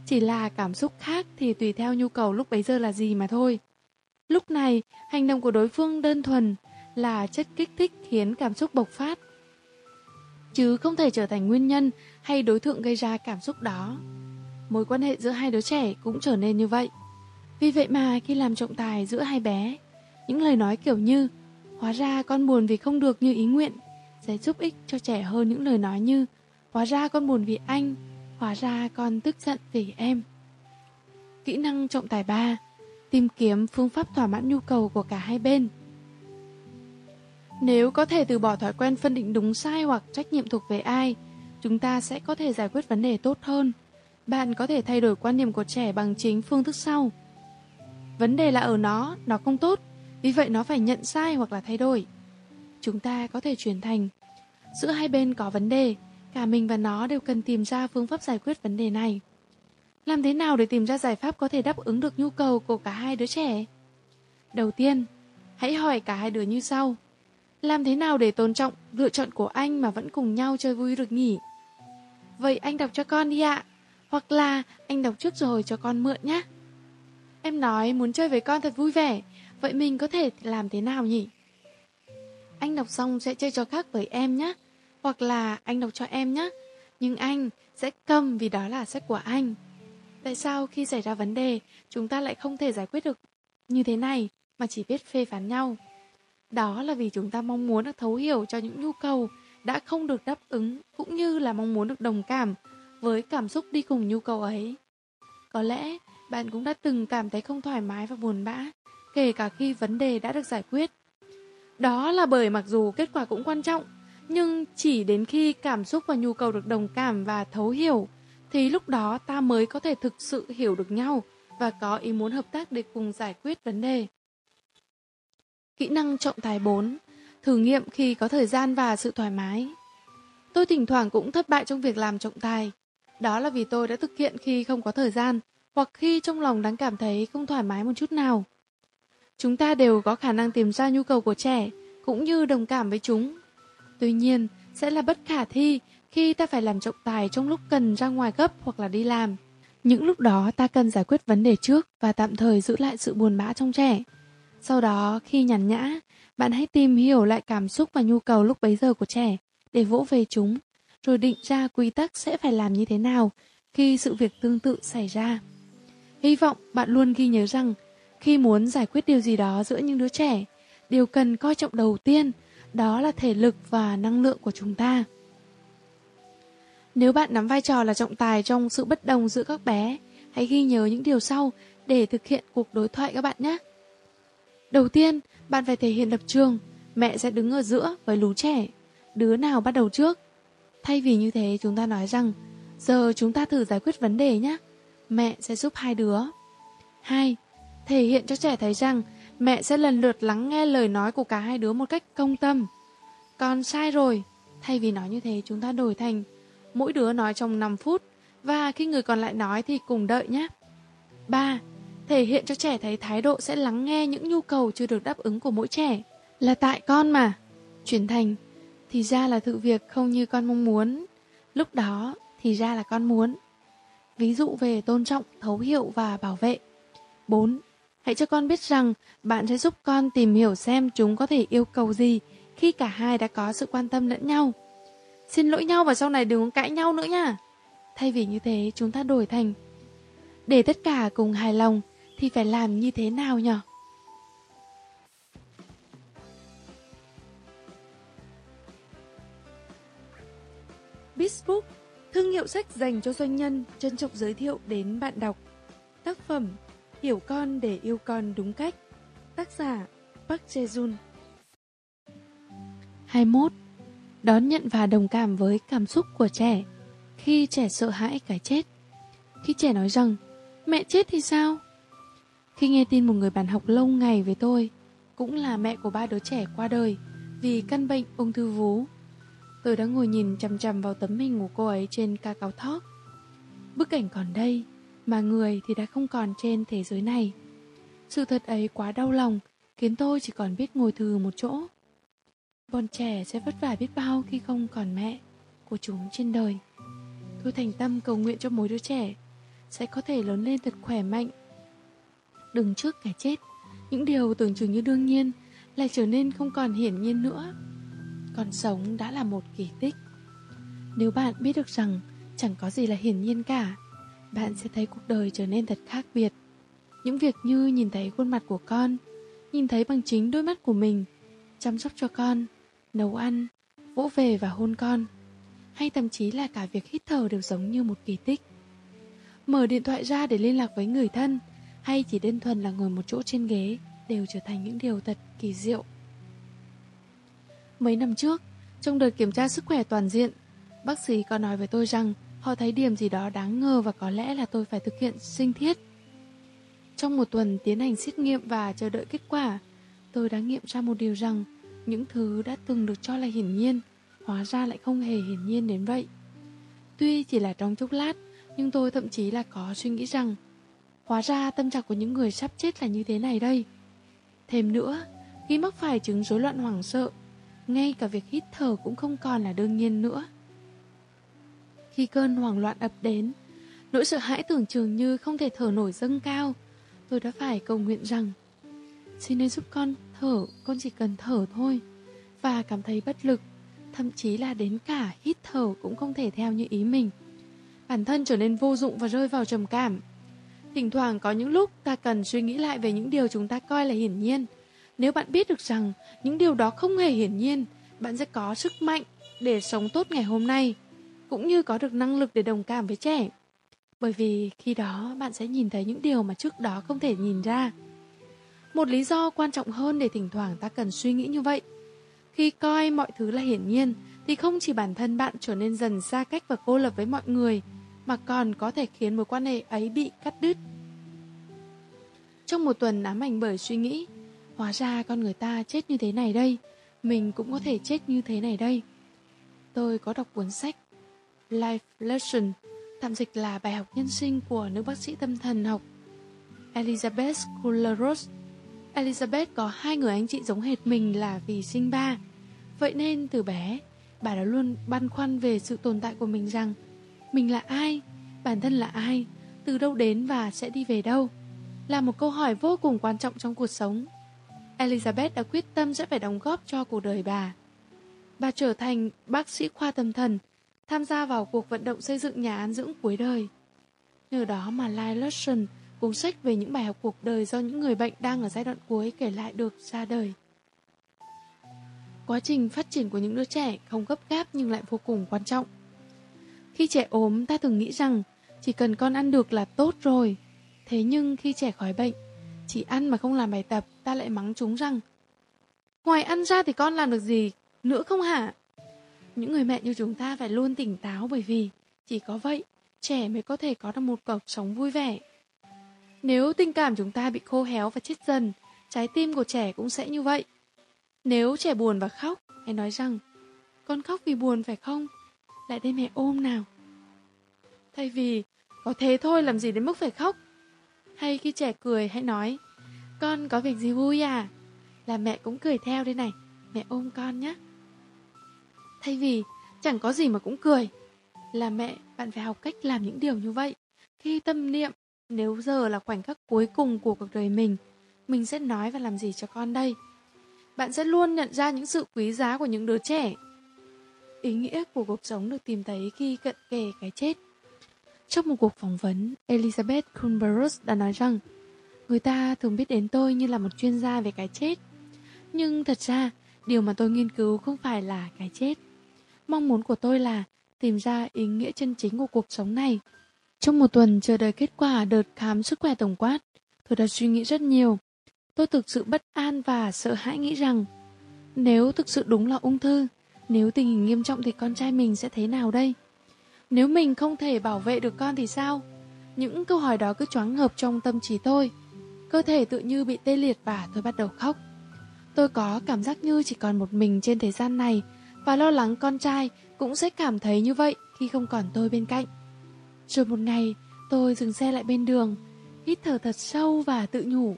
Chỉ là cảm xúc khác thì tùy theo nhu cầu lúc bấy giờ là gì mà thôi. Lúc này, hành động của đối phương đơn thuần là chất kích thích khiến cảm xúc bộc phát. Chứ không thể trở thành nguyên nhân hay đối tượng gây ra cảm xúc đó. Mối quan hệ giữa hai đứa trẻ cũng trở nên như vậy. Vì vậy mà khi làm trọng tài giữa hai bé, những lời nói kiểu như Hóa ra con buồn vì không được như ý nguyện sẽ giúp ích cho trẻ hơn những lời nói như Hóa ra con buồn vì anh, hóa ra con tức giận vì em. Kỹ năng trọng tài 3 Tìm kiếm phương pháp thỏa mãn nhu cầu của cả hai bên. Nếu có thể từ bỏ thói quen phân định đúng sai hoặc trách nhiệm thuộc về ai, chúng ta sẽ có thể giải quyết vấn đề tốt hơn. Bạn có thể thay đổi quan điểm của trẻ bằng chính phương thức sau. Vấn đề là ở nó, nó không tốt, vì vậy nó phải nhận sai hoặc là thay đổi. Chúng ta có thể chuyển thành Giữa hai bên có vấn đề, cả mình và nó đều cần tìm ra phương pháp giải quyết vấn đề này. Làm thế nào để tìm ra giải pháp có thể đáp ứng được nhu cầu của cả hai đứa trẻ? Đầu tiên, hãy hỏi cả hai đứa như sau. Làm thế nào để tôn trọng lựa chọn của anh mà vẫn cùng nhau chơi vui được nhỉ? Vậy anh đọc cho con đi ạ. Hoặc là anh đọc trước rồi cho con mượn nhé. Em nói muốn chơi với con thật vui vẻ, vậy mình có thể làm thế nào nhỉ? Anh đọc xong sẽ chơi trò khác với em nhé. Hoặc là anh đọc cho em nhé. Nhưng anh sẽ cầm vì đó là sách của anh. Tại sao khi xảy ra vấn đề, chúng ta lại không thể giải quyết được như thế này mà chỉ biết phê phán nhau? Đó là vì chúng ta mong muốn được thấu hiểu cho những nhu cầu đã không được đáp ứng cũng như là mong muốn được đồng cảm với cảm xúc đi cùng nhu cầu ấy. Có lẽ bạn cũng đã từng cảm thấy không thoải mái và buồn bã, kể cả khi vấn đề đã được giải quyết. Đó là bởi mặc dù kết quả cũng quan trọng, nhưng chỉ đến khi cảm xúc và nhu cầu được đồng cảm và thấu hiểu, thì lúc đó ta mới có thể thực sự hiểu được nhau và có ý muốn hợp tác để cùng giải quyết vấn đề. Kỹ năng trọng tài 4 Thử nghiệm khi có thời gian và sự thoải mái Tôi thỉnh thoảng cũng thất bại trong việc làm trọng tài. Đó là vì tôi đã thực hiện khi không có thời gian hoặc khi trong lòng đang cảm thấy không thoải mái một chút nào. Chúng ta đều có khả năng tìm ra nhu cầu của trẻ cũng như đồng cảm với chúng. Tuy nhiên, sẽ là bất khả thi khi ta phải làm trọng tài trong lúc cần ra ngoài gấp hoặc là đi làm. Những lúc đó ta cần giải quyết vấn đề trước và tạm thời giữ lại sự buồn bã trong trẻ. Sau đó, khi nhàn nhã, bạn hãy tìm hiểu lại cảm xúc và nhu cầu lúc bấy giờ của trẻ để vỗ về chúng, rồi định ra quy tắc sẽ phải làm như thế nào khi sự việc tương tự xảy ra. Hy vọng bạn luôn ghi nhớ rằng khi muốn giải quyết điều gì đó giữa những đứa trẻ, điều cần coi trọng đầu tiên đó là thể lực và năng lượng của chúng ta. Nếu bạn nắm vai trò là trọng tài trong sự bất đồng giữa các bé, hãy ghi nhớ những điều sau để thực hiện cuộc đối thoại các bạn nhé. Đầu tiên, bạn phải thể hiện lập trường, mẹ sẽ đứng ở giữa với lũ trẻ, đứa nào bắt đầu trước. Thay vì như thế, chúng ta nói rằng, giờ chúng ta thử giải quyết vấn đề nhé, mẹ sẽ giúp hai đứa. 2. Thể hiện cho trẻ thấy rằng mẹ sẽ lần lượt lắng nghe lời nói của cả hai đứa một cách công tâm. Con sai rồi, thay vì nói như thế chúng ta đổi thành mỗi đứa nói trong 5 phút và khi người còn lại nói thì cùng đợi nhé. 3. Thể hiện cho trẻ thấy thái độ sẽ lắng nghe những nhu cầu chưa được đáp ứng của mỗi trẻ. Là tại con mà. Chuyển thành, thì ra là sự việc không như con mong muốn. Lúc đó, thì ra là con muốn. Ví dụ về tôn trọng, thấu hiểu và bảo vệ. 4. Hãy cho con biết rằng bạn sẽ giúp con tìm hiểu xem chúng có thể yêu cầu gì khi cả hai đã có sự quan tâm lẫn nhau. Xin lỗi nhau và sau này đừng cãi nhau nữa nha. Thay vì như thế chúng ta đổi thành Để tất cả cùng hài lòng thì phải làm như thế nào nhỉ? Bizbook, thương hiệu sách dành cho doanh nhân, trân trọng giới thiệu đến bạn đọc. Tác phẩm Hiểu con để yêu con đúng cách Tác giả Park Jae-jun 21. Đón nhận và đồng cảm với cảm xúc của trẻ Khi trẻ sợ hãi cái chết Khi trẻ nói rằng Mẹ chết thì sao? Khi nghe tin một người bạn học lâu ngày với tôi Cũng là mẹ của ba đứa trẻ qua đời Vì căn bệnh ung thư vú Tôi đã ngồi nhìn chằm chằm vào tấm hình của cô ấy trên ca cao thóc Bức ảnh còn đây mà người thì đã không còn trên thế giới này. Sự thật ấy quá đau lòng, khiến tôi chỉ còn biết ngồi thừ một chỗ. Bọn trẻ sẽ vất vả biết bao khi không còn mẹ của chúng trên đời. Tôi thành tâm cầu nguyện cho mỗi đứa trẻ sẽ có thể lớn lên thật khỏe mạnh. Đừng trước cái chết, những điều tưởng chừng như đương nhiên lại trở nên không còn hiển nhiên nữa. Còn sống đã là một kỳ tích. Nếu bạn biết được rằng chẳng có gì là hiển nhiên cả, bạn sẽ thấy cuộc đời trở nên thật khác biệt. Những việc như nhìn thấy khuôn mặt của con, nhìn thấy bằng chính đôi mắt của mình, chăm sóc cho con, nấu ăn, vỗ về và hôn con, hay thậm chí là cả việc hít thở đều giống như một kỳ tích. Mở điện thoại ra để liên lạc với người thân, hay chỉ đơn thuần là ngồi một chỗ trên ghế, đều trở thành những điều thật kỳ diệu. Mấy năm trước, trong đợt kiểm tra sức khỏe toàn diện, bác sĩ có nói với tôi rằng họ thấy điểm gì đó đáng ngờ và có lẽ là tôi phải thực hiện sinh thiết. Trong một tuần tiến hành xét nghiệm và chờ đợi kết quả, tôi đã nghiệm ra một điều rằng những thứ đã từng được cho là hiển nhiên, hóa ra lại không hề hiển nhiên đến vậy. Tuy chỉ là trong chốc lát, nhưng tôi thậm chí là có suy nghĩ rằng hóa ra tâm trạng của những người sắp chết là như thế này đây. Thêm nữa, khi mắc phải chứng rối loạn hoảng sợ, ngay cả việc hít thở cũng không còn là đương nhiên nữa. Khi cơn hoảng loạn ập đến, nỗi sợ hãi tưởng chừng như không thể thở nổi dâng cao, tôi đã phải cầu nguyện rằng Xin hãy giúp con thở, con chỉ cần thở thôi Và cảm thấy bất lực Thậm chí là đến cả hít thở cũng không thể theo như ý mình Bản thân trở nên vô dụng và rơi vào trầm cảm Thỉnh thoảng có những lúc ta cần suy nghĩ lại về những điều chúng ta coi là hiển nhiên. Nếu bạn biết được rằng những điều đó không hề hiển nhiên Bạn sẽ có sức mạnh để sống tốt ngày hôm nay Cũng như có được năng lực để đồng cảm với trẻ. Bởi vì khi đó bạn sẽ nhìn thấy những điều mà trước đó không thể nhìn ra. Một lý do quan trọng hơn để thỉnh thoảng ta cần suy nghĩ như vậy. Khi coi mọi thứ là hiển nhiên, thì không chỉ bản thân bạn trở nên dần xa cách và cô lập với mọi người, mà còn có thể khiến mối quan hệ ấy bị cắt đứt. Trong một tuần ám ảnh bởi suy nghĩ, hóa ra con người ta chết như thế này đây, mình cũng có thể chết như thế này đây. Tôi có đọc cuốn sách Life Lesson, tạm dịch là bài học nhân sinh của nữ bác sĩ tâm thần học Elizabeth Kubler-Ross Elizabeth có hai người anh chị giống hệt mình là vì sinh ba. Vậy nên từ bé, bà đã luôn băn khoăn về sự tồn tại của mình rằng mình là ai, bản thân là ai, từ đâu đến và sẽ đi về đâu. Là một câu hỏi vô cùng quan trọng trong cuộc sống. Elizabeth đã quyết tâm sẽ phải đóng góp cho cuộc đời bà. Bà trở thành bác sĩ khoa tâm thần, tham gia vào cuộc vận động xây dựng nhà an dưỡng cuối đời. Nhờ đó mà Lai Lusson Cuốn sách về những bài học cuộc đời do những người bệnh đang ở giai đoạn cuối kể lại được ra đời. Quá trình phát triển của những đứa trẻ không gấp gáp nhưng lại vô cùng quan trọng. Khi trẻ ốm, ta thường nghĩ rằng chỉ cần con ăn được là tốt rồi. Thế nhưng khi trẻ khỏi bệnh, chỉ ăn mà không làm bài tập, ta lại mắng chúng rằng Ngoài ăn ra thì con làm được gì nữa không hả? Những người mẹ như chúng ta phải luôn tỉnh táo bởi vì chỉ có vậy, trẻ mới có thể có được một cuộc sống vui vẻ. Nếu tình cảm chúng ta bị khô héo và chết dần, trái tim của trẻ cũng sẽ như vậy. Nếu trẻ buồn và khóc, hãy nói rằng, con khóc vì buồn phải không? Lại đây mẹ ôm nào. Thay vì, có thế thôi làm gì đến mức phải khóc. Hay khi trẻ cười hãy nói, con có việc gì vui à? Là mẹ cũng cười theo đây này, mẹ ôm con nhé. Thay vì, chẳng có gì mà cũng cười. Là mẹ, bạn phải học cách làm những điều như vậy. Khi tâm niệm nếu giờ là khoảnh khắc cuối cùng của cuộc đời mình, mình sẽ nói và làm gì cho con đây? Bạn sẽ luôn nhận ra những sự quý giá của những đứa trẻ. Ý nghĩa của cuộc sống được tìm thấy khi cận kề cái chết. Trong một cuộc phỏng vấn, Elizabeth Kunberus đã nói rằng Người ta thường biết đến tôi như là một chuyên gia về cái chết. Nhưng thật ra, điều mà tôi nghiên cứu không phải là cái chết. Mong muốn của tôi là tìm ra ý nghĩa chân chính của cuộc sống này. Trong một tuần chờ đợi kết quả đợt khám sức khỏe tổng quát, tôi đã suy nghĩ rất nhiều. Tôi thực sự bất an và sợ hãi nghĩ rằng nếu thực sự đúng là ung thư, nếu tình hình nghiêm trọng thì con trai mình sẽ thế nào đây? Nếu mình không thể bảo vệ được con thì sao? Những câu hỏi đó cứ choáng ngợp trong tâm trí tôi. Cơ thể tự như bị tê liệt và tôi bắt đầu khóc. Tôi có cảm giác như chỉ còn một mình trên thế gian này và lo lắng con trai cũng sẽ cảm thấy như vậy khi không còn tôi bên cạnh. Rồi một ngày, Tôi dừng xe lại bên đường, hít thở thật sâu và tự nhủ.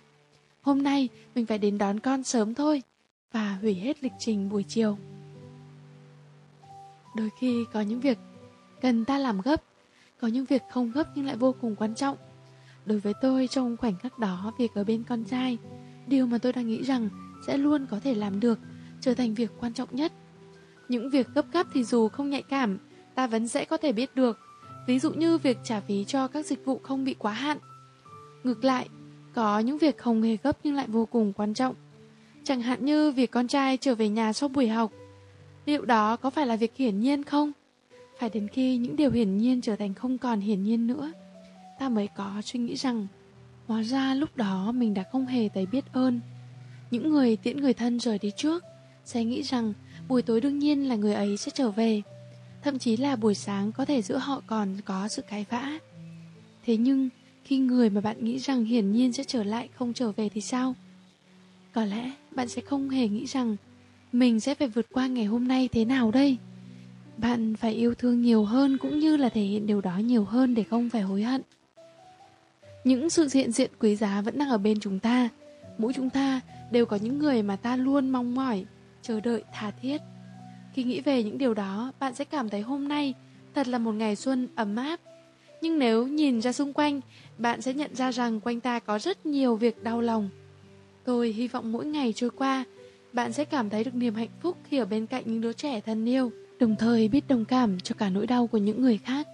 Hôm nay mình phải đến đón con sớm thôi và hủy hết lịch trình buổi chiều. Đôi khi có những việc cần ta làm gấp, có những việc không gấp nhưng lại vô cùng quan trọng. Đối với tôi trong khoảnh khắc đó việc ở bên con trai, điều mà tôi đang nghĩ rằng sẽ luôn có thể làm được, trở thành việc quan trọng nhất. Những việc gấp gáp thì dù không nhạy cảm, ta vẫn sẽ có thể biết được. Ví dụ như việc trả phí cho các dịch vụ không bị quá hạn. Ngược lại, có những việc không hề gấp nhưng lại vô cùng quan trọng. Chẳng hạn như việc con trai trở về nhà sau buổi học. Liệu đó có phải là việc hiển nhiên không? Phải đến khi những điều hiển nhiên trở thành không còn hiển nhiên nữa, ta mới có suy nghĩ rằng hóa ra lúc đó mình đã không hề thấy biết ơn. Những người tiễn người thân rời đi trước sẽ nghĩ rằng buổi tối đương nhiên là người ấy sẽ trở về. Thậm chí là buổi sáng có thể giữa họ còn có sự cãi vã. Thế nhưng khi người mà bạn nghĩ rằng hiển nhiên sẽ trở lại không trở về thì sao? Có lẽ bạn sẽ không hề nghĩ rằng mình sẽ phải vượt qua ngày hôm nay thế nào đây? Bạn phải yêu thương nhiều hơn cũng như là thể hiện điều đó nhiều hơn để không phải hối hận. Những sự hiện diện quý giá vẫn đang ở bên chúng ta. Mỗi chúng ta đều có những người mà ta luôn mong mỏi, chờ đợi tha thiết. Khi nghĩ về những điều đó, bạn sẽ cảm thấy hôm nay thật là một ngày xuân ấm áp. Nhưng nếu nhìn ra xung quanh, bạn sẽ nhận ra rằng quanh ta có rất nhiều việc đau lòng. Tôi hy vọng mỗi ngày trôi qua, bạn sẽ cảm thấy được niềm hạnh phúc khi ở bên cạnh những đứa trẻ thân yêu, đồng thời biết đồng cảm cho cả nỗi đau của những người khác.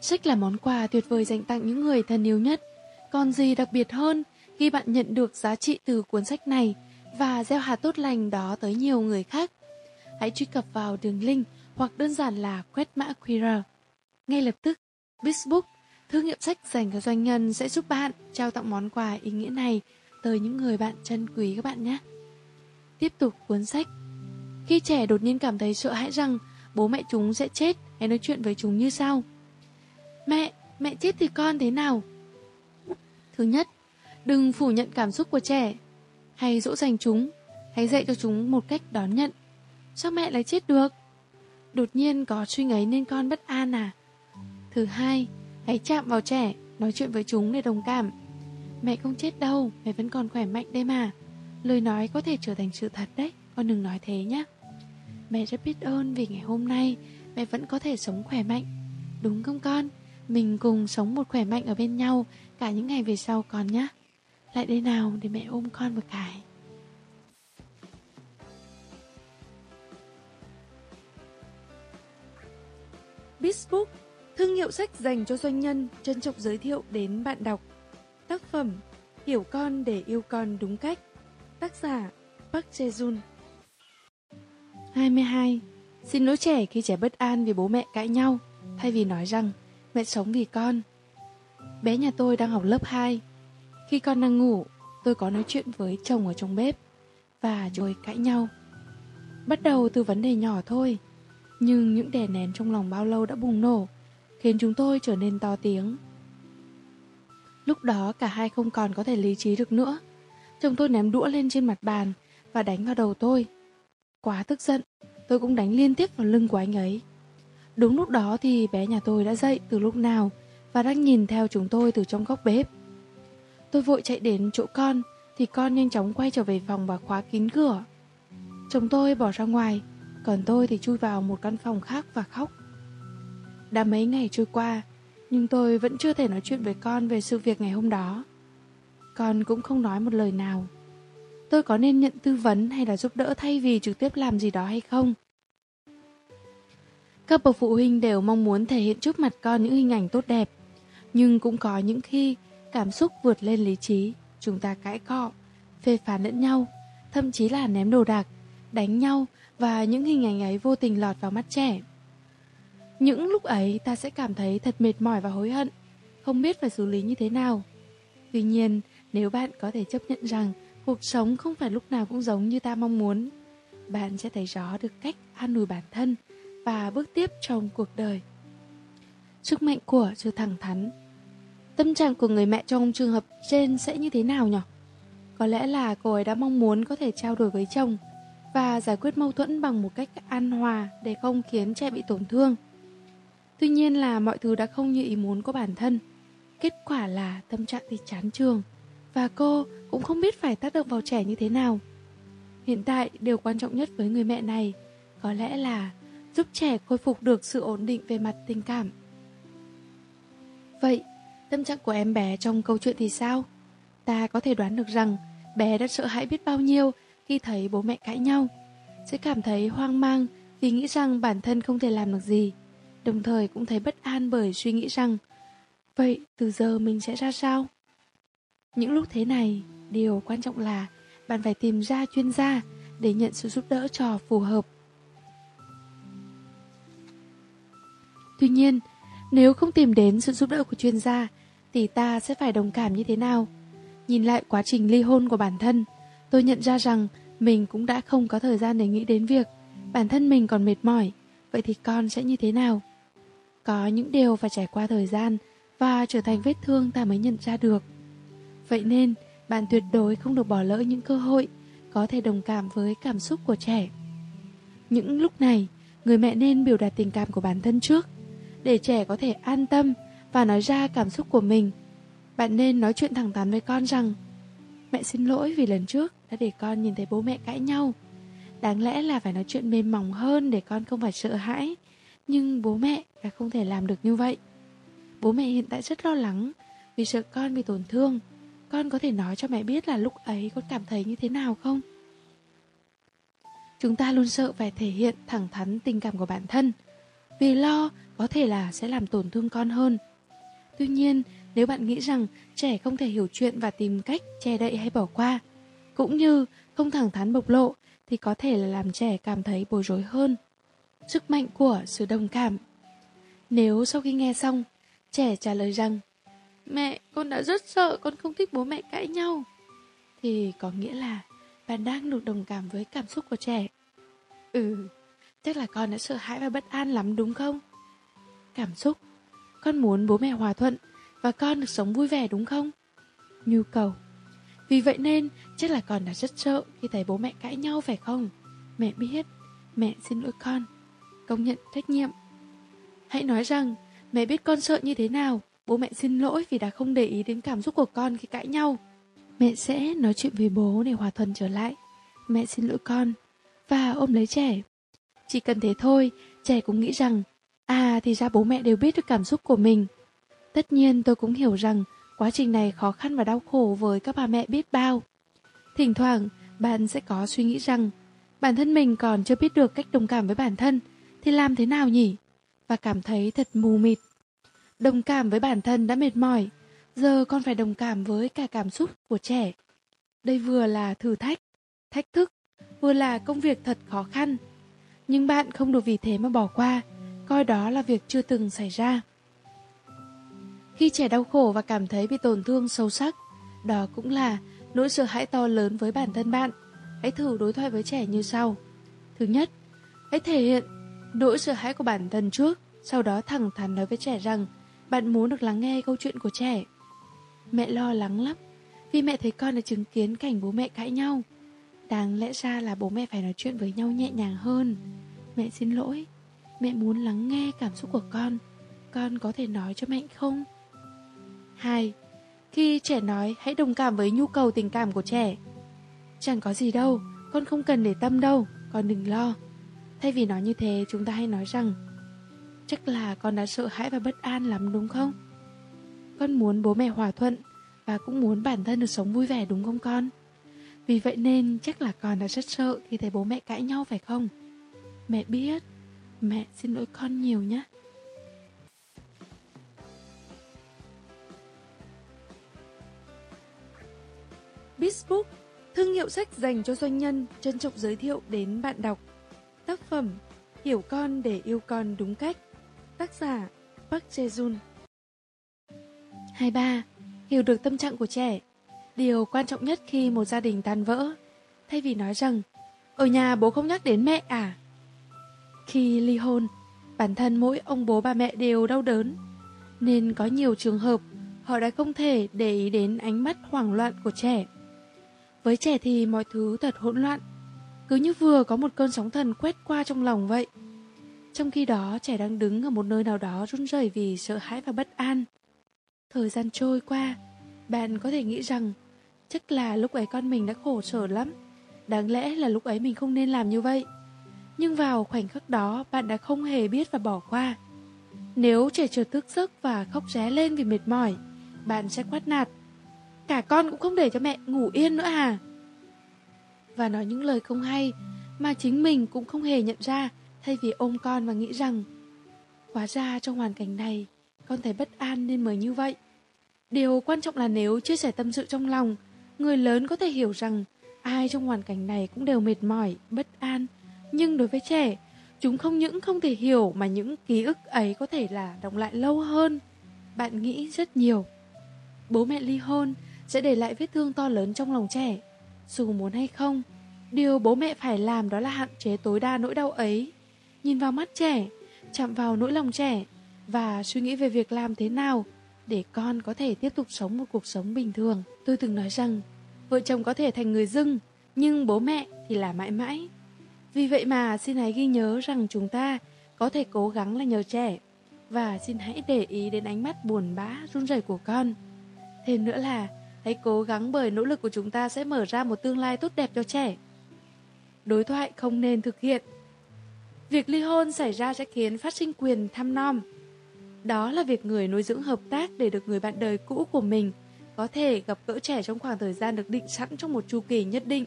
Sách là món quà tuyệt vời dành tặng những người thân yêu nhất. Còn gì đặc biệt hơn khi bạn nhận được giá trị từ cuốn sách này và gieo hạt tốt lành đó tới nhiều người khác? Hãy truy cập vào đường link hoặc đơn giản là quét mã QR. Ngay lập tức, Bizbook, thương hiệu sách dành cho doanh nhân sẽ giúp bạn trao tặng món quà ý nghĩa này tới những người bạn chân quý các bạn nhé. Tiếp tục cuốn sách. Khi trẻ đột nhiên cảm thấy sợ hãi rằng bố mẹ chúng sẽ chết, hãy nói chuyện với chúng như sau. Mẹ, mẹ chết thì con thế nào? Thứ nhất, đừng phủ nhận cảm xúc của trẻ. Hãy dỗ dành chúng, hãy dạy cho chúng một cách đón nhận. Sao mẹ lại chết được? Đột nhiên có suy nghĩ nên con bất an à? Thứ hai, hãy chạm vào trẻ, nói chuyện với chúng để đồng cảm. Mẹ không chết đâu, mẹ vẫn còn khỏe mạnh đây mà. Lời nói có thể trở thành sự thật đấy, con đừng nói thế nhé. Mẹ rất biết ơn vì ngày hôm nay mẹ vẫn có thể sống khỏe mạnh. Đúng không con? Mình cùng sống một khỏe mạnh ở bên nhau cả những ngày về sau con nhé. Lại đây nào để mẹ ôm con một cái. Bizbook, thương hiệu sách dành cho doanh nhân, trân trọng giới thiệu đến bạn đọc. Tác phẩm Hiểu con để yêu con đúng cách Tác giả Park Jae-jun. 22. Xin lỗi trẻ khi trẻ bất an vì bố mẹ cãi nhau, Thay vì nói rằng, mẹ sống vì con. Bé nhà tôi đang học lớp 2 Khi con đang ngủ, Tôi có nói chuyện với chồng ở trong bếp Và rồi cãi nhau. Bắt đầu từ vấn đề nhỏ thôi, Nhưng những đè nén trong lòng bao lâu đã bùng nổ, Khiến chúng tôi trở nên to tiếng. Lúc đó cả hai không còn có thể lý trí được nữa. Chồng tôi ném đũa lên trên mặt bàn và đánh vào đầu tôi. Quá tức giận, tôi cũng đánh liên tiếp vào lưng của anh ấy. Đúng lúc đó thì bé nhà tôi đã dậy từ lúc nào và đang nhìn theo chúng tôi từ trong góc bếp. Tôi vội chạy đến chỗ con thì con nhanh chóng quay trở về phòng và khóa kín cửa. Chồng tôi bỏ ra ngoài, còn tôi thì chui vào một căn phòng khác và khóc. Đã mấy ngày trôi qua, nhưng tôi vẫn chưa thể nói chuyện với con về sự việc ngày hôm đó. Con cũng không nói một lời nào. Tôi có nên nhận tư vấn hay là giúp đỡ thay vì trực tiếp làm gì đó hay không? Các bậc phụ huynh đều mong muốn thể hiện trước mặt con những hình ảnh tốt đẹp. Nhưng cũng có những khi cảm xúc vượt lên lý trí, chúng ta cãi cọ, phê phán lẫn nhau, thậm chí là ném đồ đạc, đánh nhau và những hình ảnh ấy vô tình lọt vào mắt trẻ. Những lúc ấy ta sẽ cảm thấy thật mệt mỏi và hối hận, không biết phải xử lý như thế nào. Tuy nhiên, nếu bạn có thể chấp nhận rằng cuộc sống không phải lúc nào cũng giống như ta mong muốn, bạn sẽ thấy rõ được cách an ủi bản thân và bước tiếp trong cuộc đời. Sức mạnh của sự thẳng thắn Tâm trạng của người mẹ trong trường hợp trên sẽ như thế nào nhỉ? Có lẽ là cô ấy đã mong muốn có thể trao đổi với chồng và giải quyết mâu thuẫn bằng một cách an hòa để không khiến trẻ bị tổn thương. Tuy nhiên là mọi thứ đã không như ý muốn của bản thân. Kết quả là tâm trạng thì chán trường và cô cũng không biết phải tác động vào trẻ như thế nào. Hiện tại, điều quan trọng nhất với người mẹ này có lẽ là giúp trẻ khôi phục được sự ổn định về mặt tình cảm. Vậy, tâm trạng của em bé trong câu chuyện thì sao? Ta có thể đoán được rằng bé đã sợ hãi biết bao nhiêu khi thấy bố mẹ cãi nhau. Sẽ cảm thấy hoang mang vì nghĩ rằng bản thân không thể làm được gì. Đồng thời cũng thấy bất an bởi suy nghĩ rằng Vậy từ giờ mình sẽ ra sao? Những lúc thế này, điều quan trọng là bạn phải tìm ra chuyên gia để nhận sự giúp đỡ cho phù hợp. Tuy nhiên, nếu không tìm đến sự giúp đỡ của chuyên gia, thì ta sẽ phải đồng cảm như thế nào? Nhìn lại quá trình ly hôn của bản thân, tôi nhận ra rằng mình cũng đã không có thời gian để nghĩ đến việc bản thân mình còn mệt mỏi, vậy thì con sẽ như thế nào? Có những điều phải trải qua thời gian và trở thành vết thương ta mới nhận ra được. Vậy nên, bạn tuyệt đối không được bỏ lỡ những cơ hội có thể đồng cảm với cảm xúc của trẻ. Những lúc này, người mẹ nên biểu đạt tình cảm của bản thân trước, để trẻ có thể an tâm và nói ra cảm xúc của mình. Bạn nên nói chuyện thẳng thắn với con rằng Mẹ xin lỗi vì lần trước đã để con nhìn thấy bố mẹ cãi nhau. Đáng lẽ là phải nói chuyện mềm mỏng hơn để con không phải sợ hãi. Nhưng bố mẹ đã không thể làm được như vậy. Bố mẹ hiện tại rất lo lắng vì sợ con bị tổn thương. Con có thể nói cho mẹ biết là lúc ấy con cảm thấy như thế nào không? Chúng ta luôn sợ phải thể hiện thẳng thắn tình cảm của bản thân vì lo có thể là sẽ làm tổn thương con hơn. Tuy nhiên, nếu bạn nghĩ rằng trẻ không thể hiểu chuyện và tìm cách che đậy hay bỏ qua, cũng như không thẳng thắn bộc lộ thì có thể là làm trẻ cảm thấy bối rối hơn. Sức mạnh của sự đồng cảm Nếu sau khi nghe xong, trẻ trả lời rằng Mẹ, con đã rất sợ, con không thích bố mẹ cãi nhau. Thì có nghĩa là bạn đang được đồng cảm với cảm xúc của trẻ. Ừ, chắc là con đã sợ hãi và bất an lắm đúng không? Cảm xúc, con muốn bố mẹ hòa thuận và con được sống vui vẻ đúng không? Nhu cầu. Vì vậy nên chắc là con đã rất sợ khi thấy bố mẹ cãi nhau phải không? Mẹ biết, mẹ xin lỗi con. Công nhận trách nhiệm. Hãy nói rằng mẹ biết con sợ như thế nào Bố mẹ xin lỗi vì đã không để ý đến cảm xúc của con khi cãi nhau. Mẹ sẽ nói chuyện với bố để hòa thuận trở lại. Mẹ xin lỗi con. Và ôm lấy trẻ. Chỉ cần thế thôi, trẻ cũng nghĩ rằng À thì ra bố mẹ đều biết được cảm xúc của mình. Tất nhiên tôi cũng hiểu rằng quá trình này khó khăn và đau khổ với các bà mẹ biết bao. Thỉnh thoảng, bạn sẽ có suy nghĩ rằng bản thân mình còn chưa biết được cách đồng cảm với bản thân, thì làm thế nào nhỉ? Và cảm thấy thật mù mịt Đồng cảm với bản thân đã mệt mỏi, giờ con phải đồng cảm với cả cảm xúc của trẻ. Đây vừa là thử thách, thách thức, vừa là công việc thật khó khăn. Nhưng bạn không được vì thế mà bỏ qua, coi đó là việc chưa từng xảy ra. Khi trẻ đau khổ và cảm thấy bị tổn thương sâu sắc, đó cũng là nỗi sợ hãi to lớn với bản thân bạn. Hãy thử đối thoại với trẻ như sau. Thứ nhất, hãy thể hiện nỗi sợ hãi của bản thân trước, sau đó thẳng thắn nói với trẻ rằng bạn muốn được lắng nghe câu chuyện của trẻ. Mẹ lo lắng lắm, vì mẹ thấy con đã chứng kiến cảnh bố mẹ cãi nhau. Đáng lẽ ra là bố mẹ phải nói chuyện với nhau nhẹ nhàng hơn. Mẹ xin lỗi, mẹ muốn lắng nghe cảm xúc của con. Con có thể nói cho mẹ không? 2. Khi trẻ nói, hãy đồng cảm với nhu cầu tình cảm của trẻ. Chẳng có gì đâu, con không cần để tâm đâu, con đừng lo. Thay vì nói như thế, chúng ta hay nói rằng Chắc là con đã sợ hãi và bất an lắm đúng không? Con muốn bố mẹ hòa thuận và cũng muốn bản thân được sống vui vẻ đúng không con? Vì vậy nên chắc là con đã rất sợ khi thấy bố mẹ cãi nhau phải không? Mẹ biết, mẹ xin lỗi con nhiều nhé. Bizbook, thương hiệu sách dành cho doanh nhân, trân trọng giới thiệu đến bạn đọc. Tác phẩm Hiểu con để yêu con đúng cách Tác giả, Park Jae-jun. 23. Hiểu được tâm trạng của trẻ. Điều quan trọng nhất khi một gia đình tan vỡ, Thay vì nói rằng, Ở nhà bố không nhắc đến mẹ à? Khi ly hôn, Bản thân mỗi ông bố bà mẹ đều đau đớn, Nên có nhiều trường hợp Họ đã không thể để ý đến ánh mắt hoảng loạn của trẻ. Với trẻ thì mọi thứ thật hỗn loạn. Cứ như vừa có một cơn sóng thần quét qua trong lòng vậy trong khi đó, trẻ đang đứng ở một nơi nào đó run rẩy vì sợ hãi và bất an. Thời gian trôi qua, bạn có thể nghĩ rằng chắc là lúc ấy con mình đã khổ sở lắm. Đáng lẽ là lúc ấy mình không nên làm như vậy. Nhưng vào khoảnh khắc đó, bạn đã không hề biết và bỏ qua. Nếu trẻ chợt thức giấc và khóc ré lên vì mệt mỏi, bạn sẽ quát nạt. Cả con cũng không để cho mẹ ngủ yên nữa à? Và nói những lời không hay mà chính mình cũng không hề nhận ra thay vì ôm con và nghĩ rằng Hóa ra trong hoàn cảnh này, con thấy bất an nên mới như vậy. Điều quan trọng là nếu chia sẻ tâm sự trong lòng, người lớn có thể hiểu rằng ai trong hoàn cảnh này cũng đều mệt mỏi, bất an. Nhưng đối với trẻ, chúng không những không thể hiểu mà những ký ức ấy có thể là động lại lâu hơn. Bạn nghĩ rất nhiều. Bố mẹ ly hôn sẽ để lại vết thương to lớn trong lòng trẻ. Dù muốn hay không, điều bố mẹ phải làm đó là hạn chế tối đa nỗi đau ấy. Nhìn vào mắt trẻ, chạm vào nỗi lòng trẻ và suy nghĩ về việc làm thế nào để con có thể tiếp tục sống một cuộc sống bình thường. Tôi từng nói rằng vợ chồng có thể thành người dưng nhưng bố mẹ thì là mãi mãi. Vì vậy mà xin hãy ghi nhớ rằng chúng ta có thể cố gắng là nhờ trẻ và xin hãy để ý đến ánh mắt buồn bã run rẩy của con. Thêm nữa là hãy cố gắng bởi nỗ lực của chúng ta sẽ mở ra một tương lai tốt đẹp cho trẻ. Đối thoại không nên thực hiện Việc ly hôn xảy ra sẽ khiến phát sinh quyền thăm nom. Đó là việc người nuôi dưỡng hợp tác để được người bạn đời cũ của mình có thể gặp gỡ trẻ trong khoảng thời gian được định sẵn trong một chu kỳ nhất định.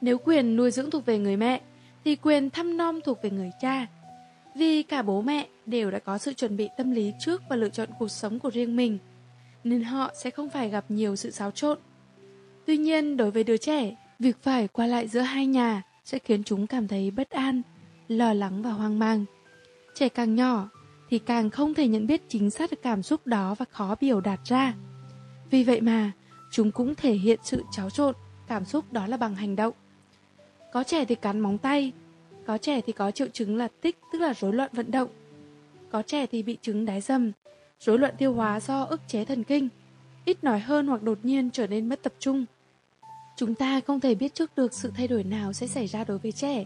Nếu quyền nuôi dưỡng thuộc về người mẹ, thì quyền thăm nom thuộc về người cha. Vì cả bố mẹ đều đã có sự chuẩn bị tâm lý trước và lựa chọn cuộc sống của riêng mình, nên họ sẽ không phải gặp nhiều sự xáo trộn. Tuy nhiên, đối với đứa trẻ, việc phải qua lại giữa hai nhà sẽ khiến chúng cảm thấy bất an, lo lắng và hoang mang. Trẻ càng nhỏ thì càng không thể nhận biết chính xác được cảm xúc đó và khó biểu đạt ra. Vì vậy mà, chúng cũng thể hiện sự tráo trộn cảm xúc đó là bằng hành động. Có trẻ thì cắn móng tay, có trẻ thì có triệu chứng là tích tức là rối loạn vận động. Có trẻ thì bị chứng đái dầm, rối loạn tiêu hóa do ức chế thần kinh, ít nói hơn hoặc đột nhiên trở nên mất tập trung. Chúng ta không thể biết trước được sự thay đổi nào sẽ xảy ra đối với trẻ.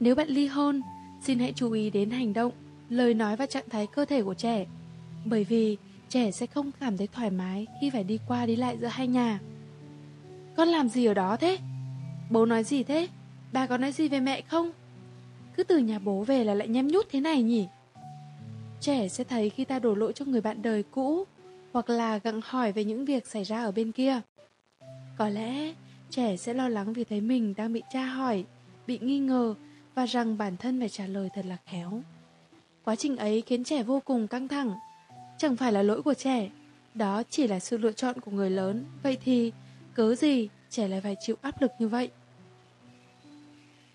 Nếu bạn ly hôn, xin hãy chú ý đến hành động, lời nói và trạng thái cơ thể của trẻ. Bởi vì trẻ sẽ không cảm thấy thoải mái khi phải đi qua đi lại giữa hai nhà. Con làm gì ở đó thế? Bố nói gì thế? Bà có nói gì về mẹ không? Cứ từ nhà bố về là lại nhem nhút thế này nhỉ? Trẻ sẽ thấy khi ta đổ lỗi cho người bạn đời cũ hoặc là gặng hỏi về những việc xảy ra ở bên kia. Có lẽ trẻ sẽ lo lắng vì thấy mình đang bị tra hỏi, bị nghi ngờ và rằng bản thân phải trả lời thật là khéo. Quá trình ấy khiến trẻ vô cùng căng thẳng. Chẳng phải là lỗi của trẻ, đó chỉ là sự lựa chọn của người lớn. Vậy thì, cớ gì trẻ lại phải chịu áp lực như vậy?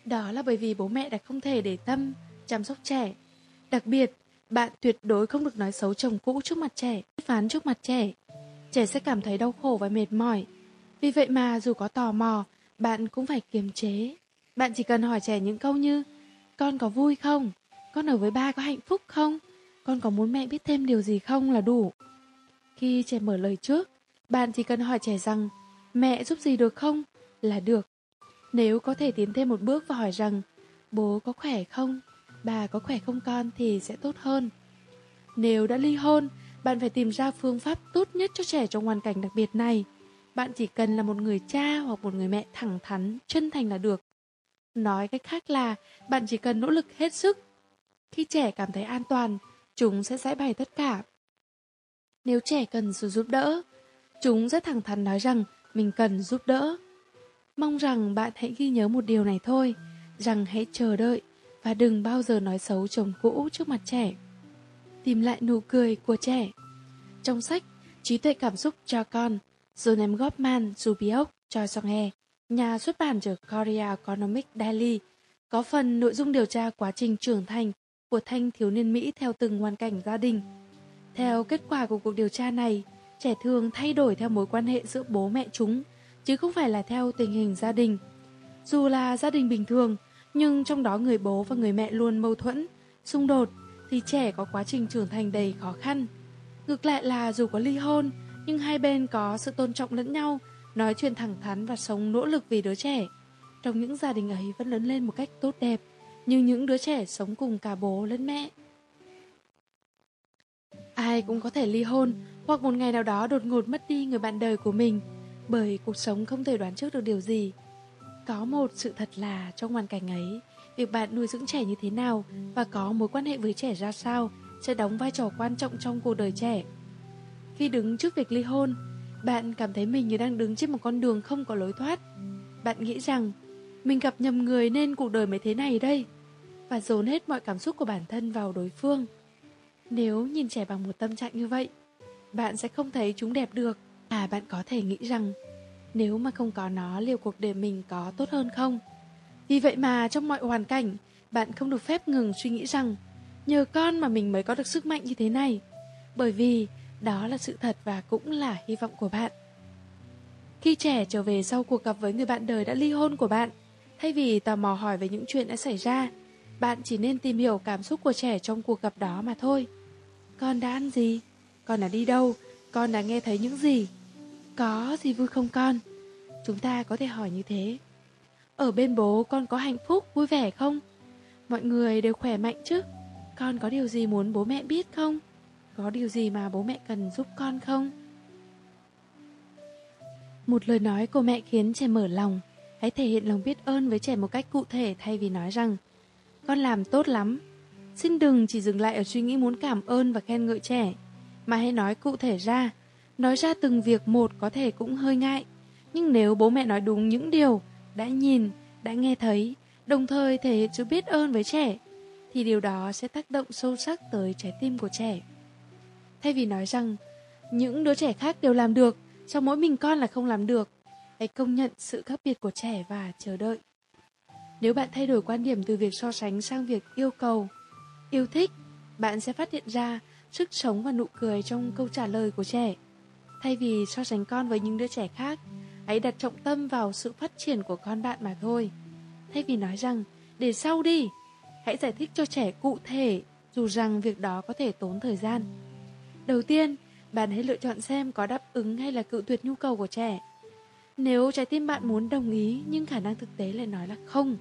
Đó là bởi vì bố mẹ đã không thể để tâm, chăm sóc trẻ. Đặc biệt, bạn tuyệt đối không được nói xấu chồng cũ trước mặt trẻ, phán trước mặt trẻ. Trẻ sẽ cảm thấy đau khổ và mệt mỏi, vì vậy mà dù có tò mò, bạn cũng phải kiềm chế. Bạn chỉ cần hỏi trẻ những câu như Con có vui không? Con ở với ba có hạnh phúc không? Con có muốn mẹ biết thêm điều gì không là đủ. Khi trẻ mở lời trước, bạn chỉ cần hỏi trẻ rằng Mẹ giúp gì được không? Là được. Nếu có thể tiến thêm một bước và hỏi rằng Bố có khỏe không? Bà có khỏe không con thì sẽ tốt hơn. Nếu đã ly hôn, bạn phải tìm ra phương pháp tốt nhất cho trẻ trong hoàn cảnh đặc biệt này. Bạn chỉ cần là một người cha hoặc một người mẹ thẳng thắn, chân thành là được. Nói cách khác là bạn chỉ cần nỗ lực hết sức. Khi trẻ cảm thấy an toàn, chúng sẽ giải bày tất cả. Nếu trẻ cần sự giúp đỡ, chúng rất thẳng thắn nói rằng mình cần giúp đỡ. Mong rằng bạn hãy ghi nhớ một điều này thôi, rằng hãy chờ đợi và đừng bao giờ nói xấu chồng cũ trước mặt trẻ. Tìm lại nụ cười của trẻ. Trong sách Trí tuệ cảm xúc cho con Jonem Goffman Zubiok cho Songe, nhà xuất bản The Korea Economic Daily, có phần nội dung điều tra quá trình trưởng thành của thanh thiếu niên Mỹ theo từng hoàn cảnh gia đình. Theo kết quả của cuộc điều tra này, trẻ thường thay đổi theo mối quan hệ giữa bố mẹ chúng, chứ không phải là theo tình hình gia đình. Dù là gia đình bình thường, nhưng trong đó người bố và người mẹ luôn mâu thuẫn, xung đột, thì trẻ có quá trình trưởng thành đầy khó khăn. Ngược lại là dù có ly hôn, nhưng hai bên có sự tôn trọng lẫn nhau, nói chuyện thẳng thắn và sống nỗ lực vì đứa trẻ. Trong những gia đình ấy vẫn lớn lên một cách tốt đẹp, như những đứa trẻ sống cùng cả bố lẫn mẹ. Ai cũng có thể ly hôn hoặc một ngày nào đó đột ngột mất đi người bạn đời của mình bởi cuộc sống không thể đoán trước được điều gì. Có một sự thật là trong hoàn cảnh ấy, việc bạn nuôi dưỡng trẻ như thế nào và có mối quan hệ với trẻ ra sao sẽ đóng vai trò quan trọng trong cuộc đời trẻ. Khi đứng trước việc ly hôn, bạn cảm thấy mình như đang đứng trên một con đường không có lối thoát. Bạn nghĩ rằng mình gặp nhầm người nên cuộc đời mới thế này đây và dồn hết mọi cảm xúc của bản thân vào đối phương. Nếu nhìn trẻ bằng một tâm trạng như vậy, bạn sẽ không thấy chúng đẹp được. À bạn có thể nghĩ rằng nếu mà không có nó liệu cuộc đời mình có tốt hơn không? Vì vậy mà trong mọi hoàn cảnh, bạn không được phép ngừng suy nghĩ rằng nhờ con mà mình mới có được sức mạnh như thế này. Bởi vì đó là sự thật và cũng là hy vọng của bạn. Khi trẻ trở về sau cuộc gặp với người bạn đời đã ly hôn của bạn, thay vì tò mò hỏi về những chuyện đã xảy ra, bạn chỉ nên tìm hiểu cảm xúc của trẻ trong cuộc gặp đó mà thôi. Con đã ăn gì? Con đã đi đâu? Con đã nghe thấy những gì? Có gì vui không con? Chúng ta có thể hỏi như thế. Ở bên bố con có hạnh phúc, vui vẻ không? Mọi người đều khỏe mạnh chứ? Con có điều gì muốn bố mẹ biết không? Có điều gì mà bố mẹ cần giúp con không? Một lời nói của mẹ khiến trẻ mở lòng. Hãy thể hiện lòng biết ơn với trẻ một cách cụ thể thay vì nói rằng Con làm tốt lắm. Xin đừng chỉ dừng lại ở suy nghĩ muốn cảm ơn và khen ngợi trẻ, mà hãy nói cụ thể ra. Nói ra từng việc một có thể cũng hơi ngại, nhưng nếu bố mẹ nói đúng những điều đã nhìn, đã nghe thấy, đồng thời thể hiện sự biết ơn với trẻ, thì điều đó sẽ tác động sâu sắc tới trái tim của trẻ. Thay vì nói rằng, những đứa trẻ khác đều làm được, trong mỗi mình con là không làm được, hãy công nhận sự khác biệt của trẻ và chờ đợi. Nếu bạn thay đổi quan điểm từ việc so sánh sang việc yêu cầu, yêu thích, bạn sẽ phát hiện ra sức sống và nụ cười trong câu trả lời của trẻ. Thay vì so sánh con với những đứa trẻ khác, hãy đặt trọng tâm vào sự phát triển của con bạn mà thôi. Thay vì nói rằng, để sau đi, hãy giải thích cho trẻ cụ thể, dù rằng việc đó có thể tốn thời gian. Đầu tiên, bạn hãy lựa chọn xem có đáp ứng hay là cự tuyệt nhu cầu của trẻ. Nếu trái tim bạn muốn đồng ý nhưng khả năng thực tế lại nói là không,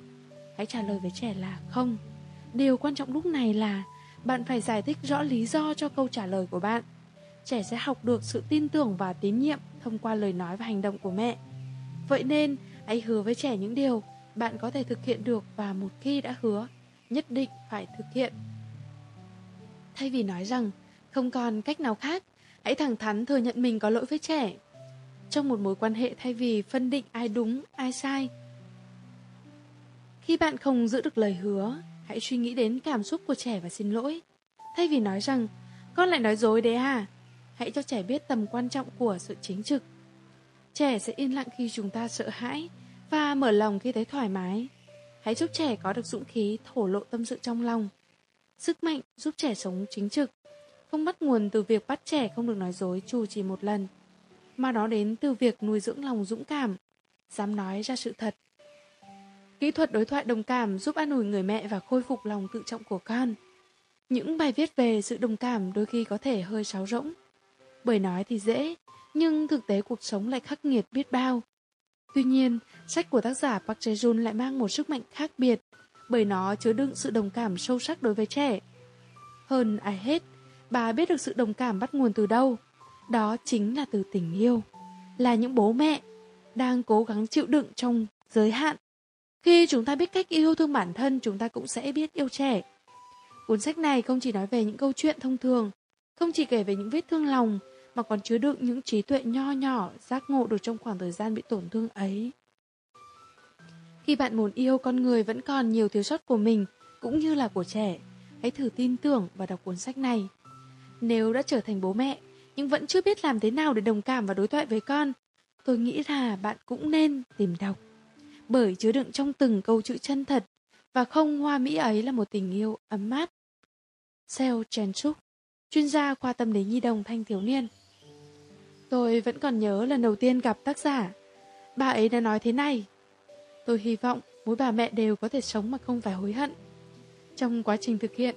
hãy trả lời với trẻ là không. Điều quan trọng lúc này là bạn phải giải thích rõ lý do cho câu trả lời của bạn. Trẻ sẽ học được sự tin tưởng và tín nhiệm thông qua lời nói và hành động của mẹ. Vậy nên, hãy hứa với trẻ những điều bạn có thể thực hiện được và một khi đã hứa, nhất định phải thực hiện. Thay vì nói rằng không còn cách nào khác, hãy thẳng thắn thừa nhận mình có lỗi với trẻ. Trong một mối quan hệ thay vì phân định ai đúng, ai sai. Khi bạn không giữ được lời hứa, hãy suy nghĩ đến cảm xúc của trẻ và xin lỗi. Thay vì nói rằng, con lại nói dối đấy à? Hãy cho trẻ biết tầm quan trọng của sự chính trực. Trẻ sẽ yên lặng khi chúng ta sợ hãi và mở lòng khi thấy thoải mái. Hãy giúp trẻ có được dũng khí thổ lộ tâm sự trong lòng. Sức mạnh giúp trẻ sống chính trực, không bắt nguồn từ việc bắt trẻ không được nói dối dù chỉ một lần, mà nó đến từ việc nuôi dưỡng lòng dũng cảm, dám nói ra sự thật. Kỹ thuật đối thoại đồng cảm giúp an ủi người mẹ và khôi phục lòng tự trọng của con. Những bài viết về sự đồng cảm đôi khi có thể hơi sáo rỗng. Bởi nói thì dễ, nhưng thực tế cuộc sống lại khắc nghiệt biết bao. Tuy nhiên, sách của tác giả Park Jae-jun lại mang một sức mạnh khác biệt, bởi nó chứa đựng sự đồng cảm sâu sắc đối với trẻ. Hơn ai hết, bà biết được sự đồng cảm bắt nguồn từ đâu. Đó chính là từ tình yêu, là những bố mẹ đang cố gắng chịu đựng trong giới hạn. Khi chúng ta biết cách yêu thương bản thân, chúng ta cũng sẽ biết yêu trẻ. Cuốn sách này không chỉ nói về những câu chuyện thông thường, không chỉ kể về những vết thương lòng, mà còn chứa đựng những trí tuệ nho nhỏ giác ngộ được trong khoảng thời gian bị tổn thương ấy. Khi bạn muốn yêu con người vẫn còn nhiều thiếu sót của mình cũng như là của trẻ, hãy thử tin tưởng và đọc cuốn sách này. Nếu đã trở thành bố mẹ nhưng vẫn chưa biết làm thế nào để đồng cảm và đối thoại với con, tôi nghĩ là bạn cũng nên tìm đọc. Bởi chứa đựng trong từng câu chữ chân thật và không hoa mỹ ấy là một tình yêu ấm áp. Seo Chen Suk, chuyên gia khoa tâm lý nhi đồng thanh thiếu niên. Tôi vẫn còn nhớ lần đầu tiên gặp tác giả. Bà ấy đã nói thế này. Tôi hy vọng mỗi bà mẹ đều có thể sống mà không phải hối hận. Trong quá trình thực hiện,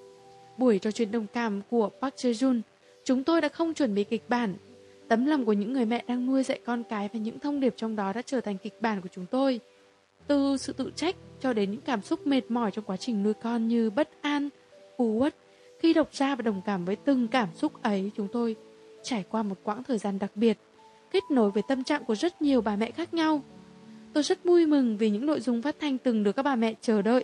buổi trò chuyện đồng cảm của Park Jae-jun, chúng tôi đã không chuẩn bị kịch bản. Tấm lòng của những người mẹ đang nuôi dạy con cái và những thông điệp trong đó đã trở thành kịch bản của chúng tôi. Từ sự tự trách cho đến những cảm xúc mệt mỏi trong quá trình nuôi con như bất an, u uất, Khi đọc ra và đồng cảm với từng cảm xúc ấy, chúng tôi trải qua một quãng thời gian đặc biệt, kết nối với tâm trạng của rất nhiều bà mẹ khác nhau. Tôi rất vui mừng vì những nội dung phát thanh từng được các bà mẹ chờ đợi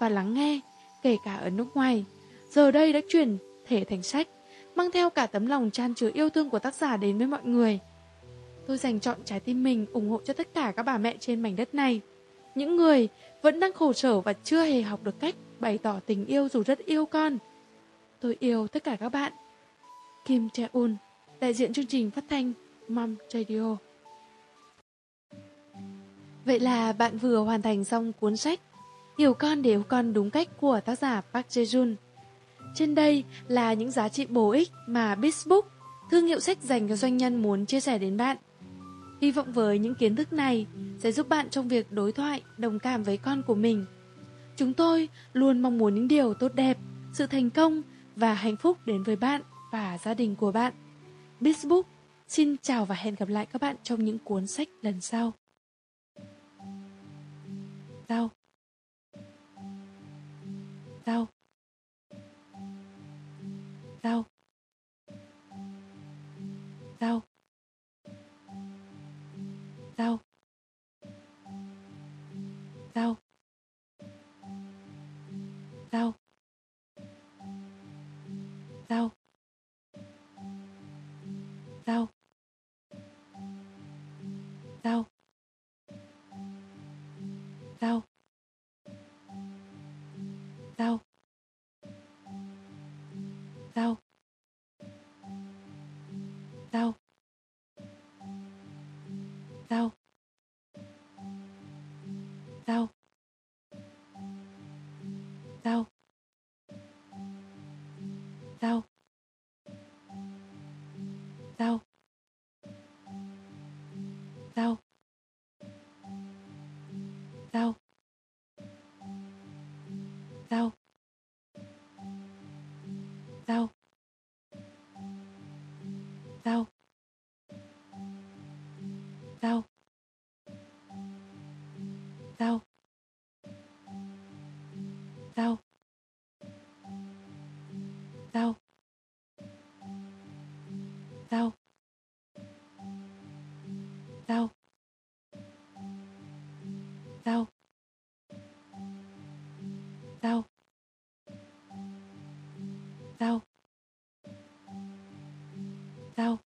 và lắng nghe, kể cả ở nước ngoài. Giờ đây đã chuyển thể thành sách, mang theo cả tấm lòng tràn chứa yêu thương của tác giả đến với mọi người. Tôi dành chọn trái tim mình ủng hộ cho tất cả các bà mẹ trên mảnh đất này. Những người vẫn đang khổ sở và chưa hề học được cách bày tỏ tình yêu dù rất yêu con. Tôi yêu tất cả các bạn. Kim Chae-un, đại diện chương trình phát thanh Mom Radio. Vậy là bạn vừa hoàn thành xong cuốn sách Hiểu con để yêu con đúng cách của tác giả Park Jae-jun. Trên đây là những giá trị bổ ích mà Bizbook, thương hiệu sách dành cho doanh nhân muốn chia sẻ đến bạn. Hy vọng với những kiến thức này sẽ giúp bạn trong việc đối thoại, đồng cảm với con của mình. Chúng tôi luôn mong muốn những điều tốt đẹp, sự thành công và hạnh phúc đến với bạn và gia đình của bạn. Bizbook xin chào và hẹn gặp lại các bạn trong những cuốn sách lần sau. Sau. Sau. Sau. Sau. Sau. Sau. Sau. Sau. Sau. Sau. Sau. Sau. Sau. Sau. Sau. Sau. Sau. Sau. Sau. Sau. Sau. Sau. Sau. Sau. Sau. Sau. Sau. Sau. Sau. Sau. Sau rau rau